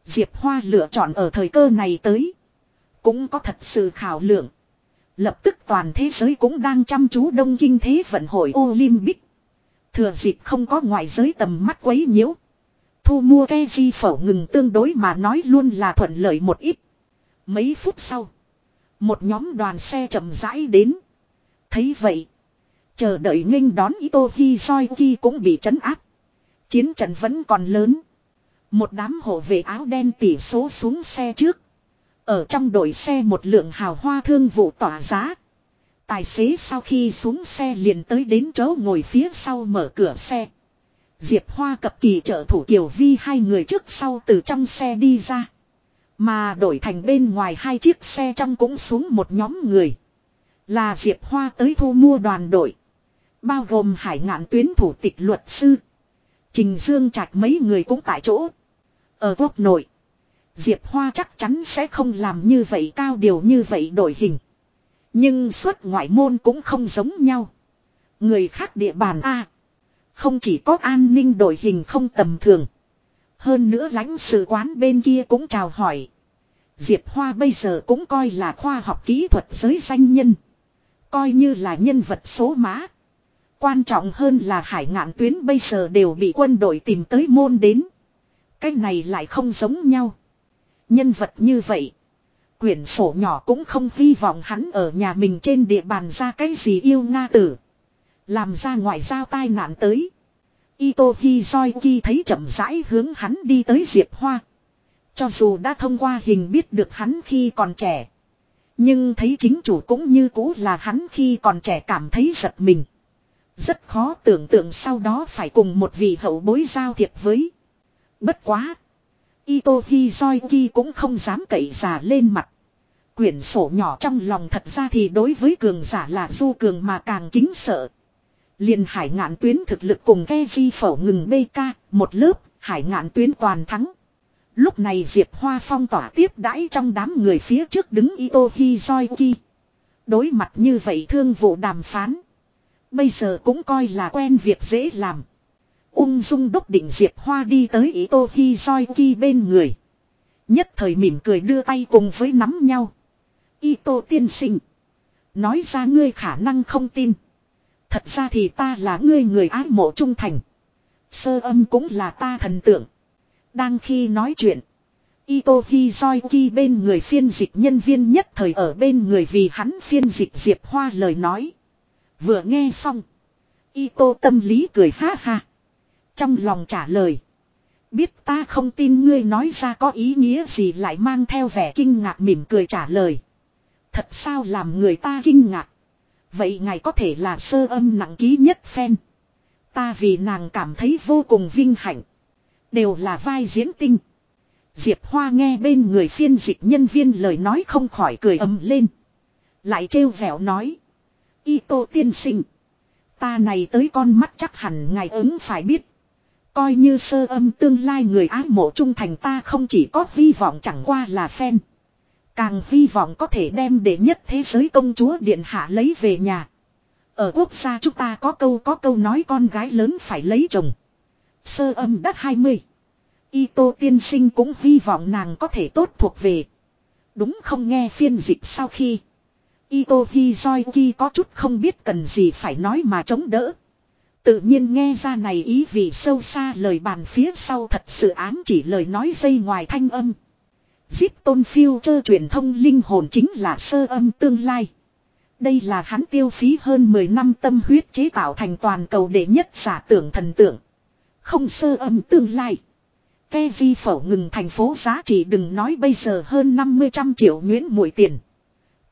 Diệp Hoa lựa chọn ở thời cơ này tới. Cũng có thật sự khảo lượng. Lập tức toàn thế giới cũng đang chăm chú đông kinh thế vận hội Olympic. Thừa dịp không có ngoại giới tầm mắt quấy nhiễu. Thu mua ke di phẩu ngừng tương đối mà nói luôn là thuận lợi một ít. Mấy phút sau. Một nhóm đoàn xe chậm rãi đến. Thấy vậy. Chờ đợi nghênh đón Ito Hizoiki cũng bị trấn áp. Chiến trận vẫn còn lớn. Một đám hộ vệ áo đen tỉ số xuống xe trước. Ở trong đội xe một lượng hào hoa thương vụ tỏa giá. Tài xế sau khi xuống xe liền tới đến chỗ ngồi phía sau mở cửa xe. Diệp Hoa cập kỳ trợ thủ Kiều Vi hai người trước sau từ trong xe đi ra. Mà đổi thành bên ngoài hai chiếc xe trong cũng xuống một nhóm người. Là Diệp Hoa tới thu mua đoàn đội. Bao gồm hải ngạn tuyến thủ tịch luật sư. Trình Dương Trạch mấy người cũng tại chỗ. Ở quốc nội. Diệp Hoa chắc chắn sẽ không làm như vậy, cao điều như vậy đổi hình. Nhưng xuất ngoại môn cũng không giống nhau. Người khác địa bàn A. Không chỉ có an ninh đổi hình không tầm thường. Hơn nữa lãnh sự quán bên kia cũng chào hỏi. Diệp Hoa bây giờ cũng coi là khoa học kỹ thuật giới danh nhân. Coi như là nhân vật số má. Quan trọng hơn là hải ngạn tuyến bây giờ đều bị quân đội tìm tới môn đến. Cái này lại không giống nhau. Nhân vật như vậy. Quyển sổ nhỏ cũng không hy vọng hắn ở nhà mình trên địa bàn ra cái gì yêu Nga tử. Làm ra ngoại giao tai nạn tới. Ito Hizoiki thấy chậm rãi hướng hắn đi tới Diệp Hoa. Cho dù đã thông qua hình biết được hắn khi còn trẻ. Nhưng thấy chính chủ cũng như cũ là hắn khi còn trẻ cảm thấy giật mình. Rất khó tưởng tượng sau đó phải cùng một vị hậu bối giao thiệp với. Bất quá. Ito Hizoiki cũng không dám cậy giả lên mặt. Quyển sổ nhỏ trong lòng thật ra thì đối với cường giả là du cường mà càng kính sợ. liền hải ngạn tuyến thực lực cùng ghe di phẩu ngừng BK, một lớp, hải ngạn tuyến toàn thắng. Lúc này Diệp Hoa phong tỏa tiếp đãi trong đám người phía trước đứng Ito Hizoiki. Đối mặt như vậy thương vụ đàm phán. Bây giờ cũng coi là quen việc dễ làm. Ung dung đốc định Diệp Hoa đi tới Ito Ki bên người. Nhất thời mỉm cười đưa tay cùng với nắm nhau. Ito tiên sinh. Nói ra ngươi khả năng không tin. Thật ra thì ta là ngươi người ái mộ trung thành. Sơ âm cũng là ta thần tượng. Đang khi nói chuyện. Ito Hizoiki bên người phiên dịch nhân viên nhất thời ở bên người vì hắn phiên dịch Diệp Hoa lời nói. Vừa nghe xong. Ito tâm lý cười ha ha. Trong lòng trả lời. Biết ta không tin ngươi nói ra có ý nghĩa gì lại mang theo vẻ kinh ngạc mỉm cười trả lời. Thật sao làm người ta kinh ngạc. Vậy ngài có thể là sơ âm nặng ký nhất phen. Ta vì nàng cảm thấy vô cùng vinh hạnh. Đều là vai diễn tinh. Diệp Hoa nghe bên người phiên dịch nhân viên lời nói không khỏi cười ầm lên. Lại trêu vẻo nói. Y tô tiên sinh. Ta này tới con mắt chắc hẳn ngài ứng phải biết. Coi như sơ âm tương lai người ái mộ trung thành ta không chỉ có hy vọng chẳng qua là fan. Càng hy vọng có thể đem đệ nhất thế giới công chúa điện hạ lấy về nhà. Ở quốc gia chúng ta có câu có câu nói con gái lớn phải lấy chồng. Sơ âm đất 20. Y tô tiên sinh cũng hy vọng nàng có thể tốt thuộc về. Đúng không nghe phiên dịch sau khi. Ito Hizoiki có chút không biết cần gì phải nói mà chống đỡ. Tự nhiên nghe ra này ý vị sâu xa lời bàn phía sau thật sự ám chỉ lời nói dây ngoài thanh âm. Giết tôn phiêu chơ truyền thông linh hồn chính là sơ âm tương lai. Đây là hắn tiêu phí hơn 10 năm tâm huyết chế tạo thành toàn cầu đệ nhất giả tưởng thần tượng. Không sơ âm tương lai. Ke vi phẩu ngừng thành phố giá trị đừng nói bây giờ hơn 50 trăm triệu nguyễn mũi tiền.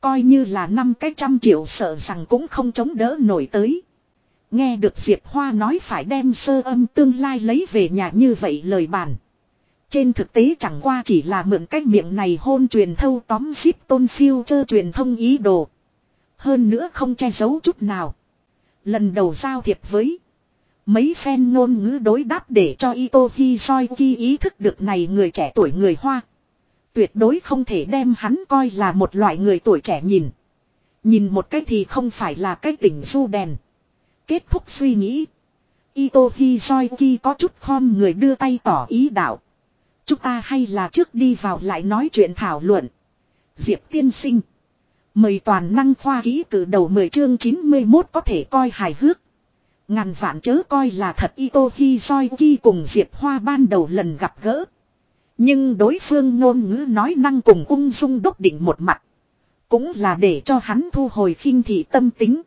Coi như là năm cái trăm triệu sợ rằng cũng không chống đỡ nổi tới. Nghe được Diệp Hoa nói phải đem sơ âm tương lai lấy về nhà như vậy lời bàn. Trên thực tế chẳng qua chỉ là mượn cách miệng này hôn truyền thâu tóm zip tôn phiêu chơ truyền thông ý đồ. Hơn nữa không che giấu chút nào. Lần đầu giao thiệp với. Mấy phen ngôn ngữ đối đáp để cho Ito Hizoiki ý thức được này người trẻ tuổi người Hoa. Tuyệt đối không thể đem hắn coi là một loại người tuổi trẻ nhìn. Nhìn một cách thì không phải là cái tỉnh du đèn. Kết thúc suy nghĩ. Ito Hizoiki có chút khom người đưa tay tỏ ý đạo. Chúng ta hay là trước đi vào lại nói chuyện thảo luận. Diệp tiên sinh. Mời toàn năng khoa ký từ đầu 10 chương 91 có thể coi hài hước. Ngàn vạn chớ coi là thật Ito Hizoiki cùng Diệp Hoa ban đầu lần gặp gỡ. Nhưng đối phương ngôn ngữ nói năng cùng ung dung đốc định một mặt. Cũng là để cho hắn thu hồi khinh thị tâm tính.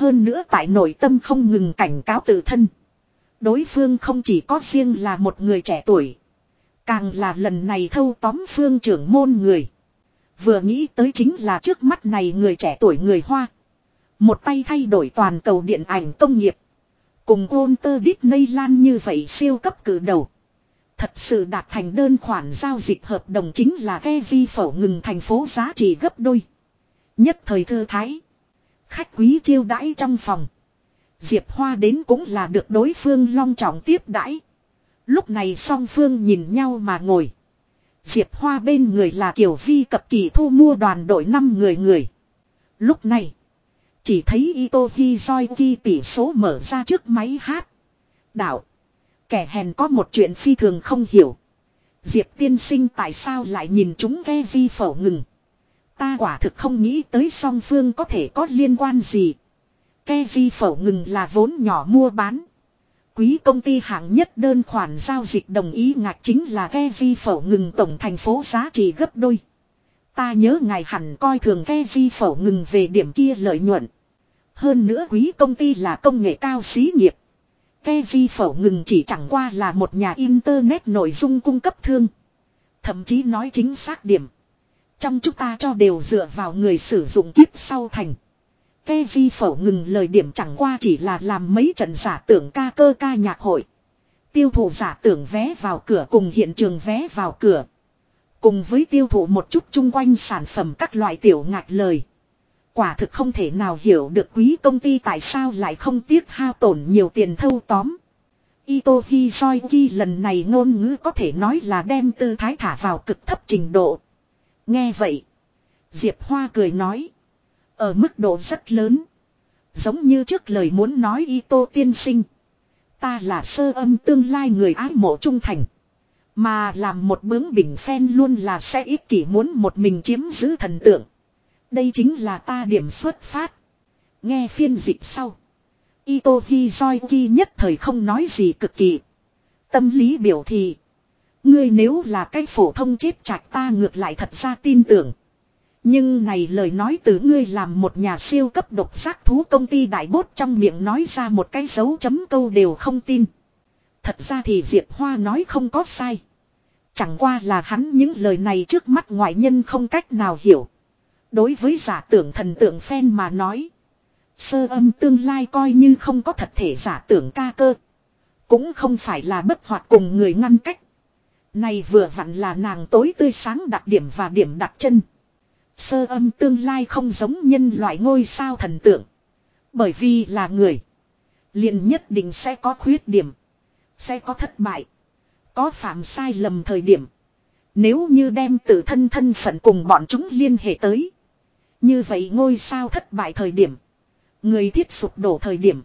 Hơn nữa tại nội tâm không ngừng cảnh cáo tự thân. Đối phương không chỉ có riêng là một người trẻ tuổi. Càng là lần này thâu tóm phương trưởng môn người. Vừa nghĩ tới chính là trước mắt này người trẻ tuổi người Hoa. Một tay thay đổi toàn cầu điện ảnh công nghiệp. Cùng ôn tơ Disney Lan như vậy siêu cấp cử đầu. Thật sự đạt thành đơn khoản giao dịch hợp đồng chính là ghe vi phẩu ngừng thành phố giá trị gấp đôi. Nhất thời thư thái. Khách quý chiêu đãi trong phòng. Diệp Hoa đến cũng là được đối phương long trọng tiếp đãi. Lúc này song phương nhìn nhau mà ngồi. Diệp Hoa bên người là Kiều Vi cập kỳ thu mua đoàn đội 5 người người. Lúc này, chỉ thấy Ito Hizoiki tỷ số mở ra trước máy hát. Đạo, kẻ hèn có một chuyện phi thường không hiểu. Diệp tiên sinh tại sao lại nhìn chúng ghe vi phẩu ngừng. Ta quả thực không nghĩ tới song phương có thể có liên quan gì. Ke di phẩu ngừng là vốn nhỏ mua bán. Quý công ty hạng nhất đơn khoản giao dịch đồng ý ngạc chính là ke di phẩu ngừng tổng thành phố giá trị gấp đôi. Ta nhớ ngài hẳn coi thường ke di phẩu ngừng về điểm kia lợi nhuận. Hơn nữa quý công ty là công nghệ cao xí nghiệp. Ke di phẩu ngừng chỉ chẳng qua là một nhà internet nội dung cung cấp thương. Thậm chí nói chính xác điểm. Trong chúng ta cho đều dựa vào người sử dụng kiếp sau thành. Ke di phẩu ngừng lời điểm chẳng qua chỉ là làm mấy trận giả tưởng ca cơ ca nhạc hội. Tiêu thụ giả tưởng vé vào cửa cùng hiện trường vé vào cửa. Cùng với tiêu thụ một chút chung quanh sản phẩm các loại tiểu ngạch lời. Quả thực không thể nào hiểu được quý công ty tại sao lại không tiếc hao tổn nhiều tiền thâu tóm. Ito Hizoiki lần này ngôn ngữ có thể nói là đem tư thái thả vào cực thấp trình độ. Nghe vậy. Diệp Hoa cười nói. Ở mức độ rất lớn. Giống như trước lời muốn nói Ito tiên sinh. Ta là sơ âm tương lai người ái mộ trung thành. Mà làm một bướng bình phen luôn là sẽ ích kỷ muốn một mình chiếm giữ thần tượng. Đây chính là ta điểm xuất phát. Nghe phiên dịch sau. Ito Hizoiki nhất thời không nói gì cực kỳ. Tâm lý biểu thị. Ngươi nếu là cái phổ thông chết chạch ta ngược lại thật ra tin tưởng. Nhưng này lời nói từ ngươi làm một nhà siêu cấp độc giác thú công ty đại bốt trong miệng nói ra một cái dấu chấm câu đều không tin. Thật ra thì Diệp Hoa nói không có sai. Chẳng qua là hắn những lời này trước mắt ngoại nhân không cách nào hiểu. Đối với giả tưởng thần tượng phen mà nói. Sơ âm tương lai coi như không có thật thể giả tưởng ca cơ. Cũng không phải là bất hoạt cùng người ngăn cách. Này vừa vặn là nàng tối tươi sáng đặc điểm và điểm đặt chân. Sơ âm tương lai không giống nhân loại ngôi sao thần tượng. Bởi vì là người. liền nhất định sẽ có khuyết điểm. Sẽ có thất bại. Có phạm sai lầm thời điểm. Nếu như đem tự thân thân phận cùng bọn chúng liên hệ tới. Như vậy ngôi sao thất bại thời điểm. Người thiết sụp đổ thời điểm.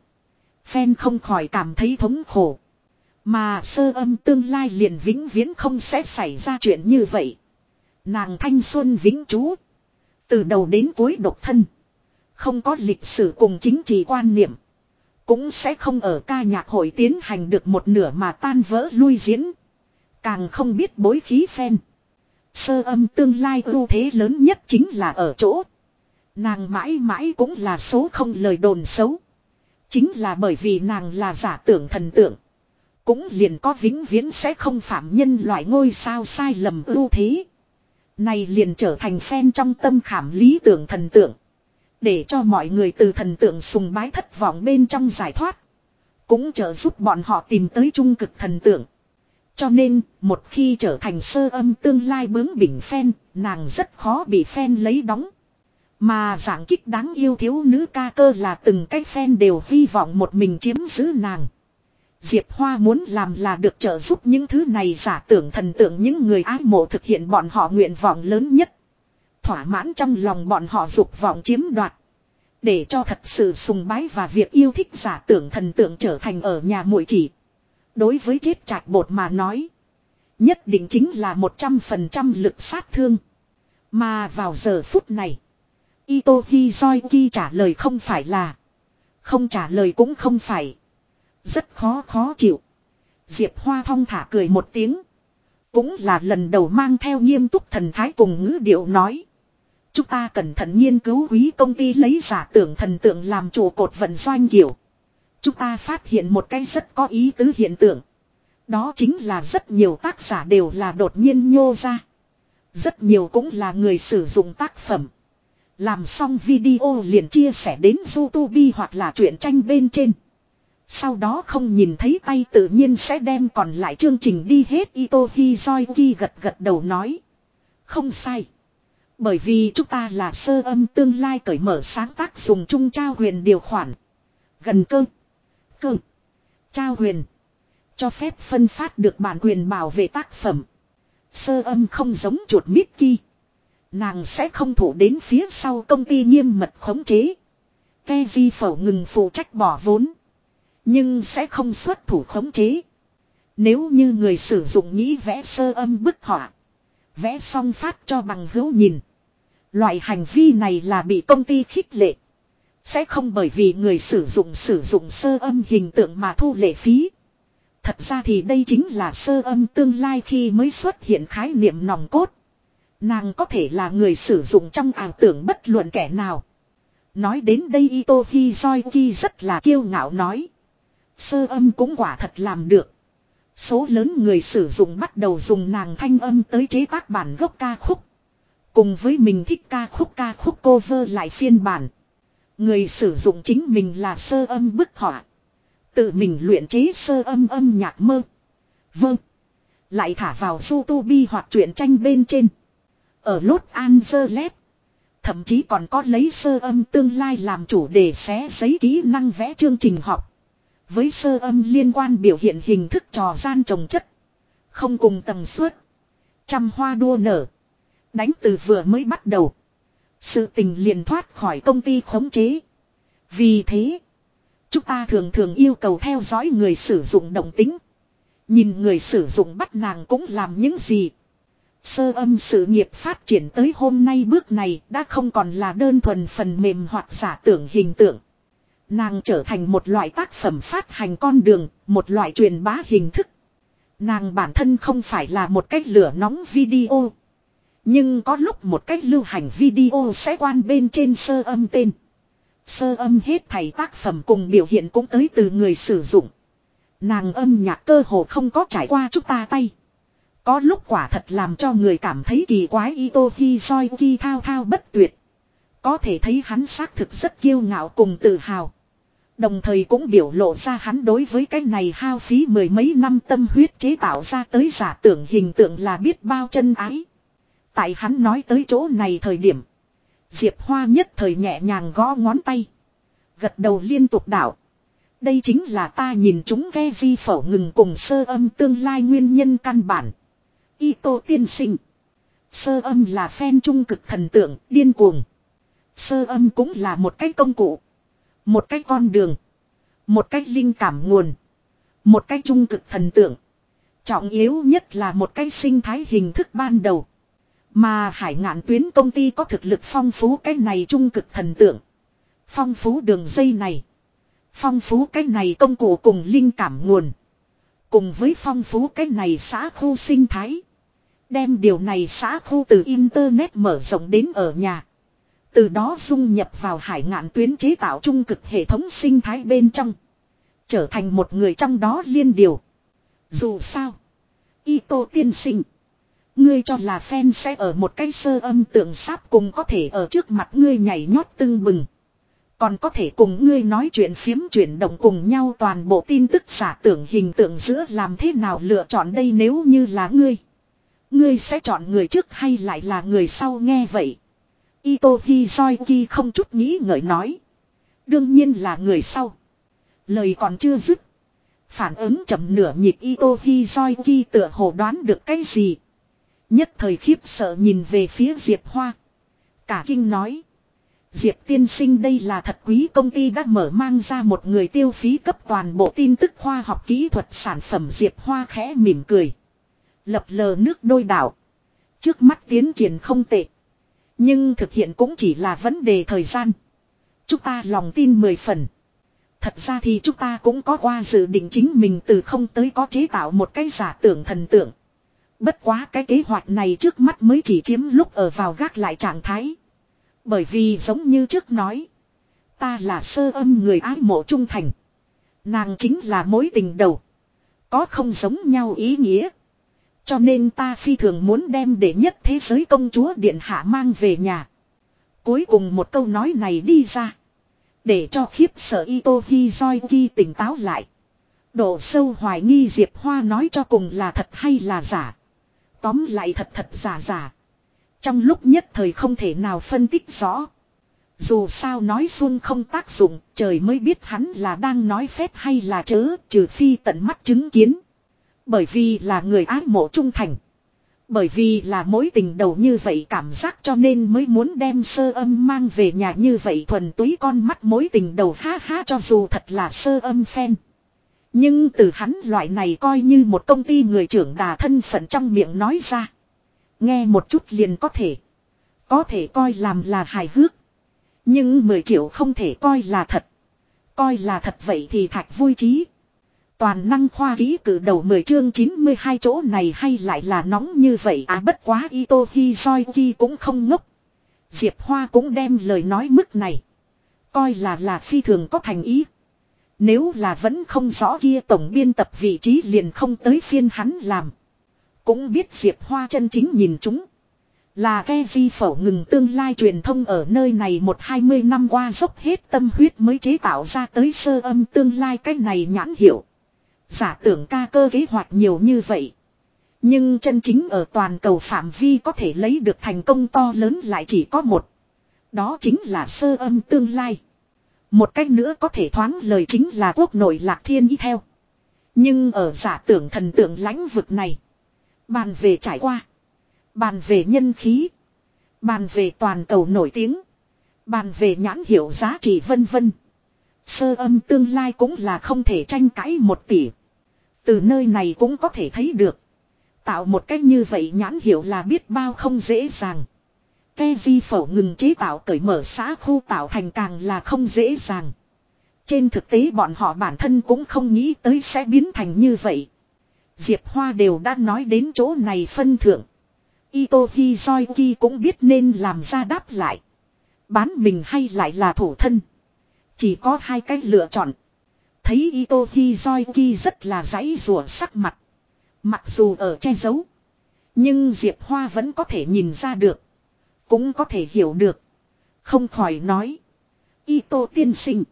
Phen không khỏi cảm thấy thống khổ. Mà sơ âm tương lai liền vĩnh viễn không sẽ xảy ra chuyện như vậy. Nàng thanh xuân vĩnh trú. Từ đầu đến cuối độc thân. Không có lịch sử cùng chính trị quan niệm. Cũng sẽ không ở ca nhạc hội tiến hành được một nửa mà tan vỡ lui diễn. Càng không biết bối khí phen. Sơ âm tương lai ưu thế lớn nhất chính là ở chỗ. Nàng mãi mãi cũng là số không lời đồn xấu. Chính là bởi vì nàng là giả tưởng thần tượng. Cũng liền có vĩnh viễn sẽ không phạm nhân loại ngôi sao sai lầm ưu thế. Này liền trở thành phen trong tâm khảm lý tưởng thần tượng. Để cho mọi người từ thần tượng sùng bái thất vọng bên trong giải thoát. Cũng trợ giúp bọn họ tìm tới trung cực thần tượng. Cho nên, một khi trở thành sơ âm tương lai bướng bỉnh phen, nàng rất khó bị phen lấy đóng. Mà dạng kích đáng yêu thiếu nữ ca cơ là từng cái phen đều hy vọng một mình chiếm giữ nàng. Diệp Hoa muốn làm là được trợ giúp những thứ này giả tưởng thần tượng những người ái mộ thực hiện bọn họ nguyện vọng lớn nhất. Thỏa mãn trong lòng bọn họ dục vọng chiếm đoạt. Để cho thật sự sùng bái và việc yêu thích giả tưởng thần tượng trở thành ở nhà muội chỉ. Đối với chết chạc bột mà nói. Nhất định chính là 100% lực sát thương. Mà vào giờ phút này. Ito Hizoiki trả lời không phải là. Không trả lời cũng không phải. Rất khó khó chịu. Diệp Hoa thong thả cười một tiếng. Cũng là lần đầu mang theo nghiêm túc thần thái cùng ngữ điệu nói. Chúng ta cẩn thận nghiên cứu quý công ty lấy giả tưởng thần tượng làm chủ cột vận doanh kiểu. Chúng ta phát hiện một cái rất có ý tứ hiện tượng. Đó chính là rất nhiều tác giả đều là đột nhiên nhô ra. Rất nhiều cũng là người sử dụng tác phẩm. Làm xong video liền chia sẻ đến Youtube hoặc là truyện tranh bên trên. Sau đó không nhìn thấy tay tự nhiên sẽ đem còn lại chương trình đi hết Ito Hizoiki gật gật đầu nói. Không sai. Bởi vì chúng ta là sơ âm tương lai cởi mở sáng tác dùng chung trao huyền điều khoản. Gần cơ. Cơ. Trao huyền. Cho phép phân phát được bản quyền bảo vệ tác phẩm. Sơ âm không giống chuột Mickey. Nàng sẽ không thủ đến phía sau công ty nghiêm mật khống chế. Ke vi phẩu ngừng phụ trách bỏ vốn. Nhưng sẽ không xuất thủ khống chế. Nếu như người sử dụng nghĩ vẽ sơ âm bức họa. Vẽ xong phát cho bằng hữu nhìn. Loại hành vi này là bị công ty khích lệ. Sẽ không bởi vì người sử dụng sử dụng sơ âm hình tượng mà thu lệ phí. Thật ra thì đây chính là sơ âm tương lai khi mới xuất hiện khái niệm nòng cốt. Nàng có thể là người sử dụng trong ảo tưởng bất luận kẻ nào. Nói đến đây Ito Hizoiki rất là kiêu ngạo nói. Sơ âm cũng quả thật làm được. Số lớn người sử dụng bắt đầu dùng nàng thanh âm tới chế tác bản gốc ca khúc. Cùng với mình thích ca khúc ca khúc cover lại phiên bản. Người sử dụng chính mình là sơ âm bức họa. Tự mình luyện chế sơ âm âm nhạc mơ. Vâng. Lại thả vào YouTube hoặc truyện tranh bên trên. Ở Los Angeles. Thậm chí còn có lấy sơ âm tương lai làm chủ đề xé giấy kỹ năng vẽ chương trình học. Với sơ âm liên quan biểu hiện hình thức trò gian trồng chất. Không cùng tầng suất. Trăm hoa đua nở. Đánh từ vừa mới bắt đầu. Sự tình liền thoát khỏi công ty khống chế. Vì thế. Chúng ta thường thường yêu cầu theo dõi người sử dụng động tính. Nhìn người sử dụng bắt nàng cũng làm những gì. Sơ âm sự nghiệp phát triển tới hôm nay bước này đã không còn là đơn thuần phần mềm hoặc giả tưởng hình tượng. Nàng trở thành một loại tác phẩm phát hành con đường, một loại truyền bá hình thức. Nàng bản thân không phải là một cách lửa nóng video. Nhưng có lúc một cách lưu hành video sẽ quan bên trên sơ âm tên. Sơ âm hết thầy tác phẩm cùng biểu hiện cũng tới từ người sử dụng. Nàng âm nhạc cơ hồ không có trải qua chúng ta tay. Có lúc quả thật làm cho người cảm thấy kỳ quái Ito Hizoiki thao thao bất tuyệt. Có thể thấy hắn xác thực rất kiêu ngạo cùng tự hào. Đồng thời cũng biểu lộ ra hắn đối với cái này hao phí mười mấy năm tâm huyết chế tạo ra tới giả tưởng hình tượng là biết bao chân ái. Tại hắn nói tới chỗ này thời điểm. Diệp Hoa nhất thời nhẹ nhàng gõ ngón tay. Gật đầu liên tục đảo. Đây chính là ta nhìn chúng ghe di phẩu ngừng cùng sơ âm tương lai nguyên nhân căn bản. Y tô tiên sinh. Sơ âm là phen trung cực thần tượng, điên cuồng. Sơ âm cũng là một cái công cụ. Một cái con đường. Một cái linh cảm nguồn. Một cái trung cực thần tượng. Trọng yếu nhất là một cái sinh thái hình thức ban đầu. Mà hải ngạn tuyến công ty có thực lực phong phú cái này trung cực thần tượng. Phong phú đường dây này. Phong phú cái này công cụ cùng linh cảm nguồn. Cùng với phong phú cái này xã khu sinh thái. Đem điều này xã khu từ Internet mở rộng đến ở nhà. Từ đó dung nhập vào hải ngạn tuyến chế tạo trung cực hệ thống sinh thái bên trong. Trở thành một người trong đó liên điều. Dù sao. Ito tiên sinh. Ngươi cho là fan sẽ ở một cái sơ âm tượng sáp cùng có thể ở trước mặt ngươi nhảy nhót tưng bừng. Còn có thể cùng ngươi nói chuyện phiếm chuyển động cùng nhau toàn bộ tin tức giả tưởng hình tượng giữa làm thế nào lựa chọn đây nếu như là ngươi. Ngươi sẽ chọn người trước hay lại là người sau nghe vậy. Ito Hizoiki không chút nghĩ ngợi nói. Đương nhiên là người sau. Lời còn chưa dứt. Phản ứng chậm nửa nhịp Ito Hizoiki tựa hồ đoán được cái gì. Nhất thời khiếp sợ nhìn về phía Diệp Hoa. Cả kinh nói. Diệp tiên sinh đây là thật quý công ty đã mở mang ra một người tiêu phí cấp toàn bộ tin tức khoa học kỹ thuật sản phẩm Diệp Hoa khẽ mỉm cười. Lập lờ nước đôi đảo. Trước mắt tiến triển không tệ. Nhưng thực hiện cũng chỉ là vấn đề thời gian. Chúng ta lòng tin mười phần. Thật ra thì chúng ta cũng có qua dự định chính mình từ không tới có chế tạo một cái giả tưởng thần tượng. Bất quá cái kế hoạch này trước mắt mới chỉ chiếm lúc ở vào gác lại trạng thái. Bởi vì giống như trước nói. Ta là sơ âm người ái mộ trung thành. Nàng chính là mối tình đầu. Có không giống nhau ý nghĩa. Cho nên ta phi thường muốn đem để nhất thế giới công chúa điện hạ mang về nhà. Cuối cùng một câu nói này đi ra. Để cho khiếp sợ Ito Hizoiki tỉnh táo lại. Độ sâu hoài nghi Diệp Hoa nói cho cùng là thật hay là giả. Tóm lại thật thật giả giả. Trong lúc nhất thời không thể nào phân tích rõ. Dù sao nói xuân không tác dụng, trời mới biết hắn là đang nói phép hay là chớ, trừ phi tận mắt chứng kiến. Bởi vì là người ái mộ trung thành. Bởi vì là mối tình đầu như vậy cảm giác cho nên mới muốn đem sơ âm mang về nhà như vậy thuần túy con mắt mối tình đầu ha ha cho dù thật là sơ âm phen, Nhưng từ hắn loại này coi như một công ty người trưởng đà thân phận trong miệng nói ra. Nghe một chút liền có thể. Có thể coi làm là hài hước. Nhưng 10 triệu không thể coi là thật. Coi là thật vậy thì thạch vui trí. Toàn năng khoa ký cử đầu 10 chương 92 chỗ này hay lại là nóng như vậy à bất quá Ito Hizoiki cũng không ngốc. Diệp Hoa cũng đem lời nói mức này. Coi là là phi thường có thành ý. Nếu là vẫn không rõ kia tổng biên tập vị trí liền không tới phiên hắn làm. Cũng biết Diệp Hoa chân chính nhìn chúng. Là ke di phẩu ngừng tương lai truyền thông ở nơi này một hai mươi năm qua dốc hết tâm huyết mới chế tạo ra tới sơ âm tương lai cái này nhãn hiệu. Giả tưởng ca cơ kế hoạch nhiều như vậy. Nhưng chân chính ở toàn cầu phạm vi có thể lấy được thành công to lớn lại chỉ có một. Đó chính là sơ âm tương lai. Một cách nữa có thể thoáng lời chính là quốc nội lạc thiên y theo. Nhưng ở giả tưởng thần tượng lãnh vực này. Bàn về trải qua. Bàn về nhân khí. Bàn về toàn cầu nổi tiếng. Bàn về nhãn hiệu giá trị vân vân. Sơ âm tương lai cũng là không thể tranh cãi một tỷ. Từ nơi này cũng có thể thấy được. Tạo một cách như vậy nhãn hiệu là biết bao không dễ dàng. Ke vi phẫu ngừng chế tạo cởi mở xã khu tạo thành càng là không dễ dàng. Trên thực tế bọn họ bản thân cũng không nghĩ tới sẽ biến thành như vậy. Diệp Hoa đều đã nói đến chỗ này phân thượng. Ito Hizoiki cũng biết nên làm ra đáp lại. Bán mình hay lại là thủ thân. Chỉ có hai cách lựa chọn. Thấy Ito Hizoiki rất là giãy rùa sắc mặt. Mặc dù ở che giấu. Nhưng Diệp Hoa vẫn có thể nhìn ra được. Cũng có thể hiểu được. Không khỏi nói. Ito tiên sinh.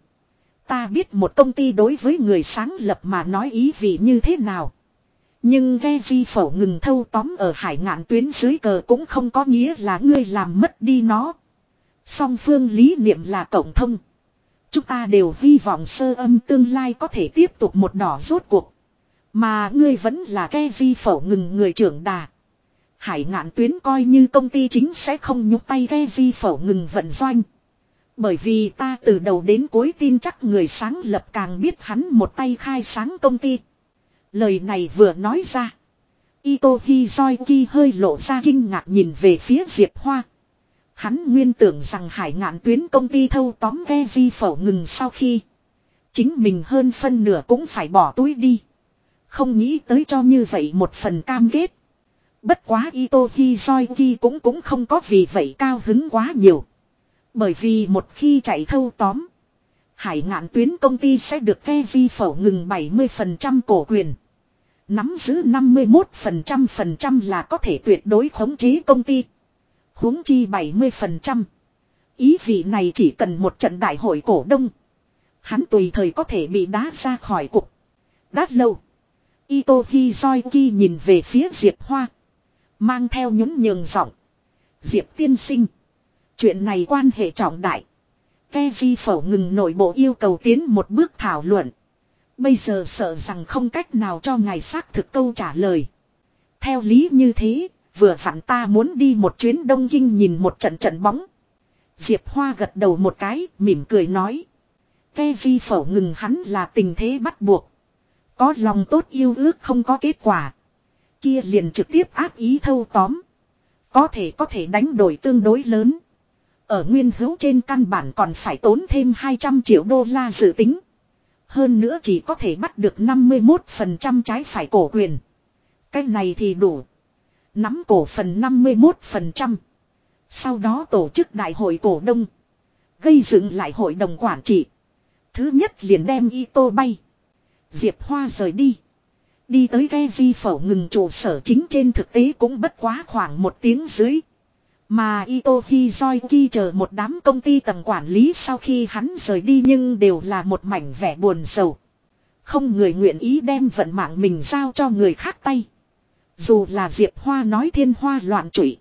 Ta biết một công ty đối với người sáng lập mà nói ý vị như thế nào. Nhưng ghe di phẩu ngừng thâu tóm ở hải ngạn tuyến dưới cờ cũng không có nghĩa là ngươi làm mất đi nó. Song phương lý niệm là cộng thông. Chúng ta đều hy vọng sơ âm tương lai có thể tiếp tục một đỏ rốt cuộc. Mà ngươi vẫn là ke di phẩu ngừng người trưởng đà. Hải ngạn tuyến coi như công ty chính sẽ không nhúc tay ke di phẩu ngừng vận doanh. Bởi vì ta từ đầu đến cuối tin chắc người sáng lập càng biết hắn một tay khai sáng công ty. Lời này vừa nói ra. Ito Hizoiki hơi lộ ra kinh ngạc nhìn về phía Diệp Hoa. Hắn nguyên tưởng rằng hải ngạn tuyến công ty thâu tóm ve di phẩu ngừng sau khi. Chính mình hơn phân nửa cũng phải bỏ túi đi. Không nghĩ tới cho như vậy một phần cam kết. Bất quá Ito Hizoiki cũng cũng không có vì vậy cao hứng quá nhiều. Bởi vì một khi chạy thâu tóm. Hải ngạn tuyến công ty sẽ được ke di phẩu ngừng 70% cổ quyền. Nắm giữ 51% phần trăm là có thể tuyệt đối khống chế công ty huống chi 70%. Ý vị này chỉ cần một trận đại hội cổ đông. Hắn tùy thời có thể bị đá ra khỏi cục. Đát lâu. Ito Hizoiki nhìn về phía Diệp Hoa. Mang theo nhún nhường giọng. Diệp tiên sinh. Chuyện này quan hệ trọng đại. Keji phẩu ngừng nội bộ yêu cầu tiến một bước thảo luận. Bây giờ sợ rằng không cách nào cho ngài xác thực câu trả lời. Theo lý như thế, vừa vặn ta muốn đi một chuyến Đông Kinh nhìn một trận trận bóng. Diệp Hoa gật đầu một cái, mỉm cười nói. Ke di phẩu ngừng hắn là tình thế bắt buộc. Có lòng tốt yêu ước không có kết quả. Kia liền trực tiếp áp ý thâu tóm. Có thể có thể đánh đổi tương đối lớn. Ở nguyên hữu trên căn bản còn phải tốn thêm 200 triệu đô la dự tính. Hơn nữa chỉ có thể bắt được 51% trái phải cổ quyền. Cái này thì đủ. Nắm cổ phần 51%. Sau đó tổ chức đại hội cổ đông. Gây dựng lại hội đồng quản trị. Thứ nhất liền đem y tô bay. Diệp Hoa rời đi. Đi tới ghe di phẩu ngừng trụ sở chính trên thực tế cũng bất quá khoảng một tiếng dưới. Mà Ito Hizoiki chờ một đám công ty tầng quản lý sau khi hắn rời đi nhưng đều là một mảnh vẻ buồn sầu. Không người nguyện ý đem vận mạng mình giao cho người khác tay. Dù là Diệp Hoa nói thiên hoa loạn trụy.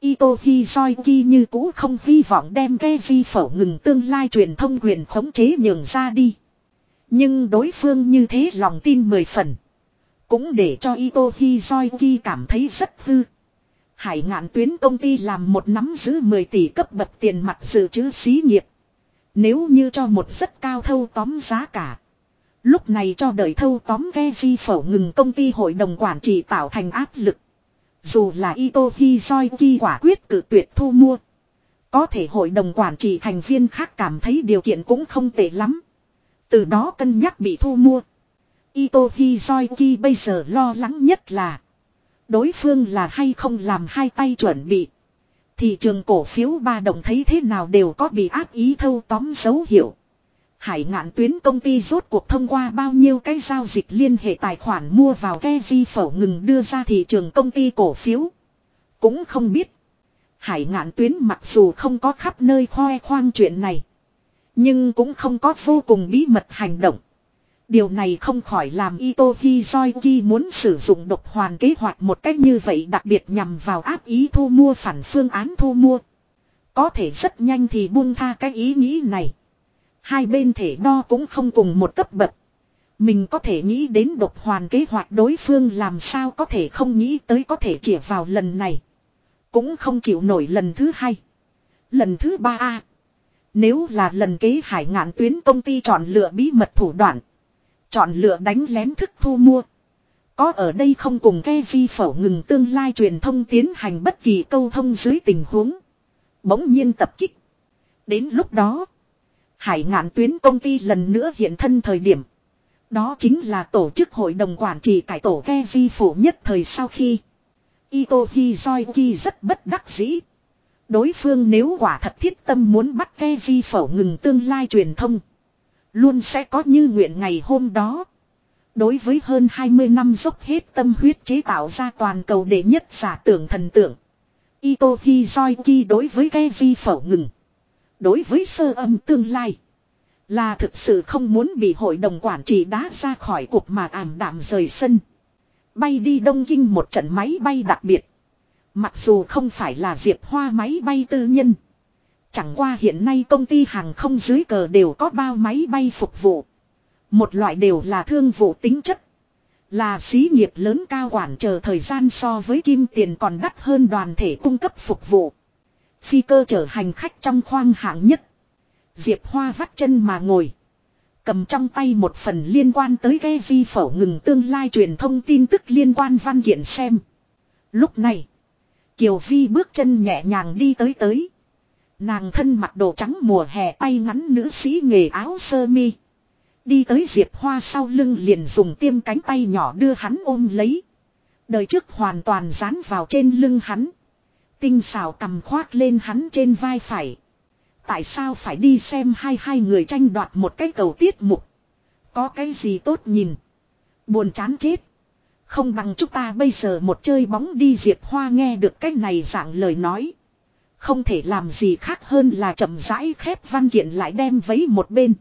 Ito Hizoiki như cũ không hy vọng đem Geji phẩu ngừng tương lai truyền thông quyền khống chế nhường ra đi. Nhưng đối phương như thế lòng tin mười phần. Cũng để cho Ito Hizoiki cảm thấy rất hư. Hải ngạn tuyến công ty làm một nắm giữ 10 tỷ cấp bậc tiền mặt dự trữ xí nghiệp. Nếu như cho một rất cao thâu tóm giá cả. Lúc này cho đợi thâu tóm ghe di phẩu ngừng công ty hội đồng quản trị tạo thành áp lực. Dù là Ito Hizoiki quả quyết cử tuyệt thu mua. Có thể hội đồng quản trị thành viên khác cảm thấy điều kiện cũng không tệ lắm. Từ đó cân nhắc bị thu mua. Ito Hizoiki bây giờ lo lắng nhất là, Đối phương là hay không làm hai tay chuẩn bị. Thị trường cổ phiếu ba đồng thấy thế nào đều có bị áp ý thâu tóm dấu hiệu. Hải ngạn tuyến công ty rốt cuộc thông qua bao nhiêu cái giao dịch liên hệ tài khoản mua vào ke di phẩu ngừng đưa ra thị trường công ty cổ phiếu. Cũng không biết. Hải ngạn tuyến mặc dù không có khắp nơi khoe khoang chuyện này. Nhưng cũng không có vô cùng bí mật hành động. Điều này không khỏi làm Ito Hizoiki muốn sử dụng độc hoàn kế hoạch một cách như vậy đặc biệt nhằm vào áp ý thu mua phản phương án thu mua. Có thể rất nhanh thì buông tha cái ý nghĩ này. Hai bên thể đo cũng không cùng một cấp bậc. Mình có thể nghĩ đến độc hoàn kế hoạch đối phương làm sao có thể không nghĩ tới có thể chỉ vào lần này. Cũng không chịu nổi lần thứ hai. Lần thứ ba a Nếu là lần kế hải ngạn tuyến công ty chọn lựa bí mật thủ đoạn. Chọn lựa đánh lén thức thu mua. Có ở đây không cùng ke di phẩu ngừng tương lai truyền thông tiến hành bất kỳ câu thông dưới tình huống. Bỗng nhiên tập kích. Đến lúc đó. Hải ngạn tuyến công ty lần nữa hiện thân thời điểm. Đó chính là tổ chức hội đồng quản trị cải tổ ke di phủ nhất thời sau khi. Ito Hizoiki rất bất đắc dĩ. Đối phương nếu quả thật thiết tâm muốn bắt ke di phẩu ngừng tương lai truyền thông. Luôn sẽ có như nguyện ngày hôm đó. Đối với hơn 20 năm dốc hết tâm huyết chế tạo ra toàn cầu đệ nhất giả tưởng thần tượng. Ito Hizoiki đối với ke di phẩu ngừng. Đối với sơ âm tương lai. Là thực sự không muốn bị hội đồng quản trị đá ra khỏi cuộc mà ảm đạm rời sân. Bay đi Đông Kinh một trận máy bay đặc biệt. Mặc dù không phải là diệp hoa máy bay tư nhân. Chẳng qua hiện nay công ty hàng không dưới cờ đều có bao máy bay phục vụ. Một loại đều là thương vụ tính chất. Là xí nghiệp lớn cao quản chờ thời gian so với kim tiền còn đắt hơn đoàn thể cung cấp phục vụ. Phi cơ chở hành khách trong khoang hạng nhất. Diệp Hoa vắt chân mà ngồi. Cầm trong tay một phần liên quan tới ghe di phẩu ngừng tương lai truyền thông tin tức liên quan văn kiện xem. Lúc này, Kiều Vi bước chân nhẹ nhàng đi tới tới. Nàng thân mặc đồ trắng mùa hè tay ngắn nữ sĩ nghề áo sơ mi. Đi tới Diệp Hoa sau lưng liền dùng tiêm cánh tay nhỏ đưa hắn ôm lấy. Đời trước hoàn toàn dán vào trên lưng hắn. Tinh xào cầm khoác lên hắn trên vai phải. Tại sao phải đi xem hai hai người tranh đoạt một cái cầu tiết mục. Có cái gì tốt nhìn. Buồn chán chết. Không bằng chúng ta bây giờ một chơi bóng đi diệt Hoa nghe được cái này dạng lời nói. Không thể làm gì khác hơn là chậm rãi khép văn kiện lại đem vấy một bên.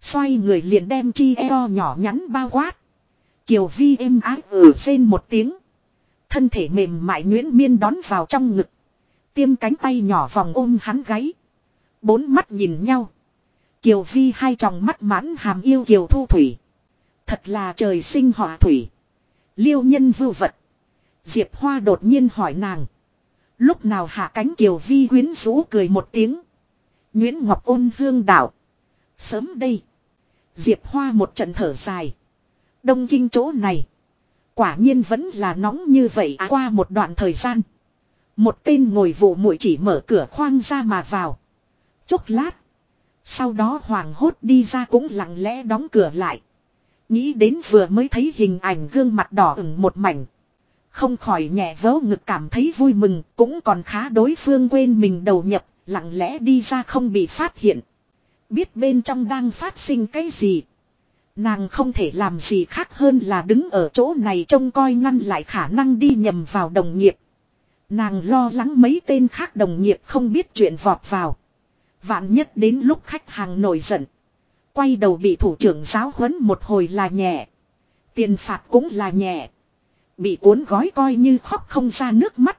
Xoay người liền đem chi eo nhỏ nhắn bao quát. Kiều vi êm ái ừ, ở trên một tiếng. Thân thể mềm mại nguyễn miên đón vào trong ngực. Tiêm cánh tay nhỏ vòng ôm hắn gáy. Bốn mắt nhìn nhau. Kiều vi hai tròng mắt mãn hàm yêu kiều thu thủy. Thật là trời sinh họa thủy. Liêu nhân vưu vật. Diệp Hoa đột nhiên hỏi nàng. Lúc nào hạ cánh kiều vi quyến rũ cười một tiếng. Nguyễn Ngọc ôn hương đảo. Sớm đây. Diệp Hoa một trận thở dài. Đông kinh chỗ này. Quả nhiên vẫn là nóng như vậy à, qua một đoạn thời gian. Một tên ngồi vụ muội chỉ mở cửa khoang ra mà vào. Chốc lát. Sau đó hoàng hốt đi ra cũng lặng lẽ đóng cửa lại. Nghĩ đến vừa mới thấy hình ảnh gương mặt đỏ ửng một mảnh. Không khỏi nhẹ vớ ngực cảm thấy vui mừng, cũng còn khá đối phương quên mình đầu nhập, lặng lẽ đi ra không bị phát hiện. Biết bên trong đang phát sinh cái gì. Nàng không thể làm gì khác hơn là đứng ở chỗ này trông coi ngăn lại khả năng đi nhầm vào đồng nghiệp. Nàng lo lắng mấy tên khác đồng nghiệp không biết chuyện vọt vào. Vạn nhất đến lúc khách hàng nổi giận. Quay đầu bị thủ trưởng giáo huấn một hồi là nhẹ. Tiền phạt cũng là nhẹ. Bị cuốn gói coi như khóc không ra nước mắt.